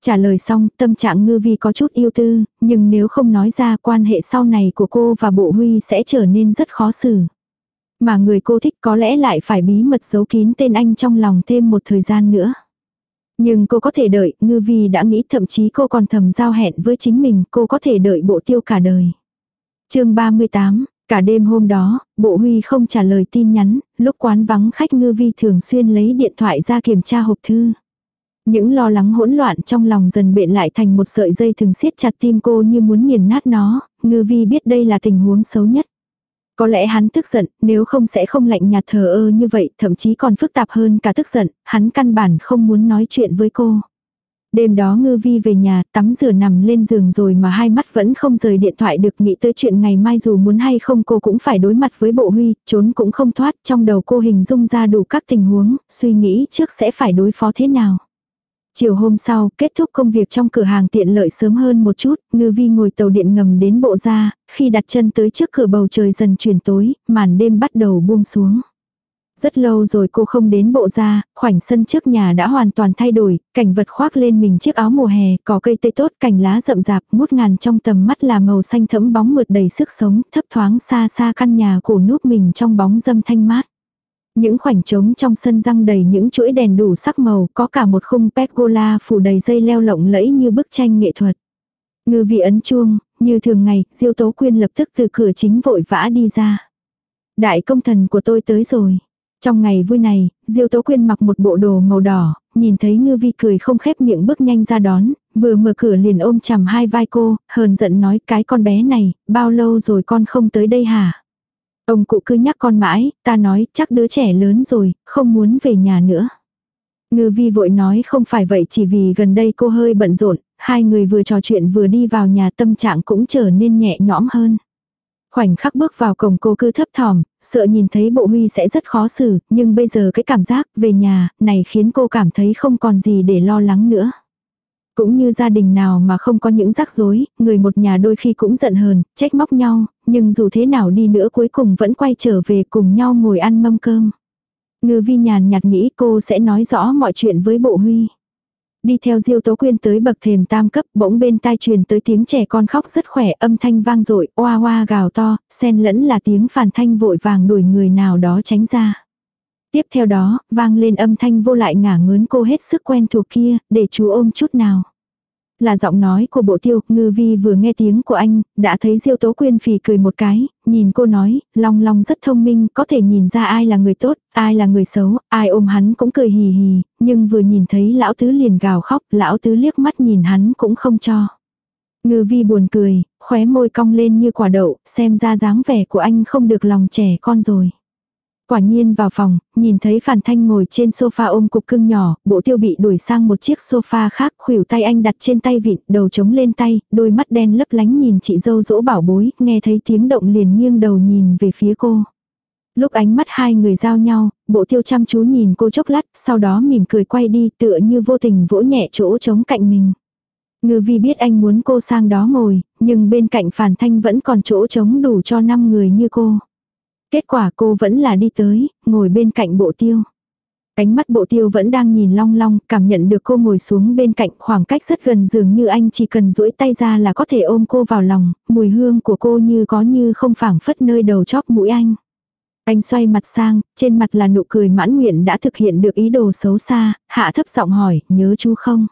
Trả lời xong, tâm trạng ngư vi có chút yêu tư, nhưng nếu không nói ra quan hệ sau này của cô và bộ huy sẽ trở nên rất khó xử. Mà người cô thích có lẽ lại phải bí mật giấu kín tên anh trong lòng thêm một thời gian nữa. Nhưng cô có thể đợi, ngư vi đã nghĩ thậm chí cô còn thầm giao hẹn với chính mình, cô có thể đợi bộ tiêu cả đời. chương 38, cả đêm hôm đó, bộ huy không trả lời tin nhắn, lúc quán vắng khách ngư vi thường xuyên lấy điện thoại ra kiểm tra hộp thư. Những lo lắng hỗn loạn trong lòng dần bện lại thành một sợi dây thường siết chặt tim cô như muốn nghiền nát nó, ngư vi biết đây là tình huống xấu nhất. Có lẽ hắn tức giận, nếu không sẽ không lạnh nhạt thờ ơ như vậy, thậm chí còn phức tạp hơn cả tức giận, hắn căn bản không muốn nói chuyện với cô. Đêm đó ngư vi về nhà, tắm rửa nằm lên giường rồi mà hai mắt vẫn không rời điện thoại được nghĩ tới chuyện ngày mai dù muốn hay không cô cũng phải đối mặt với bộ huy, trốn cũng không thoát, trong đầu cô hình dung ra đủ các tình huống, suy nghĩ trước sẽ phải đối phó thế nào. Chiều hôm sau, kết thúc công việc trong cửa hàng tiện lợi sớm hơn một chút, ngư vi ngồi tàu điện ngầm đến bộ ra, khi đặt chân tới trước cửa bầu trời dần chuyển tối, màn đêm bắt đầu buông xuống. Rất lâu rồi cô không đến bộ ra, khoảnh sân trước nhà đã hoàn toàn thay đổi, cảnh vật khoác lên mình chiếc áo mùa hè, có cây tây tốt, cành lá rậm rạp, ngút ngàn trong tầm mắt là màu xanh thẫm bóng mượt đầy sức sống, thấp thoáng xa xa căn nhà cổ núp mình trong bóng dâm thanh mát. Những khoảnh trống trong sân răng đầy những chuỗi đèn đủ sắc màu, có cả một khung pergola phủ đầy dây leo lộng lẫy như bức tranh nghệ thuật. Ngư vị ấn chuông, như thường ngày, Diêu Tố Quyên lập tức từ cửa chính vội vã đi ra. Đại công thần của tôi tới rồi. Trong ngày vui này, Diêu Tố Quyên mặc một bộ đồ màu đỏ, nhìn thấy Ngư Vi cười không khép miệng bước nhanh ra đón, vừa mở cửa liền ôm chầm hai vai cô, hờn giận nói cái con bé này, bao lâu rồi con không tới đây hả? Ông cụ cứ nhắc con mãi, ta nói chắc đứa trẻ lớn rồi, không muốn về nhà nữa. Ngư vi vội nói không phải vậy chỉ vì gần đây cô hơi bận rộn, hai người vừa trò chuyện vừa đi vào nhà tâm trạng cũng trở nên nhẹ nhõm hơn. Khoảnh khắc bước vào cổng cô cứ thấp thỏm, sợ nhìn thấy bộ huy sẽ rất khó xử, nhưng bây giờ cái cảm giác về nhà này khiến cô cảm thấy không còn gì để lo lắng nữa. Cũng như gia đình nào mà không có những rắc rối, người một nhà đôi khi cũng giận hờn, trách móc nhau, nhưng dù thế nào đi nữa cuối cùng vẫn quay trở về cùng nhau ngồi ăn mâm cơm. Ngư vi nhàn nhạt nghĩ cô sẽ nói rõ mọi chuyện với bộ huy. Đi theo Diêu Tố Quyên tới bậc thềm tam cấp, bỗng bên tai truyền tới tiếng trẻ con khóc rất khỏe, âm thanh vang dội, oa oa gào to, xen lẫn là tiếng phản thanh vội vàng đuổi người nào đó tránh ra. Tiếp theo đó, vang lên âm thanh vô lại ngả ngớn cô hết sức quen thuộc kia, để chú ôm chút nào. Là giọng nói của bộ tiêu, ngư vi vừa nghe tiếng của anh, đã thấy diêu tố quyên phì cười một cái, nhìn cô nói, long long rất thông minh, có thể nhìn ra ai là người tốt, ai là người xấu, ai ôm hắn cũng cười hì hì, nhưng vừa nhìn thấy lão tứ liền gào khóc, lão tứ liếc mắt nhìn hắn cũng không cho. Ngư vi buồn cười, khóe môi cong lên như quả đậu, xem ra dáng vẻ của anh không được lòng trẻ con rồi. Quả nhiên vào phòng, nhìn thấy Phản Thanh ngồi trên sofa ôm cục cưng nhỏ, bộ tiêu bị đuổi sang một chiếc sofa khác, khuỷu tay anh đặt trên tay vịn, đầu chống lên tay, đôi mắt đen lấp lánh nhìn chị dâu dỗ bảo bối, nghe thấy tiếng động liền nghiêng đầu nhìn về phía cô. Lúc ánh mắt hai người giao nhau, bộ tiêu chăm chú nhìn cô chốc lát, sau đó mỉm cười quay đi tựa như vô tình vỗ nhẹ chỗ trống cạnh mình. Ngư vi biết anh muốn cô sang đó ngồi, nhưng bên cạnh phản thanh vẫn còn chỗ trống đủ cho 5 người như cô. Kết quả cô vẫn là đi tới, ngồi bên cạnh bộ tiêu. Ánh mắt bộ tiêu vẫn đang nhìn long long, cảm nhận được cô ngồi xuống bên cạnh khoảng cách rất gần dường như anh chỉ cần duỗi tay ra là có thể ôm cô vào lòng, mùi hương của cô như có như không phảng phất nơi đầu chóp mũi anh. Anh xoay mặt sang, trên mặt là nụ cười mãn nguyện đã thực hiện được ý đồ xấu xa, hạ thấp giọng hỏi, nhớ chú không?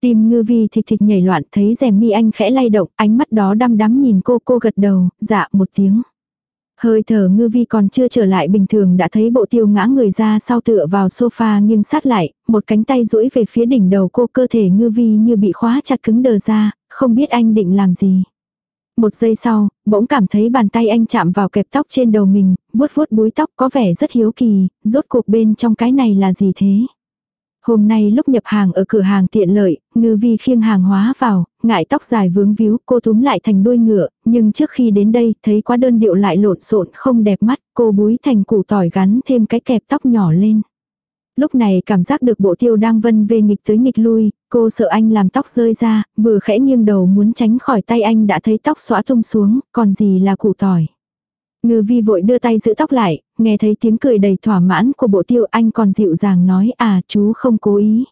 Tim ngư vi thịt thịt nhảy loạn thấy rèm mi anh khẽ lay động, ánh mắt đó đăm đắm nhìn cô, cô gật đầu, dạ một tiếng. Hơi thở ngư vi còn chưa trở lại bình thường đã thấy bộ tiêu ngã người ra sau tựa vào sofa nghiêng sát lại, một cánh tay duỗi về phía đỉnh đầu cô cơ thể ngư vi như bị khóa chặt cứng đờ ra, không biết anh định làm gì. Một giây sau, bỗng cảm thấy bàn tay anh chạm vào kẹp tóc trên đầu mình, vuốt vuốt búi tóc có vẻ rất hiếu kỳ, rốt cuộc bên trong cái này là gì thế. Hôm nay lúc nhập hàng ở cửa hàng tiện lợi, ngư vi khiêng hàng hóa vào, ngại tóc dài vướng víu, cô túm lại thành đuôi ngựa, nhưng trước khi đến đây, thấy quá đơn điệu lại lộn xộn không đẹp mắt, cô búi thành củ tỏi gắn thêm cái kẹp tóc nhỏ lên. Lúc này cảm giác được bộ tiêu đang vân về nghịch tới nghịch lui, cô sợ anh làm tóc rơi ra, vừa khẽ nghiêng đầu muốn tránh khỏi tay anh đã thấy tóc xóa tung xuống, còn gì là củ tỏi. Ngư vi vội đưa tay giữ tóc lại, nghe thấy tiếng cười đầy thỏa mãn của bộ tiêu anh còn dịu dàng nói à chú không cố ý.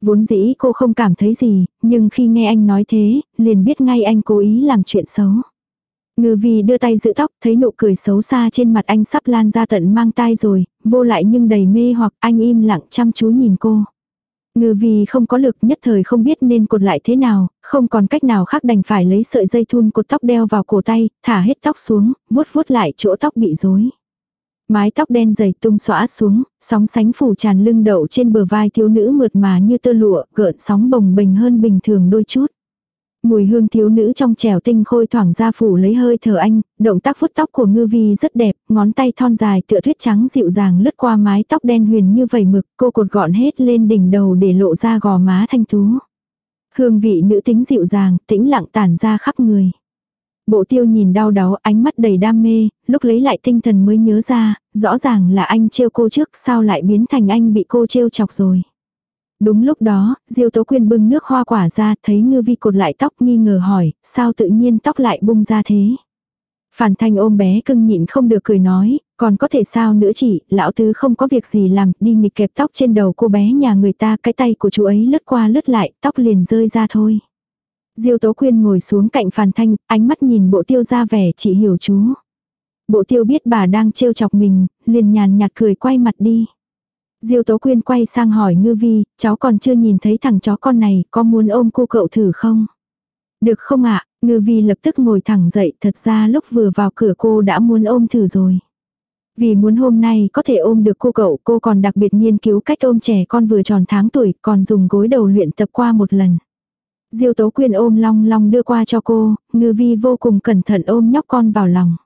Vốn dĩ cô không cảm thấy gì, nhưng khi nghe anh nói thế, liền biết ngay anh cố ý làm chuyện xấu. Ngư vi đưa tay giữ tóc, thấy nụ cười xấu xa trên mặt anh sắp lan ra tận mang tai rồi, vô lại nhưng đầy mê hoặc anh im lặng chăm chú nhìn cô. Ngư vì không có lực nhất thời không biết nên cột lại thế nào, không còn cách nào khác đành phải lấy sợi dây thun cột tóc đeo vào cổ tay, thả hết tóc xuống, vuốt vuốt lại chỗ tóc bị rối. Mái tóc đen dày tung xõa xuống, sóng sánh phủ tràn lưng đậu trên bờ vai thiếu nữ mượt mà như tơ lụa, gợn sóng bồng bềnh hơn bình thường đôi chút. Mùi hương thiếu nữ trong trẻo tinh khôi thoảng ra phủ lấy hơi thở anh, động tác vuốt tóc của ngư vi rất đẹp, ngón tay thon dài tựa thuyết trắng dịu dàng lướt qua mái tóc đen huyền như vầy mực, cô cột gọn hết lên đỉnh đầu để lộ ra gò má thanh tú. Hương vị nữ tính dịu dàng, tĩnh lặng tản ra khắp người. Bộ tiêu nhìn đau đáu ánh mắt đầy đam mê, lúc lấy lại tinh thần mới nhớ ra, rõ ràng là anh trêu cô trước sao lại biến thành anh bị cô trêu chọc rồi. Đúng lúc đó, Diêu Tố Quyên bưng nước hoa quả ra thấy ngư vi cột lại tóc nghi ngờ hỏi, sao tự nhiên tóc lại bung ra thế. Phản thanh ôm bé cưng nhịn không được cười nói, còn có thể sao nữa chị, lão tứ không có việc gì làm, đi nghịch kẹp tóc trên đầu cô bé nhà người ta, cái tay của chú ấy lướt qua lướt lại, tóc liền rơi ra thôi. Diêu Tố Quyên ngồi xuống cạnh Phàn Thanh, ánh mắt nhìn bộ tiêu ra vẻ chỉ hiểu chú. Bộ tiêu biết bà đang trêu chọc mình, liền nhàn nhạt cười quay mặt đi. Diêu Tố Quyên quay sang hỏi Ngư Vi, cháu còn chưa nhìn thấy thằng chó con này, có muốn ôm cô cậu thử không? Được không ạ? Ngư Vi lập tức ngồi thẳng dậy, thật ra lúc vừa vào cửa cô đã muốn ôm thử rồi. Vì muốn hôm nay có thể ôm được cô cậu, cô còn đặc biệt nghiên cứu cách ôm trẻ con vừa tròn tháng tuổi, còn dùng gối đầu luyện tập qua một lần. Diêu Tố Quyên ôm long long đưa qua cho cô, Ngư Vi vô cùng cẩn thận ôm nhóc con vào lòng.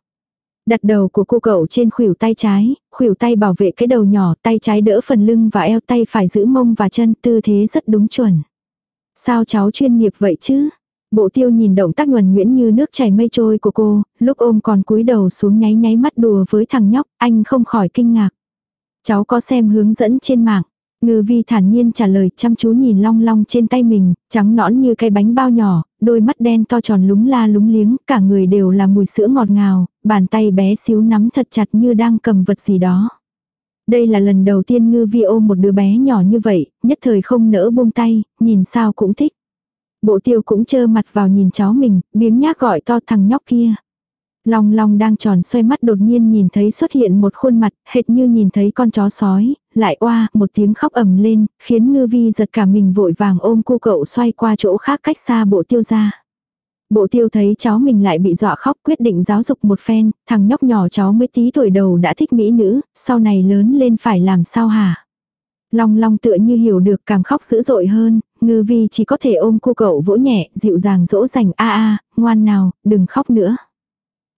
Đặt đầu của cô cậu trên khuỷu tay trái, khuỷu tay bảo vệ cái đầu nhỏ, tay trái đỡ phần lưng và eo tay phải giữ mông và chân, tư thế rất đúng chuẩn. Sao cháu chuyên nghiệp vậy chứ? Bộ tiêu nhìn động tác nhuần nhuyễn như nước chảy mây trôi của cô, lúc ôm còn cúi đầu xuống nháy nháy mắt đùa với thằng nhóc, anh không khỏi kinh ngạc. Cháu có xem hướng dẫn trên mạng. Ngư vi thản nhiên trả lời chăm chú nhìn long long trên tay mình, trắng nõn như cái bánh bao nhỏ, đôi mắt đen to tròn lúng la lúng liếng, cả người đều là mùi sữa ngọt ngào, bàn tay bé xíu nắm thật chặt như đang cầm vật gì đó. Đây là lần đầu tiên ngư vi ôm một đứa bé nhỏ như vậy, nhất thời không nỡ buông tay, nhìn sao cũng thích. Bộ tiêu cũng chơ mặt vào nhìn cháu mình, biếng nhác gọi to thằng nhóc kia. Long long đang tròn xoay mắt đột nhiên nhìn thấy xuất hiện một khuôn mặt, hệt như nhìn thấy con chó sói, lại oa, một tiếng khóc ầm lên, khiến ngư vi giật cả mình vội vàng ôm cô cậu xoay qua chỗ khác cách xa bộ tiêu ra. Bộ tiêu thấy cháu mình lại bị dọa khóc quyết định giáo dục một phen, thằng nhóc nhỏ cháu mới tí tuổi đầu đã thích mỹ nữ, sau này lớn lên phải làm sao hả? Long long tựa như hiểu được càng khóc dữ dội hơn, ngư vi chỉ có thể ôm cô cậu vỗ nhẹ, dịu dàng dỗ dành a a, ngoan nào, đừng khóc nữa.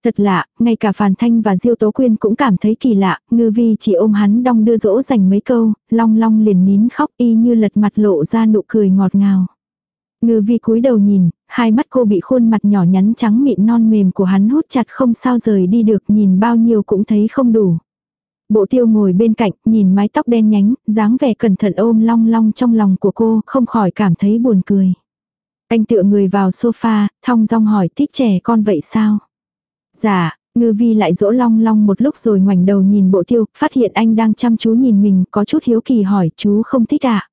Thật lạ, ngay cả Phàn Thanh và Diêu Tố Quyên cũng cảm thấy kỳ lạ, ngư vi chỉ ôm hắn đong đưa dỗ dành mấy câu, long long liền nín khóc y như lật mặt lộ ra nụ cười ngọt ngào. Ngư vi cúi đầu nhìn, hai mắt cô bị khuôn mặt nhỏ nhắn trắng mịn non mềm của hắn hút chặt không sao rời đi được nhìn bao nhiêu cũng thấy không đủ. Bộ tiêu ngồi bên cạnh, nhìn mái tóc đen nhánh, dáng vẻ cẩn thận ôm long long trong lòng của cô, không khỏi cảm thấy buồn cười. Anh tựa người vào sofa, thong dong hỏi thích trẻ con vậy sao? Dạ, ngư vi lại dỗ long long một lúc rồi ngoảnh đầu nhìn bộ tiêu, phát hiện anh đang chăm chú nhìn mình, có chút hiếu kỳ hỏi chú không thích à?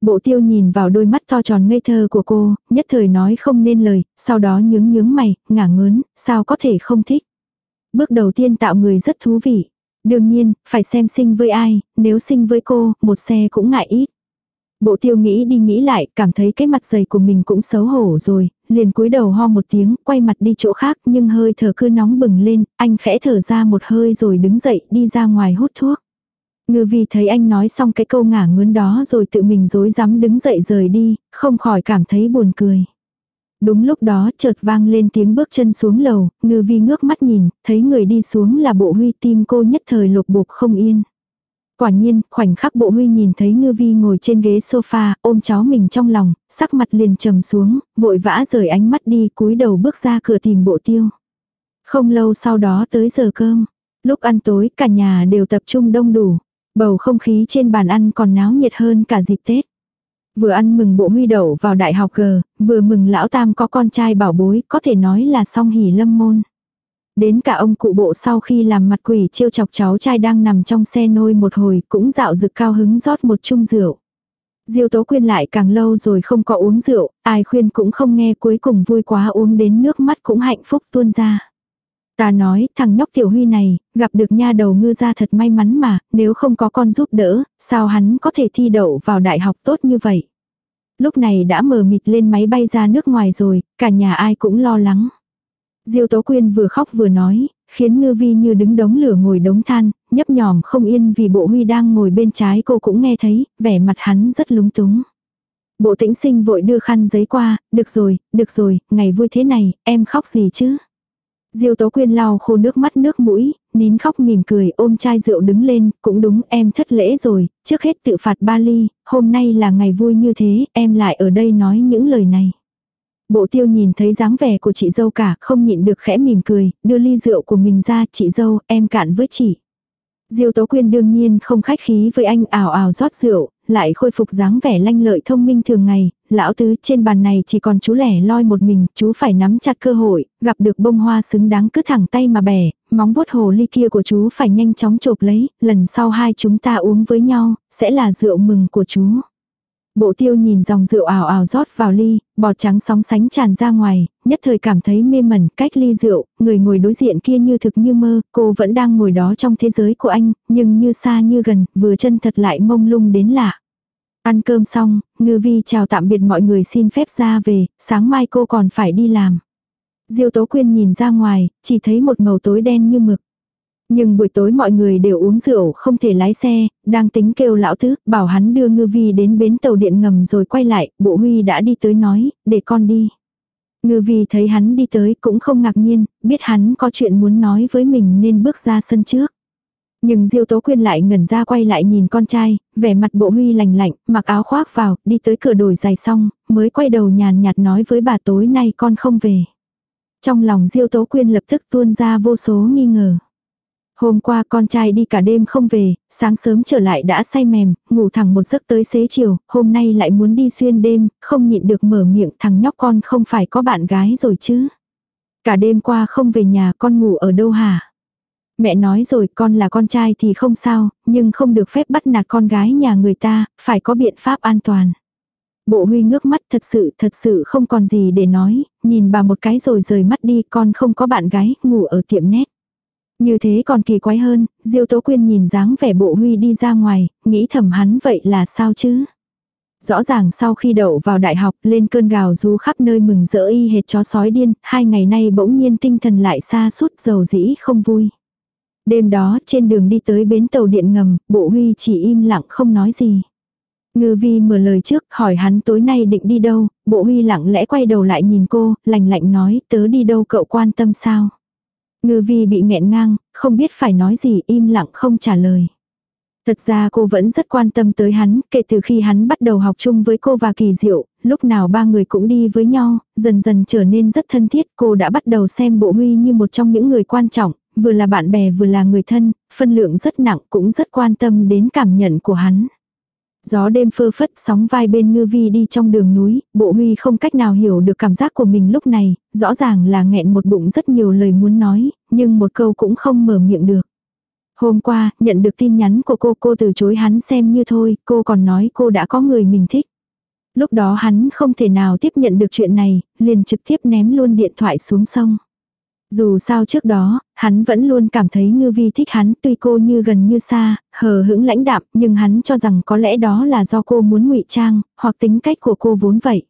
Bộ tiêu nhìn vào đôi mắt to tròn ngây thơ của cô, nhất thời nói không nên lời, sau đó nhướng nhướng mày, ngả ngớn, sao có thể không thích. Bước đầu tiên tạo người rất thú vị. Đương nhiên, phải xem sinh với ai, nếu sinh với cô, một xe cũng ngại ít. Bộ tiêu nghĩ đi nghĩ lại, cảm thấy cái mặt dày của mình cũng xấu hổ rồi, liền cúi đầu ho một tiếng, quay mặt đi chỗ khác, nhưng hơi thở cứ nóng bừng lên, anh khẽ thở ra một hơi rồi đứng dậy đi ra ngoài hút thuốc. Ngư vì thấy anh nói xong cái câu ngả ngớn đó rồi tự mình dối dám đứng dậy rời đi, không khỏi cảm thấy buồn cười. Đúng lúc đó chợt vang lên tiếng bước chân xuống lầu, ngư vi ngước mắt nhìn, thấy người đi xuống là bộ huy tim cô nhất thời lục bục không yên. Quả nhiên, khoảnh khắc bộ huy nhìn thấy ngư vi ngồi trên ghế sofa, ôm cháu mình trong lòng, sắc mặt liền trầm xuống, vội vã rời ánh mắt đi cúi đầu bước ra cửa tìm bộ tiêu. Không lâu sau đó tới giờ cơm, lúc ăn tối cả nhà đều tập trung đông đủ, bầu không khí trên bàn ăn còn náo nhiệt hơn cả dịp Tết. Vừa ăn mừng bộ huy đậu vào đại học G, vừa mừng lão tam có con trai bảo bối, có thể nói là song hỉ lâm môn. Đến cả ông cụ bộ sau khi làm mặt quỷ trêu chọc cháu trai đang nằm trong xe nôi một hồi cũng dạo dực cao hứng rót một chung rượu. Diêu tố khuyên lại càng lâu rồi không có uống rượu, ai khuyên cũng không nghe cuối cùng vui quá uống đến nước mắt cũng hạnh phúc tuôn ra. Ta nói, thằng nhóc tiểu huy này, gặp được nha đầu ngư ra thật may mắn mà, nếu không có con giúp đỡ, sao hắn có thể thi đậu vào đại học tốt như vậy. Lúc này đã mờ mịt lên máy bay ra nước ngoài rồi, cả nhà ai cũng lo lắng. Diêu Tố Quyên vừa khóc vừa nói, khiến ngư vi như đứng đống lửa ngồi đống than, nhấp nhòm không yên vì bộ huy đang ngồi bên trái cô cũng nghe thấy, vẻ mặt hắn rất lúng túng. Bộ tĩnh sinh vội đưa khăn giấy qua, được rồi, được rồi, ngày vui thế này, em khóc gì chứ? Diêu Tố Quyên lau khô nước mắt nước mũi, nín khóc mỉm cười ôm chai rượu đứng lên, cũng đúng em thất lễ rồi, trước hết tự phạt ba ly, hôm nay là ngày vui như thế, em lại ở đây nói những lời này. Bộ tiêu nhìn thấy dáng vẻ của chị dâu cả, không nhịn được khẽ mỉm cười, đưa ly rượu của mình ra, chị dâu, em cạn với chị. Diêu Tố Quyên đương nhiên không khách khí với anh ảo ảo rót rượu, lại khôi phục dáng vẻ lanh lợi thông minh thường ngày, lão tứ trên bàn này chỉ còn chú lẻ loi một mình, chú phải nắm chặt cơ hội, gặp được bông hoa xứng đáng cứ thẳng tay mà bẻ, móng vuốt hồ ly kia của chú phải nhanh chóng chộp lấy, lần sau hai chúng ta uống với nhau, sẽ là rượu mừng của chú. Bộ tiêu nhìn dòng rượu ảo ảo rót vào ly, bọt trắng sóng sánh tràn ra ngoài, nhất thời cảm thấy mê mẩn cách ly rượu, người ngồi đối diện kia như thực như mơ, cô vẫn đang ngồi đó trong thế giới của anh, nhưng như xa như gần, vừa chân thật lại mông lung đến lạ. Ăn cơm xong, ngư vi chào tạm biệt mọi người xin phép ra về, sáng mai cô còn phải đi làm. Diêu Tố Quyên nhìn ra ngoài, chỉ thấy một màu tối đen như mực. Nhưng buổi tối mọi người đều uống rượu không thể lái xe, đang tính kêu lão tứ, bảo hắn đưa ngư vi đến bến tàu điện ngầm rồi quay lại, bộ huy đã đi tới nói, để con đi. Ngư vi thấy hắn đi tới cũng không ngạc nhiên, biết hắn có chuyện muốn nói với mình nên bước ra sân trước. Nhưng Diêu Tố Quyên lại ngẩn ra quay lại nhìn con trai, vẻ mặt bộ huy lành lạnh, mặc áo khoác vào, đi tới cửa đổi giày xong, mới quay đầu nhàn nhạt nói với bà tối nay con không về. Trong lòng Diêu Tố Quyên lập tức tuôn ra vô số nghi ngờ. Hôm qua con trai đi cả đêm không về, sáng sớm trở lại đã say mềm, ngủ thẳng một giấc tới xế chiều, hôm nay lại muốn đi xuyên đêm, không nhịn được mở miệng thằng nhóc con không phải có bạn gái rồi chứ. Cả đêm qua không về nhà con ngủ ở đâu hả? Mẹ nói rồi con là con trai thì không sao, nhưng không được phép bắt nạt con gái nhà người ta, phải có biện pháp an toàn. Bộ huy ngước mắt thật sự thật sự không còn gì để nói, nhìn bà một cái rồi rời mắt đi con không có bạn gái, ngủ ở tiệm nét. Như thế còn kỳ quái hơn, Diêu Tố Quyên nhìn dáng vẻ bộ huy đi ra ngoài, nghĩ thầm hắn vậy là sao chứ? Rõ ràng sau khi đậu vào đại học lên cơn gào rú khắp nơi mừng rỡ y hệt chó sói điên, hai ngày nay bỗng nhiên tinh thần lại xa sút dầu dĩ không vui. Đêm đó trên đường đi tới bến tàu điện ngầm, bộ huy chỉ im lặng không nói gì. Ngư vi mở lời trước hỏi hắn tối nay định đi đâu, bộ huy lặng lẽ quay đầu lại nhìn cô, lạnh lạnh nói tớ đi đâu cậu quan tâm sao. Ngư vi bị nghẹn ngang, không biết phải nói gì im lặng không trả lời. Thật ra cô vẫn rất quan tâm tới hắn, kể từ khi hắn bắt đầu học chung với cô và kỳ diệu, lúc nào ba người cũng đi với nhau, dần dần trở nên rất thân thiết, cô đã bắt đầu xem bộ huy như một trong những người quan trọng, vừa là bạn bè vừa là người thân, phân lượng rất nặng cũng rất quan tâm đến cảm nhận của hắn. Gió đêm phơ phất sóng vai bên ngư vi đi trong đường núi, bộ huy không cách nào hiểu được cảm giác của mình lúc này, rõ ràng là nghẹn một bụng rất nhiều lời muốn nói, nhưng một câu cũng không mở miệng được. Hôm qua, nhận được tin nhắn của cô, cô từ chối hắn xem như thôi, cô còn nói cô đã có người mình thích. Lúc đó hắn không thể nào tiếp nhận được chuyện này, liền trực tiếp ném luôn điện thoại xuống sông. Dù sao trước đó, hắn vẫn luôn cảm thấy ngư vi thích hắn tuy cô như gần như xa, hờ hững lãnh đạm nhưng hắn cho rằng có lẽ đó là do cô muốn ngụy trang, hoặc tính cách của cô vốn vậy.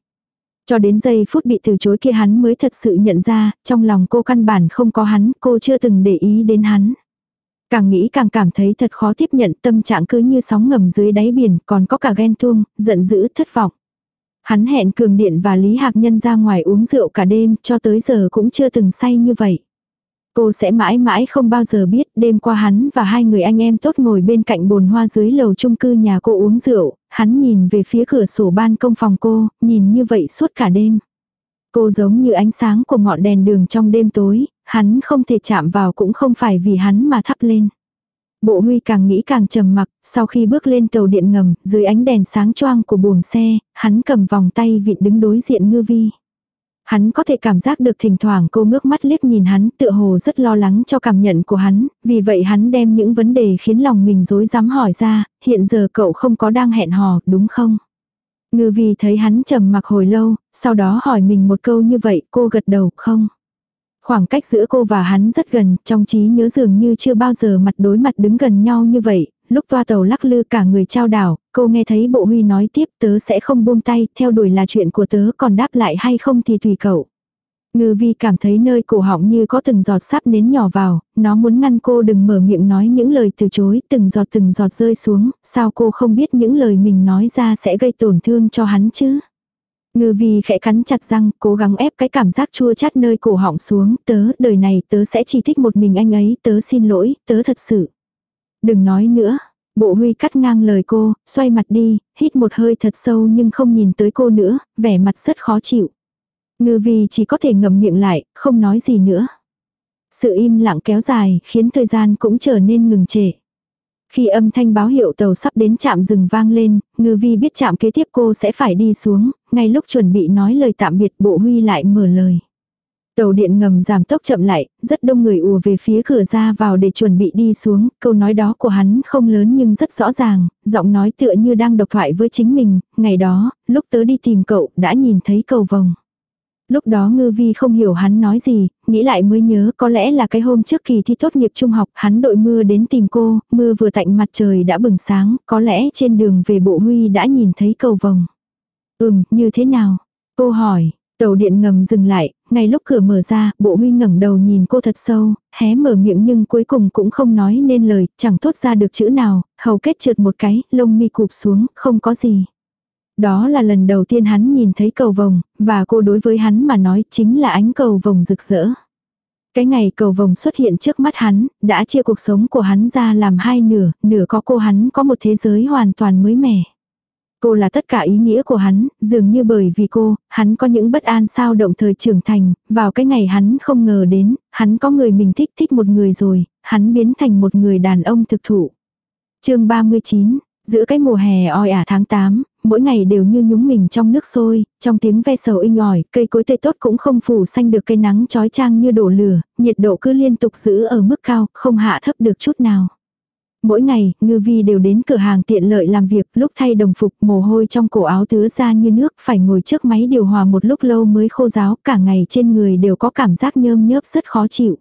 Cho đến giây phút bị từ chối kia hắn mới thật sự nhận ra, trong lòng cô căn bản không có hắn, cô chưa từng để ý đến hắn. Càng nghĩ càng cảm thấy thật khó tiếp nhận tâm trạng cứ như sóng ngầm dưới đáy biển, còn có cả ghen tuông, giận dữ, thất vọng. Hắn hẹn Cường Điện và Lý Hạc Nhân ra ngoài uống rượu cả đêm, cho tới giờ cũng chưa từng say như vậy. Cô sẽ mãi mãi không bao giờ biết đêm qua hắn và hai người anh em tốt ngồi bên cạnh bồn hoa dưới lầu chung cư nhà cô uống rượu, hắn nhìn về phía cửa sổ ban công phòng cô, nhìn như vậy suốt cả đêm. Cô giống như ánh sáng của ngọn đèn đường trong đêm tối, hắn không thể chạm vào cũng không phải vì hắn mà thắp lên. Bộ huy càng nghĩ càng trầm mặc, sau khi bước lên tàu điện ngầm, dưới ánh đèn sáng choang của buồng xe, hắn cầm vòng tay vịn đứng đối diện ngư vi. Hắn có thể cảm giác được thỉnh thoảng cô ngước mắt liếc nhìn hắn tựa hồ rất lo lắng cho cảm nhận của hắn, vì vậy hắn đem những vấn đề khiến lòng mình rối rắm hỏi ra, hiện giờ cậu không có đang hẹn hò, đúng không? Ngư vi thấy hắn trầm mặc hồi lâu, sau đó hỏi mình một câu như vậy, cô gật đầu, không? Khoảng cách giữa cô và hắn rất gần, trong trí nhớ dường như chưa bao giờ mặt đối mặt đứng gần nhau như vậy, lúc toa tàu lắc lư cả người trao đảo, cô nghe thấy bộ huy nói tiếp tớ sẽ không buông tay, theo đuổi là chuyện của tớ còn đáp lại hay không thì tùy cậu. Ngư vi cảm thấy nơi cổ họng như có từng giọt sắp nến nhỏ vào, nó muốn ngăn cô đừng mở miệng nói những lời từ chối, từng giọt từng giọt rơi xuống, sao cô không biết những lời mình nói ra sẽ gây tổn thương cho hắn chứ? Ngư vi khẽ cắn chặt răng, cố gắng ép cái cảm giác chua chát nơi cổ họng xuống, tớ, đời này tớ sẽ chỉ thích một mình anh ấy, tớ xin lỗi, tớ thật sự. Đừng nói nữa. Bộ huy cắt ngang lời cô, xoay mặt đi, hít một hơi thật sâu nhưng không nhìn tới cô nữa, vẻ mặt rất khó chịu. Ngư vi chỉ có thể ngậm miệng lại, không nói gì nữa. Sự im lặng kéo dài, khiến thời gian cũng trở nên ngừng trệ. Khi âm thanh báo hiệu tàu sắp đến trạm dừng vang lên, ngư vi biết trạm kế tiếp cô sẽ phải đi xuống, ngay lúc chuẩn bị nói lời tạm biệt bộ huy lại mở lời. Tàu điện ngầm giảm tốc chậm lại, rất đông người ùa về phía cửa ra vào để chuẩn bị đi xuống, câu nói đó của hắn không lớn nhưng rất rõ ràng, giọng nói tựa như đang độc thoại với chính mình, ngày đó, lúc tớ đi tìm cậu, đã nhìn thấy cầu vồng. Lúc đó ngư vi không hiểu hắn nói gì, nghĩ lại mới nhớ có lẽ là cái hôm trước kỳ thi tốt nghiệp trung học hắn đội mưa đến tìm cô, mưa vừa tạnh mặt trời đã bừng sáng, có lẽ trên đường về bộ huy đã nhìn thấy cầu vồng. Ừm, như thế nào? Cô hỏi, tàu điện ngầm dừng lại, ngay lúc cửa mở ra, bộ huy ngẩng đầu nhìn cô thật sâu, hé mở miệng nhưng cuối cùng cũng không nói nên lời, chẳng thốt ra được chữ nào, hầu kết trượt một cái, lông mi cụp xuống, không có gì. Đó là lần đầu tiên hắn nhìn thấy cầu vồng, và cô đối với hắn mà nói chính là ánh cầu vồng rực rỡ. Cái ngày cầu vồng xuất hiện trước mắt hắn, đã chia cuộc sống của hắn ra làm hai nửa, nửa có cô hắn có một thế giới hoàn toàn mới mẻ. Cô là tất cả ý nghĩa của hắn, dường như bởi vì cô, hắn có những bất an sao động thời trưởng thành, vào cái ngày hắn không ngờ đến, hắn có người mình thích thích một người rồi, hắn biến thành một người đàn ông thực thụ. chương 39, giữa cái mùa hè oi ả tháng 8, mỗi ngày đều như nhúng mình trong nước sôi, trong tiếng ve sầu inh ỏi, cây cối tươi tốt cũng không phủ xanh được cây nắng chói chang như đổ lửa, nhiệt độ cứ liên tục giữ ở mức cao, không hạ thấp được chút nào. Mỗi ngày, ngư vi đều đến cửa hàng tiện lợi làm việc, lúc thay đồng phục mồ hôi trong cổ áo tứa ra như nước, phải ngồi trước máy điều hòa một lúc lâu mới khô ráo, cả ngày trên người đều có cảm giác nhơm nhớp rất khó chịu.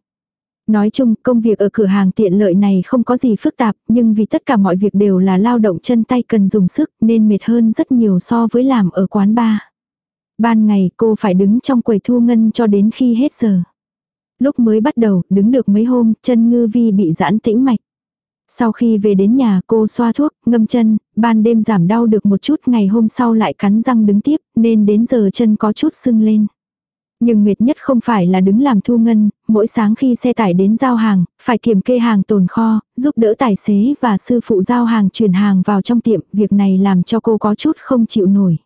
Nói chung, công việc ở cửa hàng tiện lợi này không có gì phức tạp, nhưng vì tất cả mọi việc đều là lao động chân tay cần dùng sức nên mệt hơn rất nhiều so với làm ở quán bar. Ban ngày cô phải đứng trong quầy thu ngân cho đến khi hết giờ. Lúc mới bắt đầu, đứng được mấy hôm, chân ngư vi bị giãn tĩnh mạch. Sau khi về đến nhà cô xoa thuốc, ngâm chân, ban đêm giảm đau được một chút ngày hôm sau lại cắn răng đứng tiếp nên đến giờ chân có chút sưng lên. Nhưng mệt nhất không phải là đứng làm thu ngân, mỗi sáng khi xe tải đến giao hàng, phải kiểm kê hàng tồn kho, giúp đỡ tài xế và sư phụ giao hàng chuyển hàng vào trong tiệm, việc này làm cho cô có chút không chịu nổi.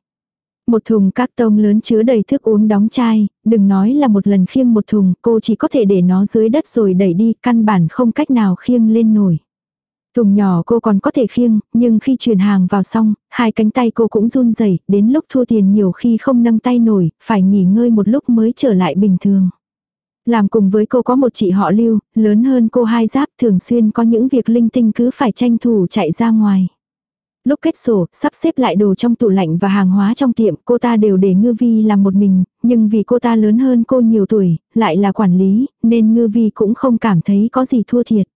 Một thùng các tông lớn chứa đầy thức uống đóng chai, đừng nói là một lần khiêng một thùng, cô chỉ có thể để nó dưới đất rồi đẩy đi, căn bản không cách nào khiêng lên nổi. Thùng nhỏ cô còn có thể khiêng, nhưng khi truyền hàng vào xong, hai cánh tay cô cũng run rẩy, đến lúc thua tiền nhiều khi không nâng tay nổi, phải nghỉ ngơi một lúc mới trở lại bình thường. Làm cùng với cô có một chị họ lưu, lớn hơn cô hai giáp thường xuyên có những việc linh tinh cứ phải tranh thủ chạy ra ngoài. Lúc kết sổ, sắp xếp lại đồ trong tủ lạnh và hàng hóa trong tiệm, cô ta đều để Ngư Vi làm một mình, nhưng vì cô ta lớn hơn cô nhiều tuổi, lại là quản lý, nên Ngư Vi cũng không cảm thấy có gì thua thiệt.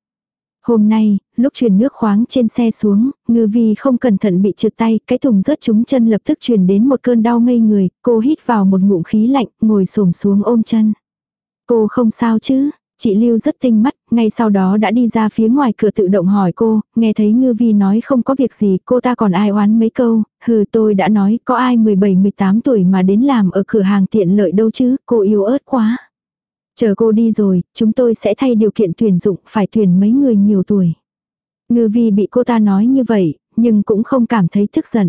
Hôm nay, lúc truyền nước khoáng trên xe xuống, ngư vi không cẩn thận bị trượt tay, cái thùng rớt trúng chân lập tức truyền đến một cơn đau ngây người, cô hít vào một ngụm khí lạnh, ngồi xổm xuống ôm chân. Cô không sao chứ, chị Lưu rất tinh mắt, ngay sau đó đã đi ra phía ngoài cửa tự động hỏi cô, nghe thấy ngư vi nói không có việc gì, cô ta còn ai oán mấy câu, hừ tôi đã nói có ai 17-18 tuổi mà đến làm ở cửa hàng tiện lợi đâu chứ, cô yêu ớt quá. Chờ cô đi rồi, chúng tôi sẽ thay điều kiện tuyển dụng phải tuyển mấy người nhiều tuổi. Ngư vi bị cô ta nói như vậy, nhưng cũng không cảm thấy tức giận.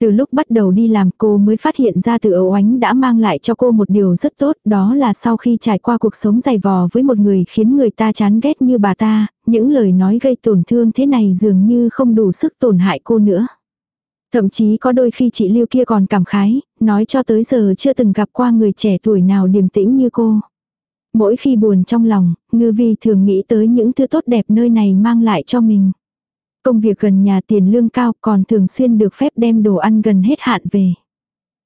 Từ lúc bắt đầu đi làm cô mới phát hiện ra từ ấu ánh đã mang lại cho cô một điều rất tốt đó là sau khi trải qua cuộc sống dày vò với một người khiến người ta chán ghét như bà ta, những lời nói gây tổn thương thế này dường như không đủ sức tổn hại cô nữa. Thậm chí có đôi khi chị Lưu kia còn cảm khái, nói cho tới giờ chưa từng gặp qua người trẻ tuổi nào điềm tĩnh như cô. Mỗi khi buồn trong lòng, ngư vi thường nghĩ tới những thứ tốt đẹp nơi này mang lại cho mình. Công việc gần nhà tiền lương cao còn thường xuyên được phép đem đồ ăn gần hết hạn về.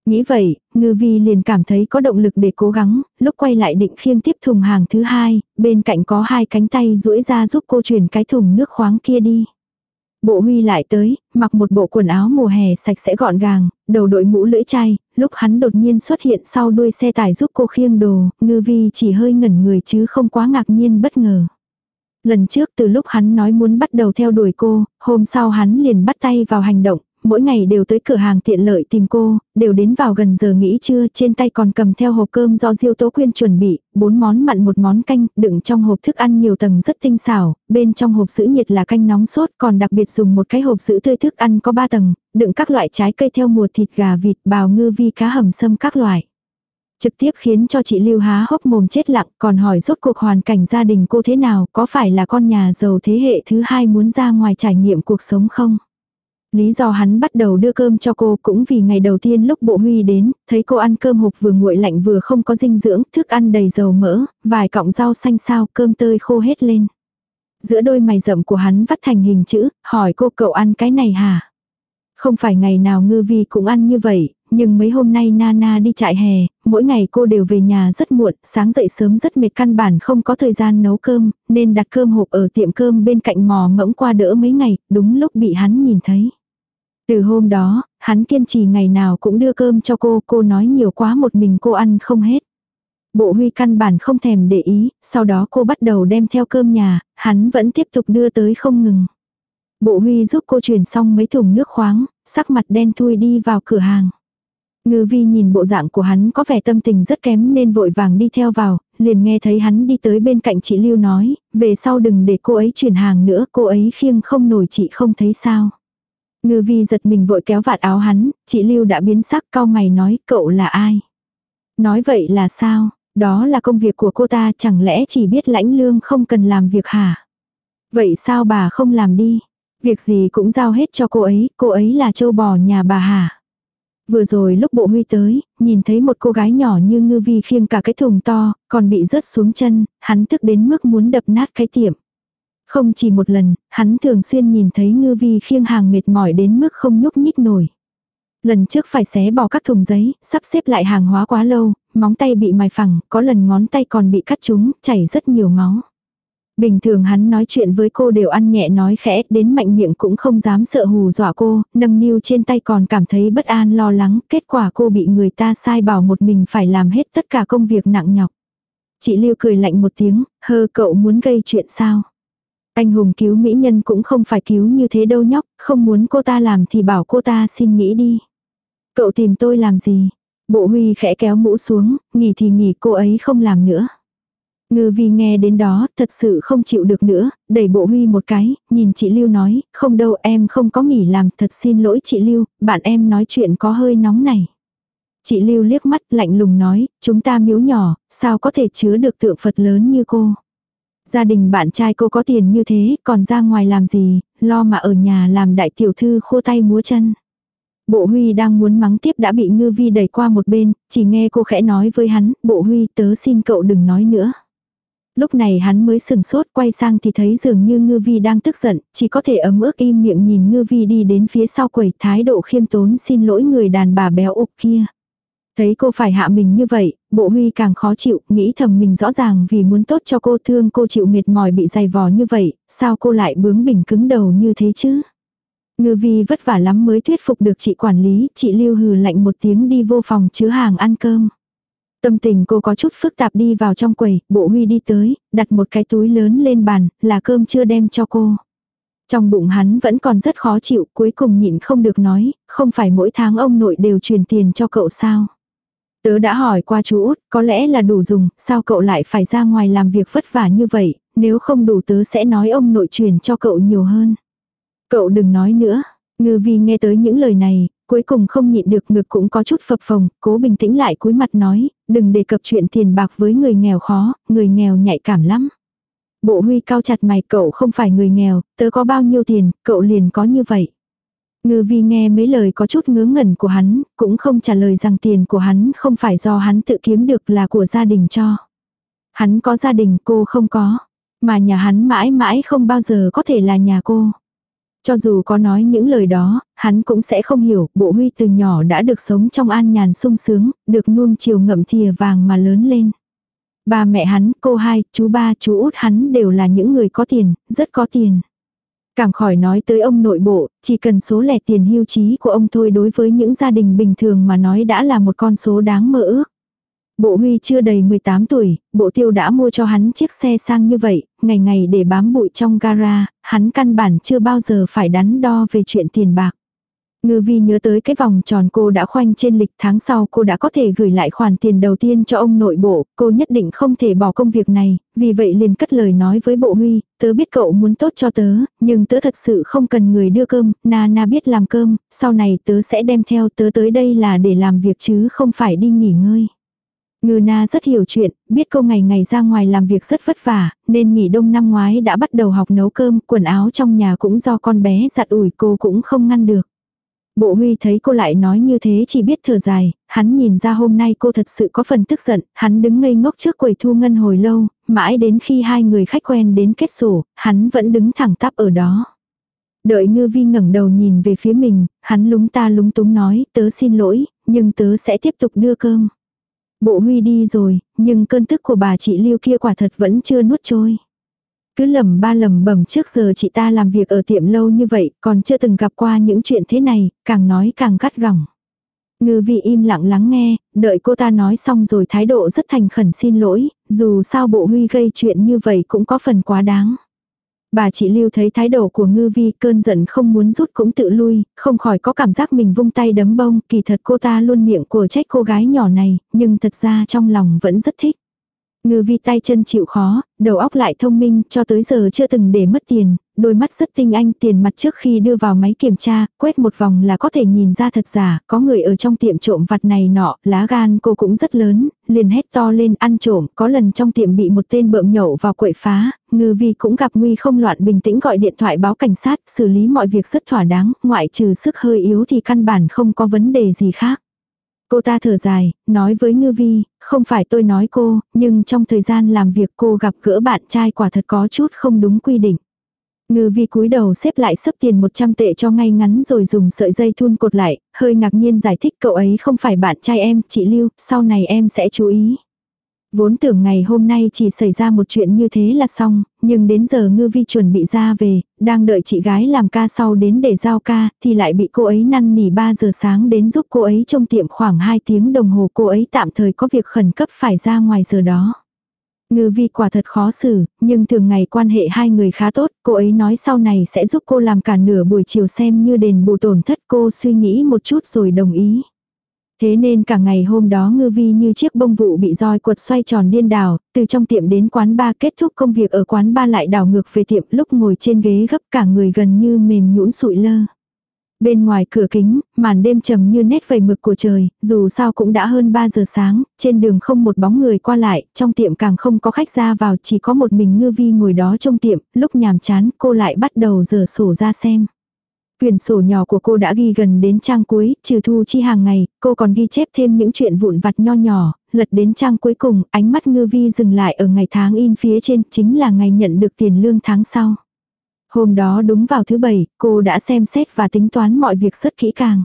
Nghĩ vậy, ngư vi liền cảm thấy có động lực để cố gắng, lúc quay lại định khiêng tiếp thùng hàng thứ hai, bên cạnh có hai cánh tay duỗi ra giúp cô chuyển cái thùng nước khoáng kia đi. Bộ huy lại tới, mặc một bộ quần áo mùa hè sạch sẽ gọn gàng, đầu đội mũ lưỡi chai, lúc hắn đột nhiên xuất hiện sau đuôi xe tải giúp cô khiêng đồ, ngư vi chỉ hơi ngẩn người chứ không quá ngạc nhiên bất ngờ. Lần trước từ lúc hắn nói muốn bắt đầu theo đuổi cô, hôm sau hắn liền bắt tay vào hành động, mỗi ngày đều tới cửa hàng tiện lợi tìm cô, đều đến vào gần giờ nghỉ trưa, trên tay còn cầm theo hộp cơm do Diêu Tố Quyên chuẩn bị, bốn món mặn một món canh, đựng trong hộp thức ăn nhiều tầng rất tinh xảo, bên trong hộp giữ nhiệt là canh nóng sốt, còn đặc biệt dùng một cái hộp giữ tươi thức ăn có ba tầng, đựng các loại trái cây theo mùa thịt gà vịt, bào ngư vi cá hầm sâm các loại. Trực tiếp khiến cho chị Lưu há hốc mồm chết lặng, còn hỏi rốt cuộc hoàn cảnh gia đình cô thế nào, có phải là con nhà giàu thế hệ thứ hai muốn ra ngoài trải nghiệm cuộc sống không? Lý do hắn bắt đầu đưa cơm cho cô cũng vì ngày đầu tiên lúc bộ huy đến, thấy cô ăn cơm hộp vừa nguội lạnh vừa không có dinh dưỡng, thức ăn đầy dầu mỡ, vài cọng rau xanh sao, cơm tơi khô hết lên. Giữa đôi mày rậm của hắn vắt thành hình chữ, hỏi cô cậu ăn cái này hả? Không phải ngày nào ngư vi cũng ăn như vậy, nhưng mấy hôm nay Nana đi trại hè, mỗi ngày cô đều về nhà rất muộn, sáng dậy sớm rất mệt căn bản không có thời gian nấu cơm, nên đặt cơm hộp ở tiệm cơm bên cạnh mò mẫm qua đỡ mấy ngày, đúng lúc bị hắn nhìn thấy. Từ hôm đó, hắn kiên trì ngày nào cũng đưa cơm cho cô, cô nói nhiều quá một mình cô ăn không hết. Bộ huy căn bản không thèm để ý, sau đó cô bắt đầu đem theo cơm nhà, hắn vẫn tiếp tục đưa tới không ngừng. Bộ huy giúp cô chuyển xong mấy thùng nước khoáng, sắc mặt đen thui đi vào cửa hàng. Ngư vi nhìn bộ dạng của hắn có vẻ tâm tình rất kém nên vội vàng đi theo vào, liền nghe thấy hắn đi tới bên cạnh chị Lưu nói, về sau đừng để cô ấy chuyển hàng nữa, cô ấy khiêng không nổi chị không thấy sao. Ngư vi giật mình vội kéo vạt áo hắn, chị Lưu đã biến sắc cao mày nói cậu là ai. Nói vậy là sao, đó là công việc của cô ta chẳng lẽ chỉ biết lãnh lương không cần làm việc hả? Vậy sao bà không làm đi? Việc gì cũng giao hết cho cô ấy, cô ấy là châu bò nhà bà hả? Vừa rồi lúc bộ huy tới, nhìn thấy một cô gái nhỏ như ngư vi khiêng cả cái thùng to, còn bị rớt xuống chân, hắn tức đến mức muốn đập nát cái tiệm. Không chỉ một lần, hắn thường xuyên nhìn thấy ngư vi khiêng hàng mệt mỏi đến mức không nhúc nhích nổi. Lần trước phải xé bỏ các thùng giấy, sắp xếp lại hàng hóa quá lâu, móng tay bị mài phẳng, có lần ngón tay còn bị cắt trúng, chảy rất nhiều máu. Bình thường hắn nói chuyện với cô đều ăn nhẹ nói khẽ, đến mạnh miệng cũng không dám sợ hù dọa cô, nâng niu trên tay còn cảm thấy bất an lo lắng, kết quả cô bị người ta sai bảo một mình phải làm hết tất cả công việc nặng nhọc. Chị Lưu cười lạnh một tiếng, hơ cậu muốn gây chuyện sao? Anh hùng cứu mỹ nhân cũng không phải cứu như thế đâu nhóc, không muốn cô ta làm thì bảo cô ta xin nghĩ đi. Cậu tìm tôi làm gì? Bộ huy khẽ kéo mũ xuống, nghỉ thì nghỉ cô ấy không làm nữa. Ngư vi nghe đến đó, thật sự không chịu được nữa, đẩy bộ huy một cái, nhìn chị Lưu nói, không đâu em không có nghỉ làm, thật xin lỗi chị Lưu, bạn em nói chuyện có hơi nóng này. Chị Lưu liếc mắt lạnh lùng nói, chúng ta miếu nhỏ, sao có thể chứa được tượng Phật lớn như cô. Gia đình bạn trai cô có tiền như thế, còn ra ngoài làm gì, lo mà ở nhà làm đại tiểu thư khô tay múa chân. Bộ Huy đang muốn mắng tiếp đã bị ngư vi đẩy qua một bên, chỉ nghe cô khẽ nói với hắn, bộ Huy tớ xin cậu đừng nói nữa. Lúc này hắn mới sừng sốt quay sang thì thấy dường như ngư vi đang tức giận, chỉ có thể ấm ức im miệng nhìn ngư vi đi đến phía sau quầy thái độ khiêm tốn xin lỗi người đàn bà béo ục kia. Thấy cô phải hạ mình như vậy, bộ huy càng khó chịu, nghĩ thầm mình rõ ràng vì muốn tốt cho cô thương cô chịu mệt mỏi bị dày vò như vậy, sao cô lại bướng bỉnh cứng đầu như thế chứ? Ngư vi vất vả lắm mới thuyết phục được chị quản lý, chị lưu hừ lạnh một tiếng đi vô phòng chứa hàng ăn cơm. Tâm tình cô có chút phức tạp đi vào trong quầy, bộ huy đi tới, đặt một cái túi lớn lên bàn, là cơm chưa đem cho cô. Trong bụng hắn vẫn còn rất khó chịu, cuối cùng nhịn không được nói, không phải mỗi tháng ông nội đều truyền tiền cho cậu sao. Tớ đã hỏi qua chú út, có lẽ là đủ dùng, sao cậu lại phải ra ngoài làm việc vất vả như vậy, nếu không đủ tớ sẽ nói ông nội truyền cho cậu nhiều hơn. Cậu đừng nói nữa. Ngư vi nghe tới những lời này, cuối cùng không nhịn được ngực cũng có chút phập phồng, cố bình tĩnh lại cúi mặt nói, đừng đề cập chuyện tiền bạc với người nghèo khó, người nghèo nhạy cảm lắm. Bộ huy cao chặt mày cậu không phải người nghèo, tớ có bao nhiêu tiền, cậu liền có như vậy. Ngư vi nghe mấy lời có chút ngớ ngẩn của hắn, cũng không trả lời rằng tiền của hắn không phải do hắn tự kiếm được là của gia đình cho. Hắn có gia đình cô không có, mà nhà hắn mãi mãi không bao giờ có thể là nhà cô. Cho dù có nói những lời đó, hắn cũng sẽ không hiểu, bộ huy từ nhỏ đã được sống trong an nhàn sung sướng, được nuông chiều ngậm thìa vàng mà lớn lên. Ba mẹ hắn, cô hai, chú ba, chú út hắn đều là những người có tiền, rất có tiền. Càng khỏi nói tới ông nội bộ, chỉ cần số lẻ tiền hưu trí của ông thôi đối với những gia đình bình thường mà nói đã là một con số đáng mơ ước. Bộ Huy chưa đầy 18 tuổi, bộ tiêu đã mua cho hắn chiếc xe sang như vậy, ngày ngày để bám bụi trong gara, hắn căn bản chưa bao giờ phải đắn đo về chuyện tiền bạc. Ngư vi nhớ tới cái vòng tròn cô đã khoanh trên lịch tháng sau cô đã có thể gửi lại khoản tiền đầu tiên cho ông nội bộ, cô nhất định không thể bỏ công việc này, vì vậy liền cất lời nói với bộ huy, tớ biết cậu muốn tốt cho tớ, nhưng tớ thật sự không cần người đưa cơm, na na biết làm cơm, sau này tớ sẽ đem theo tớ tới đây là để làm việc chứ không phải đi nghỉ ngơi. Ngư na rất hiểu chuyện, biết cô ngày ngày ra ngoài làm việc rất vất vả, nên nghỉ đông năm ngoái đã bắt đầu học nấu cơm, quần áo trong nhà cũng do con bé giặt ủi cô cũng không ngăn được. Bộ huy thấy cô lại nói như thế chỉ biết thở dài, hắn nhìn ra hôm nay cô thật sự có phần tức giận, hắn đứng ngây ngốc trước quầy thu ngân hồi lâu, mãi đến khi hai người khách quen đến kết sổ, hắn vẫn đứng thẳng tắp ở đó. Đợi ngư vi ngẩng đầu nhìn về phía mình, hắn lúng ta lúng túng nói, tớ xin lỗi, nhưng tớ sẽ tiếp tục đưa cơm. Bộ huy đi rồi, nhưng cơn tức của bà chị Lưu kia quả thật vẫn chưa nuốt trôi. Cứ lầm ba lầm bầm trước giờ chị ta làm việc ở tiệm lâu như vậy, còn chưa từng gặp qua những chuyện thế này, càng nói càng cắt gỏng. Ngư vị im lặng lắng nghe, đợi cô ta nói xong rồi thái độ rất thành khẩn xin lỗi, dù sao bộ huy gây chuyện như vậy cũng có phần quá đáng. Bà chị Lưu thấy thái độ của ngư vi cơn giận không muốn rút cũng tự lui, không khỏi có cảm giác mình vung tay đấm bông, kỳ thật cô ta luôn miệng của trách cô gái nhỏ này, nhưng thật ra trong lòng vẫn rất thích. Ngư vi tay chân chịu khó, đầu óc lại thông minh, cho tới giờ chưa từng để mất tiền, đôi mắt rất tinh anh tiền mặt trước khi đưa vào máy kiểm tra, quét một vòng là có thể nhìn ra thật giả, có người ở trong tiệm trộm vặt này nọ, lá gan cô cũng rất lớn, liền hét to lên ăn trộm, có lần trong tiệm bị một tên bợm nhậu vào quậy phá, ngư vi cũng gặp nguy không loạn bình tĩnh gọi điện thoại báo cảnh sát, xử lý mọi việc rất thỏa đáng, ngoại trừ sức hơi yếu thì căn bản không có vấn đề gì khác. Cô ta thở dài, nói với Ngư Vi, không phải tôi nói cô, nhưng trong thời gian làm việc cô gặp gỡ bạn trai quả thật có chút không đúng quy định. Ngư vi cúi đầu xếp lại sấp tiền 100 tệ cho ngay ngắn rồi dùng sợi dây thun cột lại, hơi ngạc nhiên giải thích cậu ấy không phải bạn trai em, chị Lưu, sau này em sẽ chú ý. Vốn tưởng ngày hôm nay chỉ xảy ra một chuyện như thế là xong, nhưng đến giờ ngư vi chuẩn bị ra về, đang đợi chị gái làm ca sau đến để giao ca, thì lại bị cô ấy năn nỉ 3 giờ sáng đến giúp cô ấy trong tiệm khoảng 2 tiếng đồng hồ cô ấy tạm thời có việc khẩn cấp phải ra ngoài giờ đó. Ngư vi quả thật khó xử, nhưng thường ngày quan hệ hai người khá tốt, cô ấy nói sau này sẽ giúp cô làm cả nửa buổi chiều xem như đền bù tổn thất cô suy nghĩ một chút rồi đồng ý. Thế nên cả ngày hôm đó ngư vi như chiếc bông vụ bị roi quật xoay tròn điên đảo, từ trong tiệm đến quán ba kết thúc công việc ở quán ba lại đảo ngược về tiệm lúc ngồi trên ghế gấp cả người gần như mềm nhũn sụi lơ. Bên ngoài cửa kính, màn đêm trầm như nét vầy mực của trời, dù sao cũng đã hơn 3 giờ sáng, trên đường không một bóng người qua lại, trong tiệm càng không có khách ra vào, chỉ có một mình ngư vi ngồi đó trong tiệm, lúc nhàm chán cô lại bắt đầu dở sổ ra xem. Quyền sổ nhỏ của cô đã ghi gần đến trang cuối, trừ thu chi hàng ngày, cô còn ghi chép thêm những chuyện vụn vặt nho nhỏ, lật đến trang cuối cùng, ánh mắt ngư vi dừng lại ở ngày tháng in phía trên, chính là ngày nhận được tiền lương tháng sau. Hôm đó đúng vào thứ bảy, cô đã xem xét và tính toán mọi việc rất kỹ càng.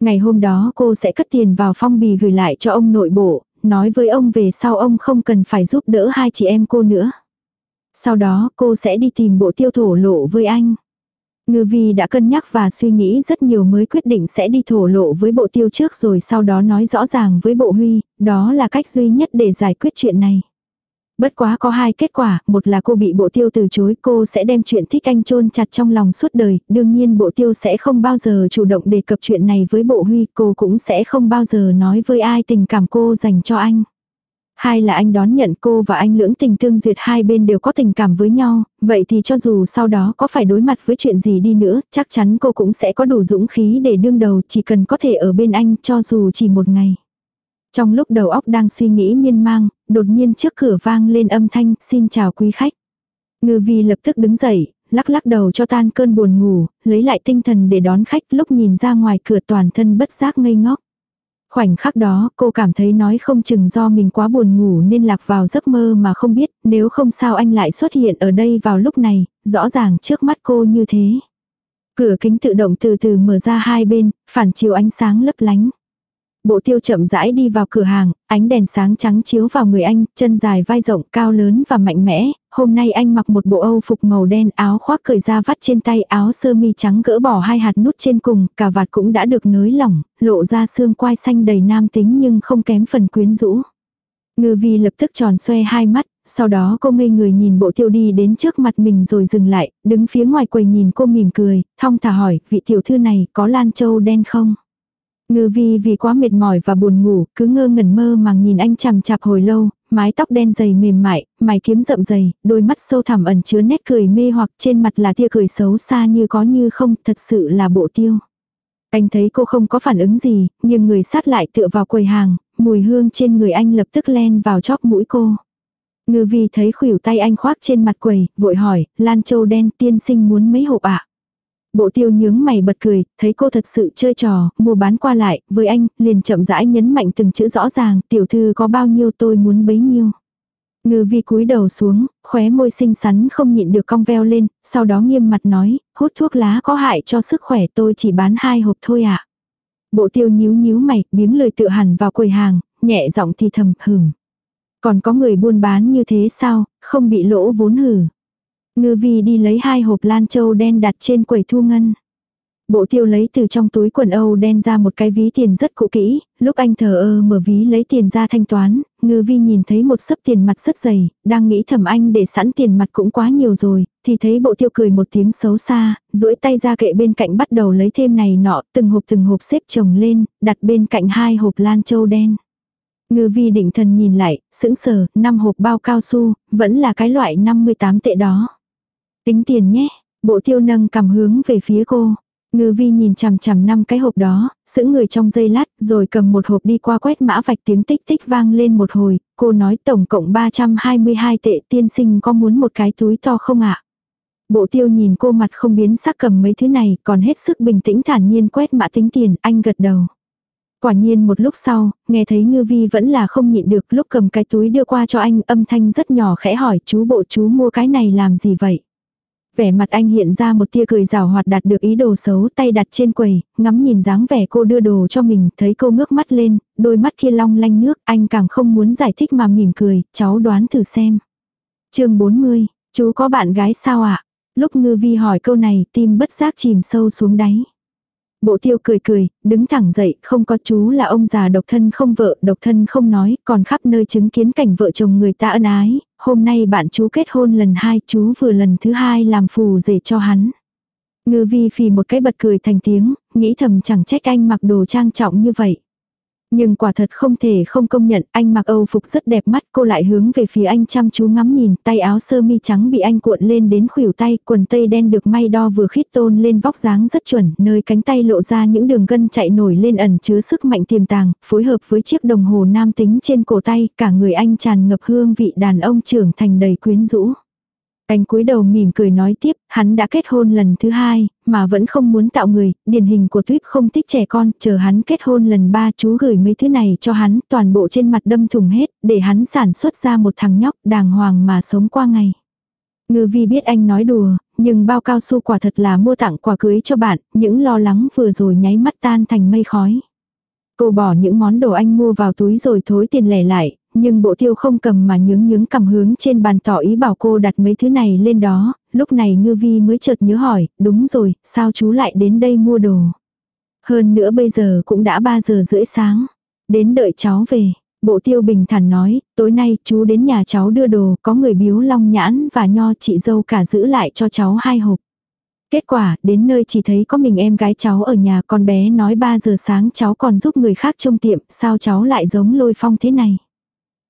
Ngày hôm đó cô sẽ cất tiền vào phong bì gửi lại cho ông nội bộ, nói với ông về sau ông không cần phải giúp đỡ hai chị em cô nữa. Sau đó cô sẽ đi tìm bộ tiêu thổ lộ với anh. Ngư vi đã cân nhắc và suy nghĩ rất nhiều mới quyết định sẽ đi thổ lộ với bộ tiêu trước rồi sau đó nói rõ ràng với bộ huy, đó là cách duy nhất để giải quyết chuyện này. Bất quá có hai kết quả, một là cô bị bộ tiêu từ chối, cô sẽ đem chuyện thích anh chôn chặt trong lòng suốt đời, đương nhiên bộ tiêu sẽ không bao giờ chủ động đề cập chuyện này với bộ huy, cô cũng sẽ không bao giờ nói với ai tình cảm cô dành cho anh. Hai là anh đón nhận cô và anh lưỡng tình tương duyệt hai bên đều có tình cảm với nhau, vậy thì cho dù sau đó có phải đối mặt với chuyện gì đi nữa, chắc chắn cô cũng sẽ có đủ dũng khí để đương đầu chỉ cần có thể ở bên anh cho dù chỉ một ngày. Trong lúc đầu óc đang suy nghĩ miên mang, đột nhiên trước cửa vang lên âm thanh, xin chào quý khách. Ngư vi lập tức đứng dậy, lắc lắc đầu cho tan cơn buồn ngủ, lấy lại tinh thần để đón khách lúc nhìn ra ngoài cửa toàn thân bất giác ngây ngốc. Khoảnh khắc đó cô cảm thấy nói không chừng do mình quá buồn ngủ nên lạc vào giấc mơ mà không biết nếu không sao anh lại xuất hiện ở đây vào lúc này, rõ ràng trước mắt cô như thế. Cửa kính tự động từ từ mở ra hai bên, phản chiếu ánh sáng lấp lánh. Bộ tiêu chậm rãi đi vào cửa hàng, ánh đèn sáng trắng chiếu vào người anh, chân dài vai rộng cao lớn và mạnh mẽ, hôm nay anh mặc một bộ âu phục màu đen áo khoác cởi ra vắt trên tay áo sơ mi trắng gỡ bỏ hai hạt nút trên cùng, cả vạt cũng đã được nới lỏng, lộ ra xương quai xanh đầy nam tính nhưng không kém phần quyến rũ. Ngư vi lập tức tròn xoe hai mắt, sau đó cô ngây người nhìn bộ tiêu đi đến trước mặt mình rồi dừng lại, đứng phía ngoài quầy nhìn cô mỉm cười, thong thả hỏi, vị tiểu thư này có lan châu đen không? Ngư vi vì quá mệt mỏi và buồn ngủ, cứ ngơ ngẩn mơ màng nhìn anh chằm chạp hồi lâu, mái tóc đen dày mềm mại, mày kiếm rậm dày, đôi mắt sâu thẳm ẩn chứa nét cười mê hoặc trên mặt là tia cười xấu xa như có như không, thật sự là bộ tiêu. Anh thấy cô không có phản ứng gì, nhưng người sát lại tựa vào quầy hàng, mùi hương trên người anh lập tức len vào chóp mũi cô. Ngư vi thấy khuỷu tay anh khoác trên mặt quầy, vội hỏi, Lan Châu đen tiên sinh muốn mấy hộp ạ? Bộ tiêu nhướng mày bật cười, thấy cô thật sự chơi trò, mua bán qua lại, với anh, liền chậm rãi nhấn mạnh từng chữ rõ ràng, tiểu thư có bao nhiêu tôi muốn bấy nhiêu. Ngư vi cúi đầu xuống, khóe môi xinh xắn không nhịn được cong veo lên, sau đó nghiêm mặt nói, hút thuốc lá có hại cho sức khỏe tôi chỉ bán hai hộp thôi ạ. À. Bộ tiêu nhíu nhíu mày, biếng lời tự hẳn vào quầy hàng, nhẹ giọng thì thầm, hửm. Còn có người buôn bán như thế sao, không bị lỗ vốn hử. Ngư vi đi lấy hai hộp lan châu đen đặt trên quầy thu ngân. Bộ tiêu lấy từ trong túi quần Âu đen ra một cái ví tiền rất cũ kỹ, lúc anh thờ ơ mở ví lấy tiền ra thanh toán, ngư vi nhìn thấy một sấp tiền mặt rất dày, đang nghĩ thầm anh để sẵn tiền mặt cũng quá nhiều rồi, thì thấy bộ tiêu cười một tiếng xấu xa, duỗi tay ra kệ bên cạnh bắt đầu lấy thêm này nọ, từng hộp từng hộp xếp chồng lên, đặt bên cạnh hai hộp lan châu đen. Ngư vi định thần nhìn lại, sững sờ, năm hộp bao cao su, vẫn là cái loại 58 tệ đó. Tính tiền nhé, bộ tiêu nâng cầm hướng về phía cô. Ngư vi nhìn chằm chằm năm cái hộp đó, giữ người trong giây lát, rồi cầm một hộp đi qua quét mã vạch tiếng tích tích vang lên một hồi, cô nói tổng cộng 322 tệ tiên sinh có muốn một cái túi to không ạ? Bộ tiêu nhìn cô mặt không biến sắc cầm mấy thứ này, còn hết sức bình tĩnh thản nhiên quét mã tính tiền, anh gật đầu. Quả nhiên một lúc sau, nghe thấy ngư vi vẫn là không nhịn được lúc cầm cái túi đưa qua cho anh âm thanh rất nhỏ khẽ hỏi chú bộ chú mua cái này làm gì vậy? Vẻ mặt anh hiện ra một tia cười rào hoạt đạt được ý đồ xấu tay đặt trên quầy, ngắm nhìn dáng vẻ cô đưa đồ cho mình, thấy cô ngước mắt lên, đôi mắt kia long lanh nước, anh càng không muốn giải thích mà mỉm cười, cháu đoán thử xem. chương 40, chú có bạn gái sao ạ? À? Lúc ngư vi hỏi câu này, tim bất giác chìm sâu xuống đáy. Bộ tiêu cười cười, đứng thẳng dậy, không có chú là ông già độc thân không vợ, độc thân không nói, còn khắp nơi chứng kiến cảnh vợ chồng người ta ân ái, hôm nay bạn chú kết hôn lần hai, chú vừa lần thứ hai làm phù rể cho hắn. Ngư vi phì một cái bật cười thành tiếng, nghĩ thầm chẳng trách anh mặc đồ trang trọng như vậy. Nhưng quả thật không thể không công nhận, anh mặc Âu phục rất đẹp mắt, cô lại hướng về phía anh chăm chú ngắm nhìn, tay áo sơ mi trắng bị anh cuộn lên đến khuỷu tay, quần tây đen được may đo vừa khít tôn lên vóc dáng rất chuẩn, nơi cánh tay lộ ra những đường gân chạy nổi lên ẩn chứa sức mạnh tiềm tàng, phối hợp với chiếc đồng hồ nam tính trên cổ tay, cả người anh tràn ngập hương vị đàn ông trưởng thành đầy quyến rũ. Anh cúi đầu mỉm cười nói tiếp, hắn đã kết hôn lần thứ hai, mà vẫn không muốn tạo người, điển hình của tuyết không thích trẻ con, chờ hắn kết hôn lần ba chú gửi mấy thứ này cho hắn, toàn bộ trên mặt đâm thùng hết, để hắn sản xuất ra một thằng nhóc đàng hoàng mà sống qua ngày. Ngư vi biết anh nói đùa, nhưng bao cao su quả thật là mua tặng quà cưới cho bạn, những lo lắng vừa rồi nháy mắt tan thành mây khói. Cô bỏ những món đồ anh mua vào túi rồi thối tiền lẻ lại, nhưng bộ tiêu không cầm mà nhướng nhướng cầm hướng trên bàn tỏ ý bảo cô đặt mấy thứ này lên đó, lúc này ngư vi mới chợt nhớ hỏi, đúng rồi, sao chú lại đến đây mua đồ. Hơn nữa bây giờ cũng đã 3 giờ rưỡi sáng, đến đợi cháu về. Bộ tiêu bình thản nói, tối nay chú đến nhà cháu đưa đồ, có người biếu long nhãn và nho chị dâu cả giữ lại cho cháu hai hộp. Kết quả, đến nơi chỉ thấy có mình em gái cháu ở nhà con bé nói 3 giờ sáng cháu còn giúp người khác trông tiệm, sao cháu lại giống lôi phong thế này.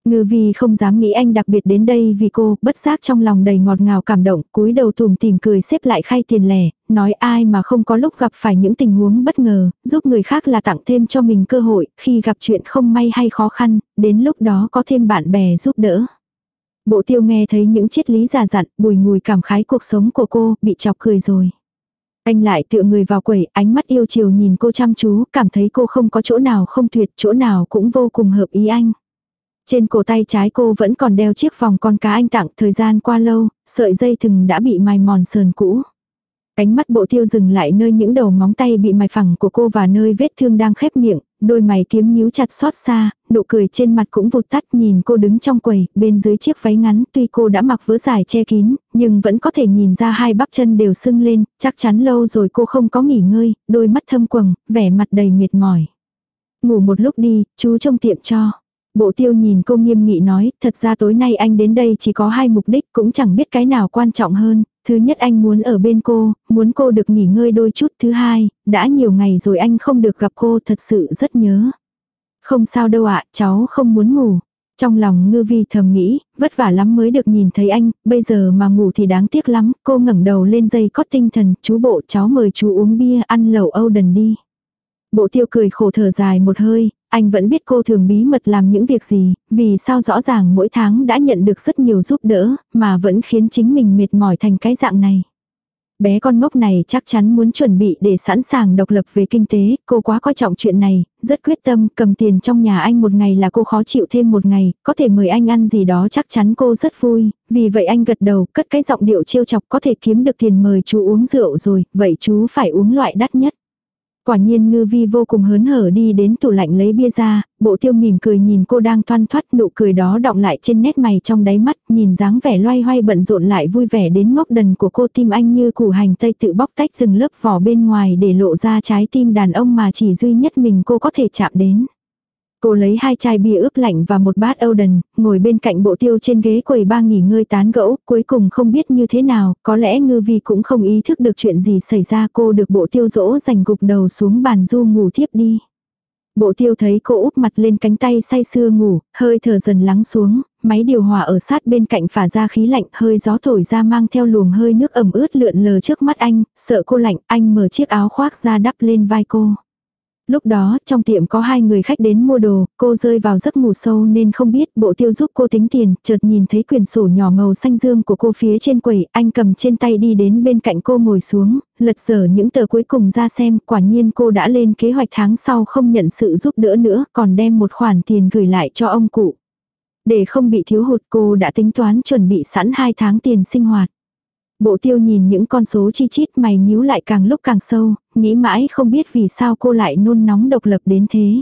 Ngư vi không dám nghĩ anh đặc biệt đến đây vì cô, bất giác trong lòng đầy ngọt ngào cảm động, cúi đầu thùm tìm cười xếp lại khay tiền lẻ, nói ai mà không có lúc gặp phải những tình huống bất ngờ, giúp người khác là tặng thêm cho mình cơ hội, khi gặp chuyện không may hay khó khăn, đến lúc đó có thêm bạn bè giúp đỡ. Bộ tiêu nghe thấy những triết lý già dặn, bùi ngùi cảm khái cuộc sống của cô, bị chọc cười rồi. Anh lại tựa người vào quẩy ánh mắt yêu chiều nhìn cô chăm chú, cảm thấy cô không có chỗ nào không tuyệt, chỗ nào cũng vô cùng hợp ý anh. Trên cổ tay trái cô vẫn còn đeo chiếc vòng con cá anh tặng thời gian qua lâu, sợi dây thừng đã bị mài mòn sờn cũ. Ánh mắt bộ tiêu dừng lại nơi những đầu móng tay bị mài phẳng của cô và nơi vết thương đang khép miệng, đôi mày kiếm nhíu chặt xót xa, nụ cười trên mặt cũng vụt tắt nhìn cô đứng trong quầy, bên dưới chiếc váy ngắn tuy cô đã mặc vớ dài che kín, nhưng vẫn có thể nhìn ra hai bắp chân đều sưng lên, chắc chắn lâu rồi cô không có nghỉ ngơi, đôi mắt thâm quầng, vẻ mặt đầy mệt mỏi. Ngủ một lúc đi, chú trông tiệm cho. Bộ tiêu nhìn cô nghiêm nghị nói, thật ra tối nay anh đến đây chỉ có hai mục đích, cũng chẳng biết cái nào quan trọng hơn. Thứ nhất anh muốn ở bên cô, muốn cô được nghỉ ngơi đôi chút. Thứ hai, đã nhiều ngày rồi anh không được gặp cô thật sự rất nhớ. Không sao đâu ạ, cháu không muốn ngủ. Trong lòng ngư vi thầm nghĩ, vất vả lắm mới được nhìn thấy anh, bây giờ mà ngủ thì đáng tiếc lắm. Cô ngẩng đầu lên dây cót tinh thần, chú bộ cháu mời chú uống bia ăn lẩu Âu đần đi. Bộ tiêu cười khổ thở dài một hơi, anh vẫn biết cô thường bí mật làm những việc gì, vì sao rõ ràng mỗi tháng đã nhận được rất nhiều giúp đỡ, mà vẫn khiến chính mình mệt mỏi thành cái dạng này. Bé con ngốc này chắc chắn muốn chuẩn bị để sẵn sàng độc lập về kinh tế, cô quá coi trọng chuyện này, rất quyết tâm cầm tiền trong nhà anh một ngày là cô khó chịu thêm một ngày, có thể mời anh ăn gì đó chắc chắn cô rất vui, vì vậy anh gật đầu cất cái giọng điệu trêu chọc có thể kiếm được tiền mời chú uống rượu rồi, vậy chú phải uống loại đắt nhất. Quả nhiên ngư vi vô cùng hớn hở đi đến tủ lạnh lấy bia ra, bộ tiêu mỉm cười nhìn cô đang thoăn thoát nụ cười đó đọng lại trên nét mày trong đáy mắt, nhìn dáng vẻ loay hoay bận rộn lại vui vẻ đến ngốc đần của cô tim anh như củ hành tây tự bóc tách từng lớp vỏ bên ngoài để lộ ra trái tim đàn ông mà chỉ duy nhất mình cô có thể chạm đến. Cô lấy hai chai bia ướp lạnh và một bát Oden, ngồi bên cạnh bộ tiêu trên ghế quầy ba nghỉ ngơi tán gẫu, cuối cùng không biết như thế nào, có lẽ ngư vi cũng không ý thức được chuyện gì xảy ra cô được bộ tiêu dỗ dành gục đầu xuống bàn du ngủ thiếp đi. Bộ tiêu thấy cô úp mặt lên cánh tay say sưa ngủ, hơi thở dần lắng xuống, máy điều hòa ở sát bên cạnh phả ra khí lạnh, hơi gió thổi ra mang theo luồng hơi nước ẩm ướt lượn lờ trước mắt anh, sợ cô lạnh, anh mở chiếc áo khoác ra đắp lên vai cô. Lúc đó, trong tiệm có hai người khách đến mua đồ, cô rơi vào giấc ngủ sâu nên không biết bộ tiêu giúp cô tính tiền, chợt nhìn thấy quyển sổ nhỏ màu xanh dương của cô phía trên quầy, anh cầm trên tay đi đến bên cạnh cô ngồi xuống, lật dở những tờ cuối cùng ra xem, quả nhiên cô đã lên kế hoạch tháng sau không nhận sự giúp đỡ nữa, còn đem một khoản tiền gửi lại cho ông cụ. Để không bị thiếu hụt cô đã tính toán chuẩn bị sẵn hai tháng tiền sinh hoạt. Bộ tiêu nhìn những con số chi chít mày nhíu lại càng lúc càng sâu, nghĩ mãi không biết vì sao cô lại nôn nóng độc lập đến thế.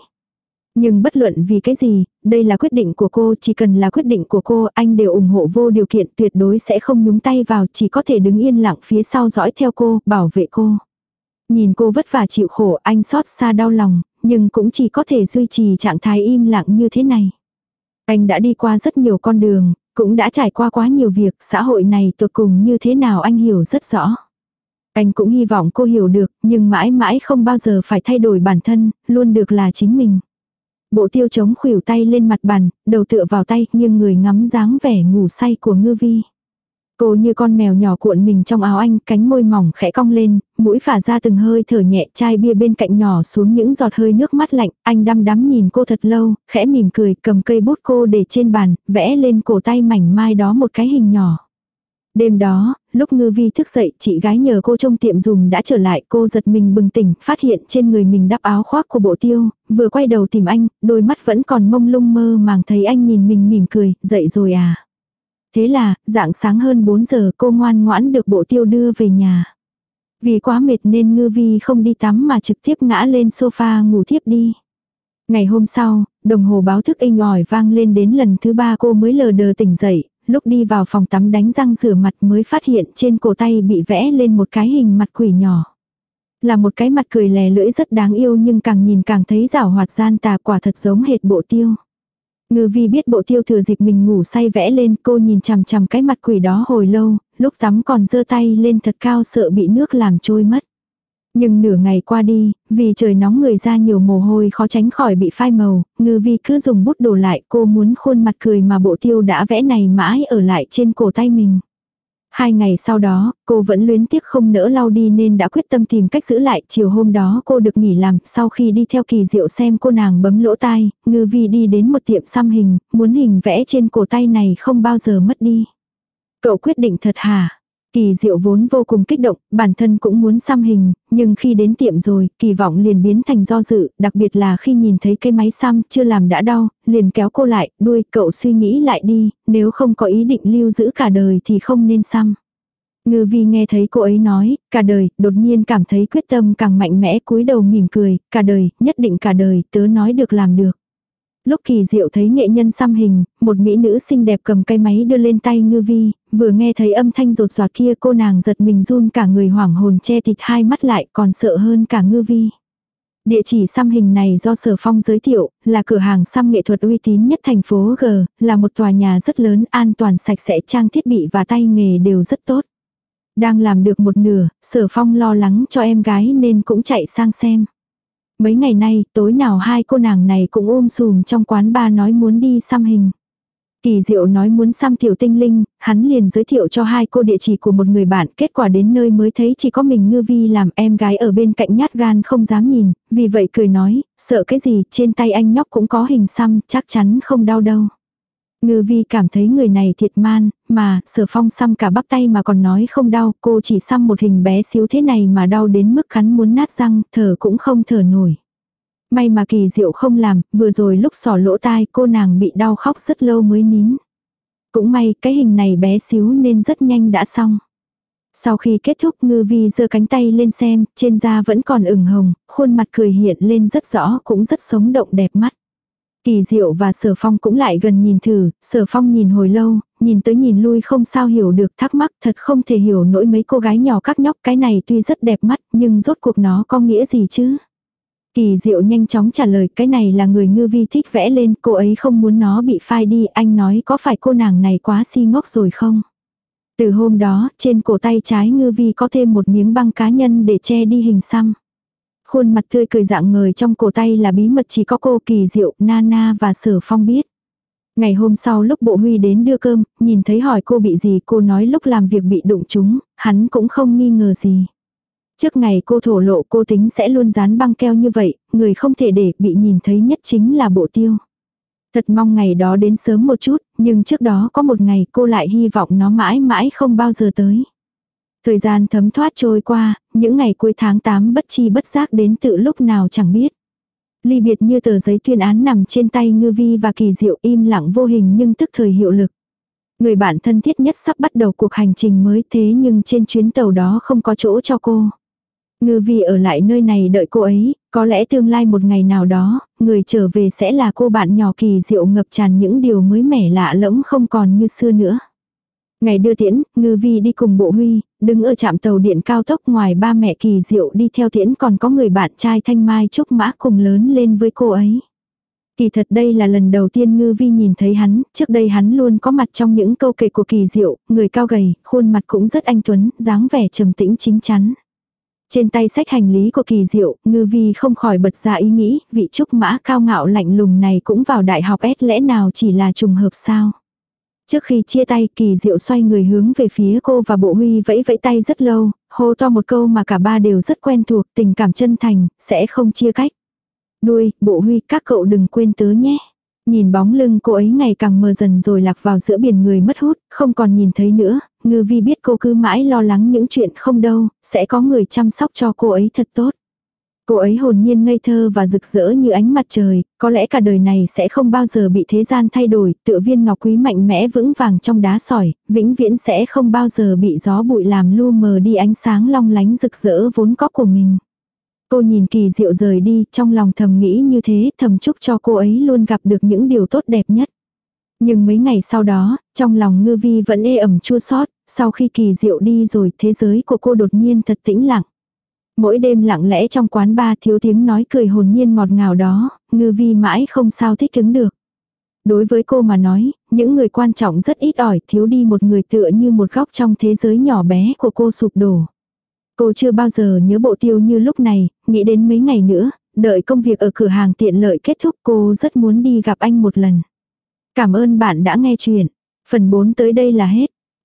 Nhưng bất luận vì cái gì, đây là quyết định của cô, chỉ cần là quyết định của cô, anh đều ủng hộ vô điều kiện tuyệt đối sẽ không nhúng tay vào, chỉ có thể đứng yên lặng phía sau dõi theo cô, bảo vệ cô. Nhìn cô vất vả chịu khổ, anh xót xa đau lòng, nhưng cũng chỉ có thể duy trì trạng thái im lặng như thế này. Anh đã đi qua rất nhiều con đường, cũng đã trải qua quá nhiều việc, xã hội này tột cùng như thế nào anh hiểu rất rõ. Anh cũng hy vọng cô hiểu được, nhưng mãi mãi không bao giờ phải thay đổi bản thân, luôn được là chính mình. Bộ tiêu chống khuỷu tay lên mặt bàn, đầu tựa vào tay, nhưng người ngắm dáng vẻ ngủ say của ngư vi. Cô như con mèo nhỏ cuộn mình trong áo anh, cánh môi mỏng khẽ cong lên, mũi phả ra từng hơi thở nhẹ chai bia bên cạnh nhỏ xuống những giọt hơi nước mắt lạnh, anh đăm đắm nhìn cô thật lâu, khẽ mỉm cười, cầm cây bút cô để trên bàn, vẽ lên cổ tay mảnh mai đó một cái hình nhỏ. Đêm đó, lúc ngư vi thức dậy, chị gái nhờ cô trông tiệm dùng đã trở lại, cô giật mình bừng tỉnh, phát hiện trên người mình đắp áo khoác của bộ tiêu, vừa quay đầu tìm anh, đôi mắt vẫn còn mông lung mơ màng thấy anh nhìn mình mỉm cười, dậy rồi à. Thế là, dạng sáng hơn 4 giờ cô ngoan ngoãn được bộ tiêu đưa về nhà. Vì quá mệt nên ngư vi không đi tắm mà trực tiếp ngã lên sofa ngủ tiếp đi. Ngày hôm sau, đồng hồ báo thức inh ỏi vang lên đến lần thứ ba cô mới lờ đờ tỉnh dậy, lúc đi vào phòng tắm đánh răng rửa mặt mới phát hiện trên cổ tay bị vẽ lên một cái hình mặt quỷ nhỏ. Là một cái mặt cười lè lưỡi rất đáng yêu nhưng càng nhìn càng thấy rảo hoạt gian tà quả thật giống hệt bộ tiêu. Ngư vi biết bộ tiêu thừa dịp mình ngủ say vẽ lên cô nhìn chằm chằm cái mặt quỷ đó hồi lâu, lúc tắm còn giơ tay lên thật cao sợ bị nước làm trôi mất. Nhưng nửa ngày qua đi, vì trời nóng người ra nhiều mồ hôi khó tránh khỏi bị phai màu, ngư vi cứ dùng bút đổ lại cô muốn khuôn mặt cười mà bộ tiêu đã vẽ này mãi ở lại trên cổ tay mình. Hai ngày sau đó, cô vẫn luyến tiếc không nỡ lau đi nên đã quyết tâm tìm cách giữ lại. Chiều hôm đó cô được nghỉ làm, sau khi đi theo kỳ diệu xem cô nàng bấm lỗ tai, ngư vi đi đến một tiệm xăm hình, muốn hình vẽ trên cổ tay này không bao giờ mất đi. Cậu quyết định thật hả? Kỳ diệu vốn vô cùng kích động, bản thân cũng muốn xăm hình, nhưng khi đến tiệm rồi, kỳ vọng liền biến thành do dự, đặc biệt là khi nhìn thấy cây máy xăm chưa làm đã đau, liền kéo cô lại, đuôi cậu suy nghĩ lại đi, nếu không có ý định lưu giữ cả đời thì không nên xăm. Ngư vi nghe thấy cô ấy nói, cả đời, đột nhiên cảm thấy quyết tâm càng mạnh mẽ cúi đầu mỉm cười, cả đời, nhất định cả đời, tớ nói được làm được. Lúc kỳ diệu thấy nghệ nhân xăm hình, một mỹ nữ xinh đẹp cầm cây máy đưa lên tay ngư vi, vừa nghe thấy âm thanh rột rọt kia cô nàng giật mình run cả người hoảng hồn che thịt hai mắt lại còn sợ hơn cả ngư vi. Địa chỉ xăm hình này do Sở Phong giới thiệu, là cửa hàng xăm nghệ thuật uy tín nhất thành phố G, là một tòa nhà rất lớn, an toàn sạch sẽ trang thiết bị và tay nghề đều rất tốt. Đang làm được một nửa, Sở Phong lo lắng cho em gái nên cũng chạy sang xem. Mấy ngày nay, tối nào hai cô nàng này cũng ôm sùm trong quán ba nói muốn đi xăm hình. Kỳ diệu nói muốn xăm tiểu tinh linh, hắn liền giới thiệu cho hai cô địa chỉ của một người bạn, kết quả đến nơi mới thấy chỉ có mình ngư vi làm em gái ở bên cạnh nhát gan không dám nhìn, vì vậy cười nói, sợ cái gì, trên tay anh nhóc cũng có hình xăm, chắc chắn không đau đâu. Ngư vi cảm thấy người này thiệt man, mà, sở phong xăm cả bắp tay mà còn nói không đau, cô chỉ xăm một hình bé xíu thế này mà đau đến mức khắn muốn nát răng, thở cũng không thở nổi. May mà kỳ diệu không làm, vừa rồi lúc sỏ lỗ tai cô nàng bị đau khóc rất lâu mới nín. Cũng may cái hình này bé xíu nên rất nhanh đã xong. Sau khi kết thúc ngư vi giơ cánh tay lên xem, trên da vẫn còn ửng hồng, khuôn mặt cười hiện lên rất rõ cũng rất sống động đẹp mắt. Kỳ diệu và sở phong cũng lại gần nhìn thử, sở phong nhìn hồi lâu, nhìn tới nhìn lui không sao hiểu được thắc mắc thật không thể hiểu nỗi mấy cô gái nhỏ các nhóc cái này tuy rất đẹp mắt nhưng rốt cuộc nó có nghĩa gì chứ. Kỳ diệu nhanh chóng trả lời cái này là người ngư vi thích vẽ lên, cô ấy không muốn nó bị phai đi, anh nói có phải cô nàng này quá si ngốc rồi không? Từ hôm đó, trên cổ tay trái ngư vi có thêm một miếng băng cá nhân để che đi hình xăm. Khuôn mặt tươi cười dạng ngời trong cổ tay là bí mật chỉ có cô kỳ diệu, Nana và sở phong biết. Ngày hôm sau lúc bộ huy đến đưa cơm, nhìn thấy hỏi cô bị gì cô nói lúc làm việc bị đụng chúng, hắn cũng không nghi ngờ gì. Trước ngày cô thổ lộ cô tính sẽ luôn dán băng keo như vậy, người không thể để bị nhìn thấy nhất chính là bộ tiêu. Thật mong ngày đó đến sớm một chút, nhưng trước đó có một ngày cô lại hy vọng nó mãi mãi không bao giờ tới. Thời gian thấm thoát trôi qua, những ngày cuối tháng 8 bất chi bất giác đến tự lúc nào chẳng biết. Ly biệt như tờ giấy tuyên án nằm trên tay ngư vi và kỳ diệu im lặng vô hình nhưng tức thời hiệu lực. Người bạn thân thiết nhất sắp bắt đầu cuộc hành trình mới thế nhưng trên chuyến tàu đó không có chỗ cho cô. Ngư vi ở lại nơi này đợi cô ấy, có lẽ tương lai một ngày nào đó, người trở về sẽ là cô bạn nhỏ kỳ diệu ngập tràn những điều mới mẻ lạ lẫm không còn như xưa nữa. Ngày đưa tiễn, ngư vi đi cùng bộ huy, đứng ở trạm tàu điện cao tốc ngoài ba mẹ kỳ diệu đi theo tiễn còn có người bạn trai thanh mai trúc mã cùng lớn lên với cô ấy. Kỳ thật đây là lần đầu tiên ngư vi nhìn thấy hắn, trước đây hắn luôn có mặt trong những câu kể của kỳ diệu, người cao gầy, khuôn mặt cũng rất anh tuấn, dáng vẻ trầm tĩnh chính chắn. Trên tay sách hành lý của kỳ diệu, ngư vi không khỏi bật ra ý nghĩ, vị trúc mã cao ngạo lạnh lùng này cũng vào đại học S lẽ nào chỉ là trùng hợp sao. Trước khi chia tay kỳ diệu xoay người hướng về phía cô và bộ huy vẫy vẫy tay rất lâu, hô to một câu mà cả ba đều rất quen thuộc, tình cảm chân thành, sẽ không chia cách. Đuôi, bộ huy các cậu đừng quên tớ nhé. Nhìn bóng lưng cô ấy ngày càng mờ dần rồi lạc vào giữa biển người mất hút, không còn nhìn thấy nữa, ngư vi biết cô cứ mãi lo lắng những chuyện không đâu, sẽ có người chăm sóc cho cô ấy thật tốt. Cô ấy hồn nhiên ngây thơ và rực rỡ như ánh mặt trời, có lẽ cả đời này sẽ không bao giờ bị thế gian thay đổi, tựa viên ngọc quý mạnh mẽ vững vàng trong đá sỏi, vĩnh viễn sẽ không bao giờ bị gió bụi làm lu mờ đi ánh sáng long lánh rực rỡ vốn có của mình. Cô nhìn kỳ diệu rời đi, trong lòng thầm nghĩ như thế, thầm chúc cho cô ấy luôn gặp được những điều tốt đẹp nhất. Nhưng mấy ngày sau đó, trong lòng ngư vi vẫn ê ẩm chua xót sau khi kỳ diệu đi rồi thế giới của cô đột nhiên thật tĩnh lặng. Mỗi đêm lặng lẽ trong quán ba thiếu tiếng nói cười hồn nhiên ngọt ngào đó, ngư vi mãi không sao thích ứng được. Đối với cô mà nói, những người quan trọng rất ít ỏi thiếu đi một người tựa như một góc trong thế giới nhỏ bé của cô sụp đổ. Cô chưa bao giờ nhớ bộ tiêu như lúc này, nghĩ đến mấy ngày nữa, đợi công việc ở cửa hàng tiện lợi kết thúc cô rất muốn đi gặp anh một lần. Cảm ơn bạn đã nghe chuyện. Phần 4 tới đây là hết.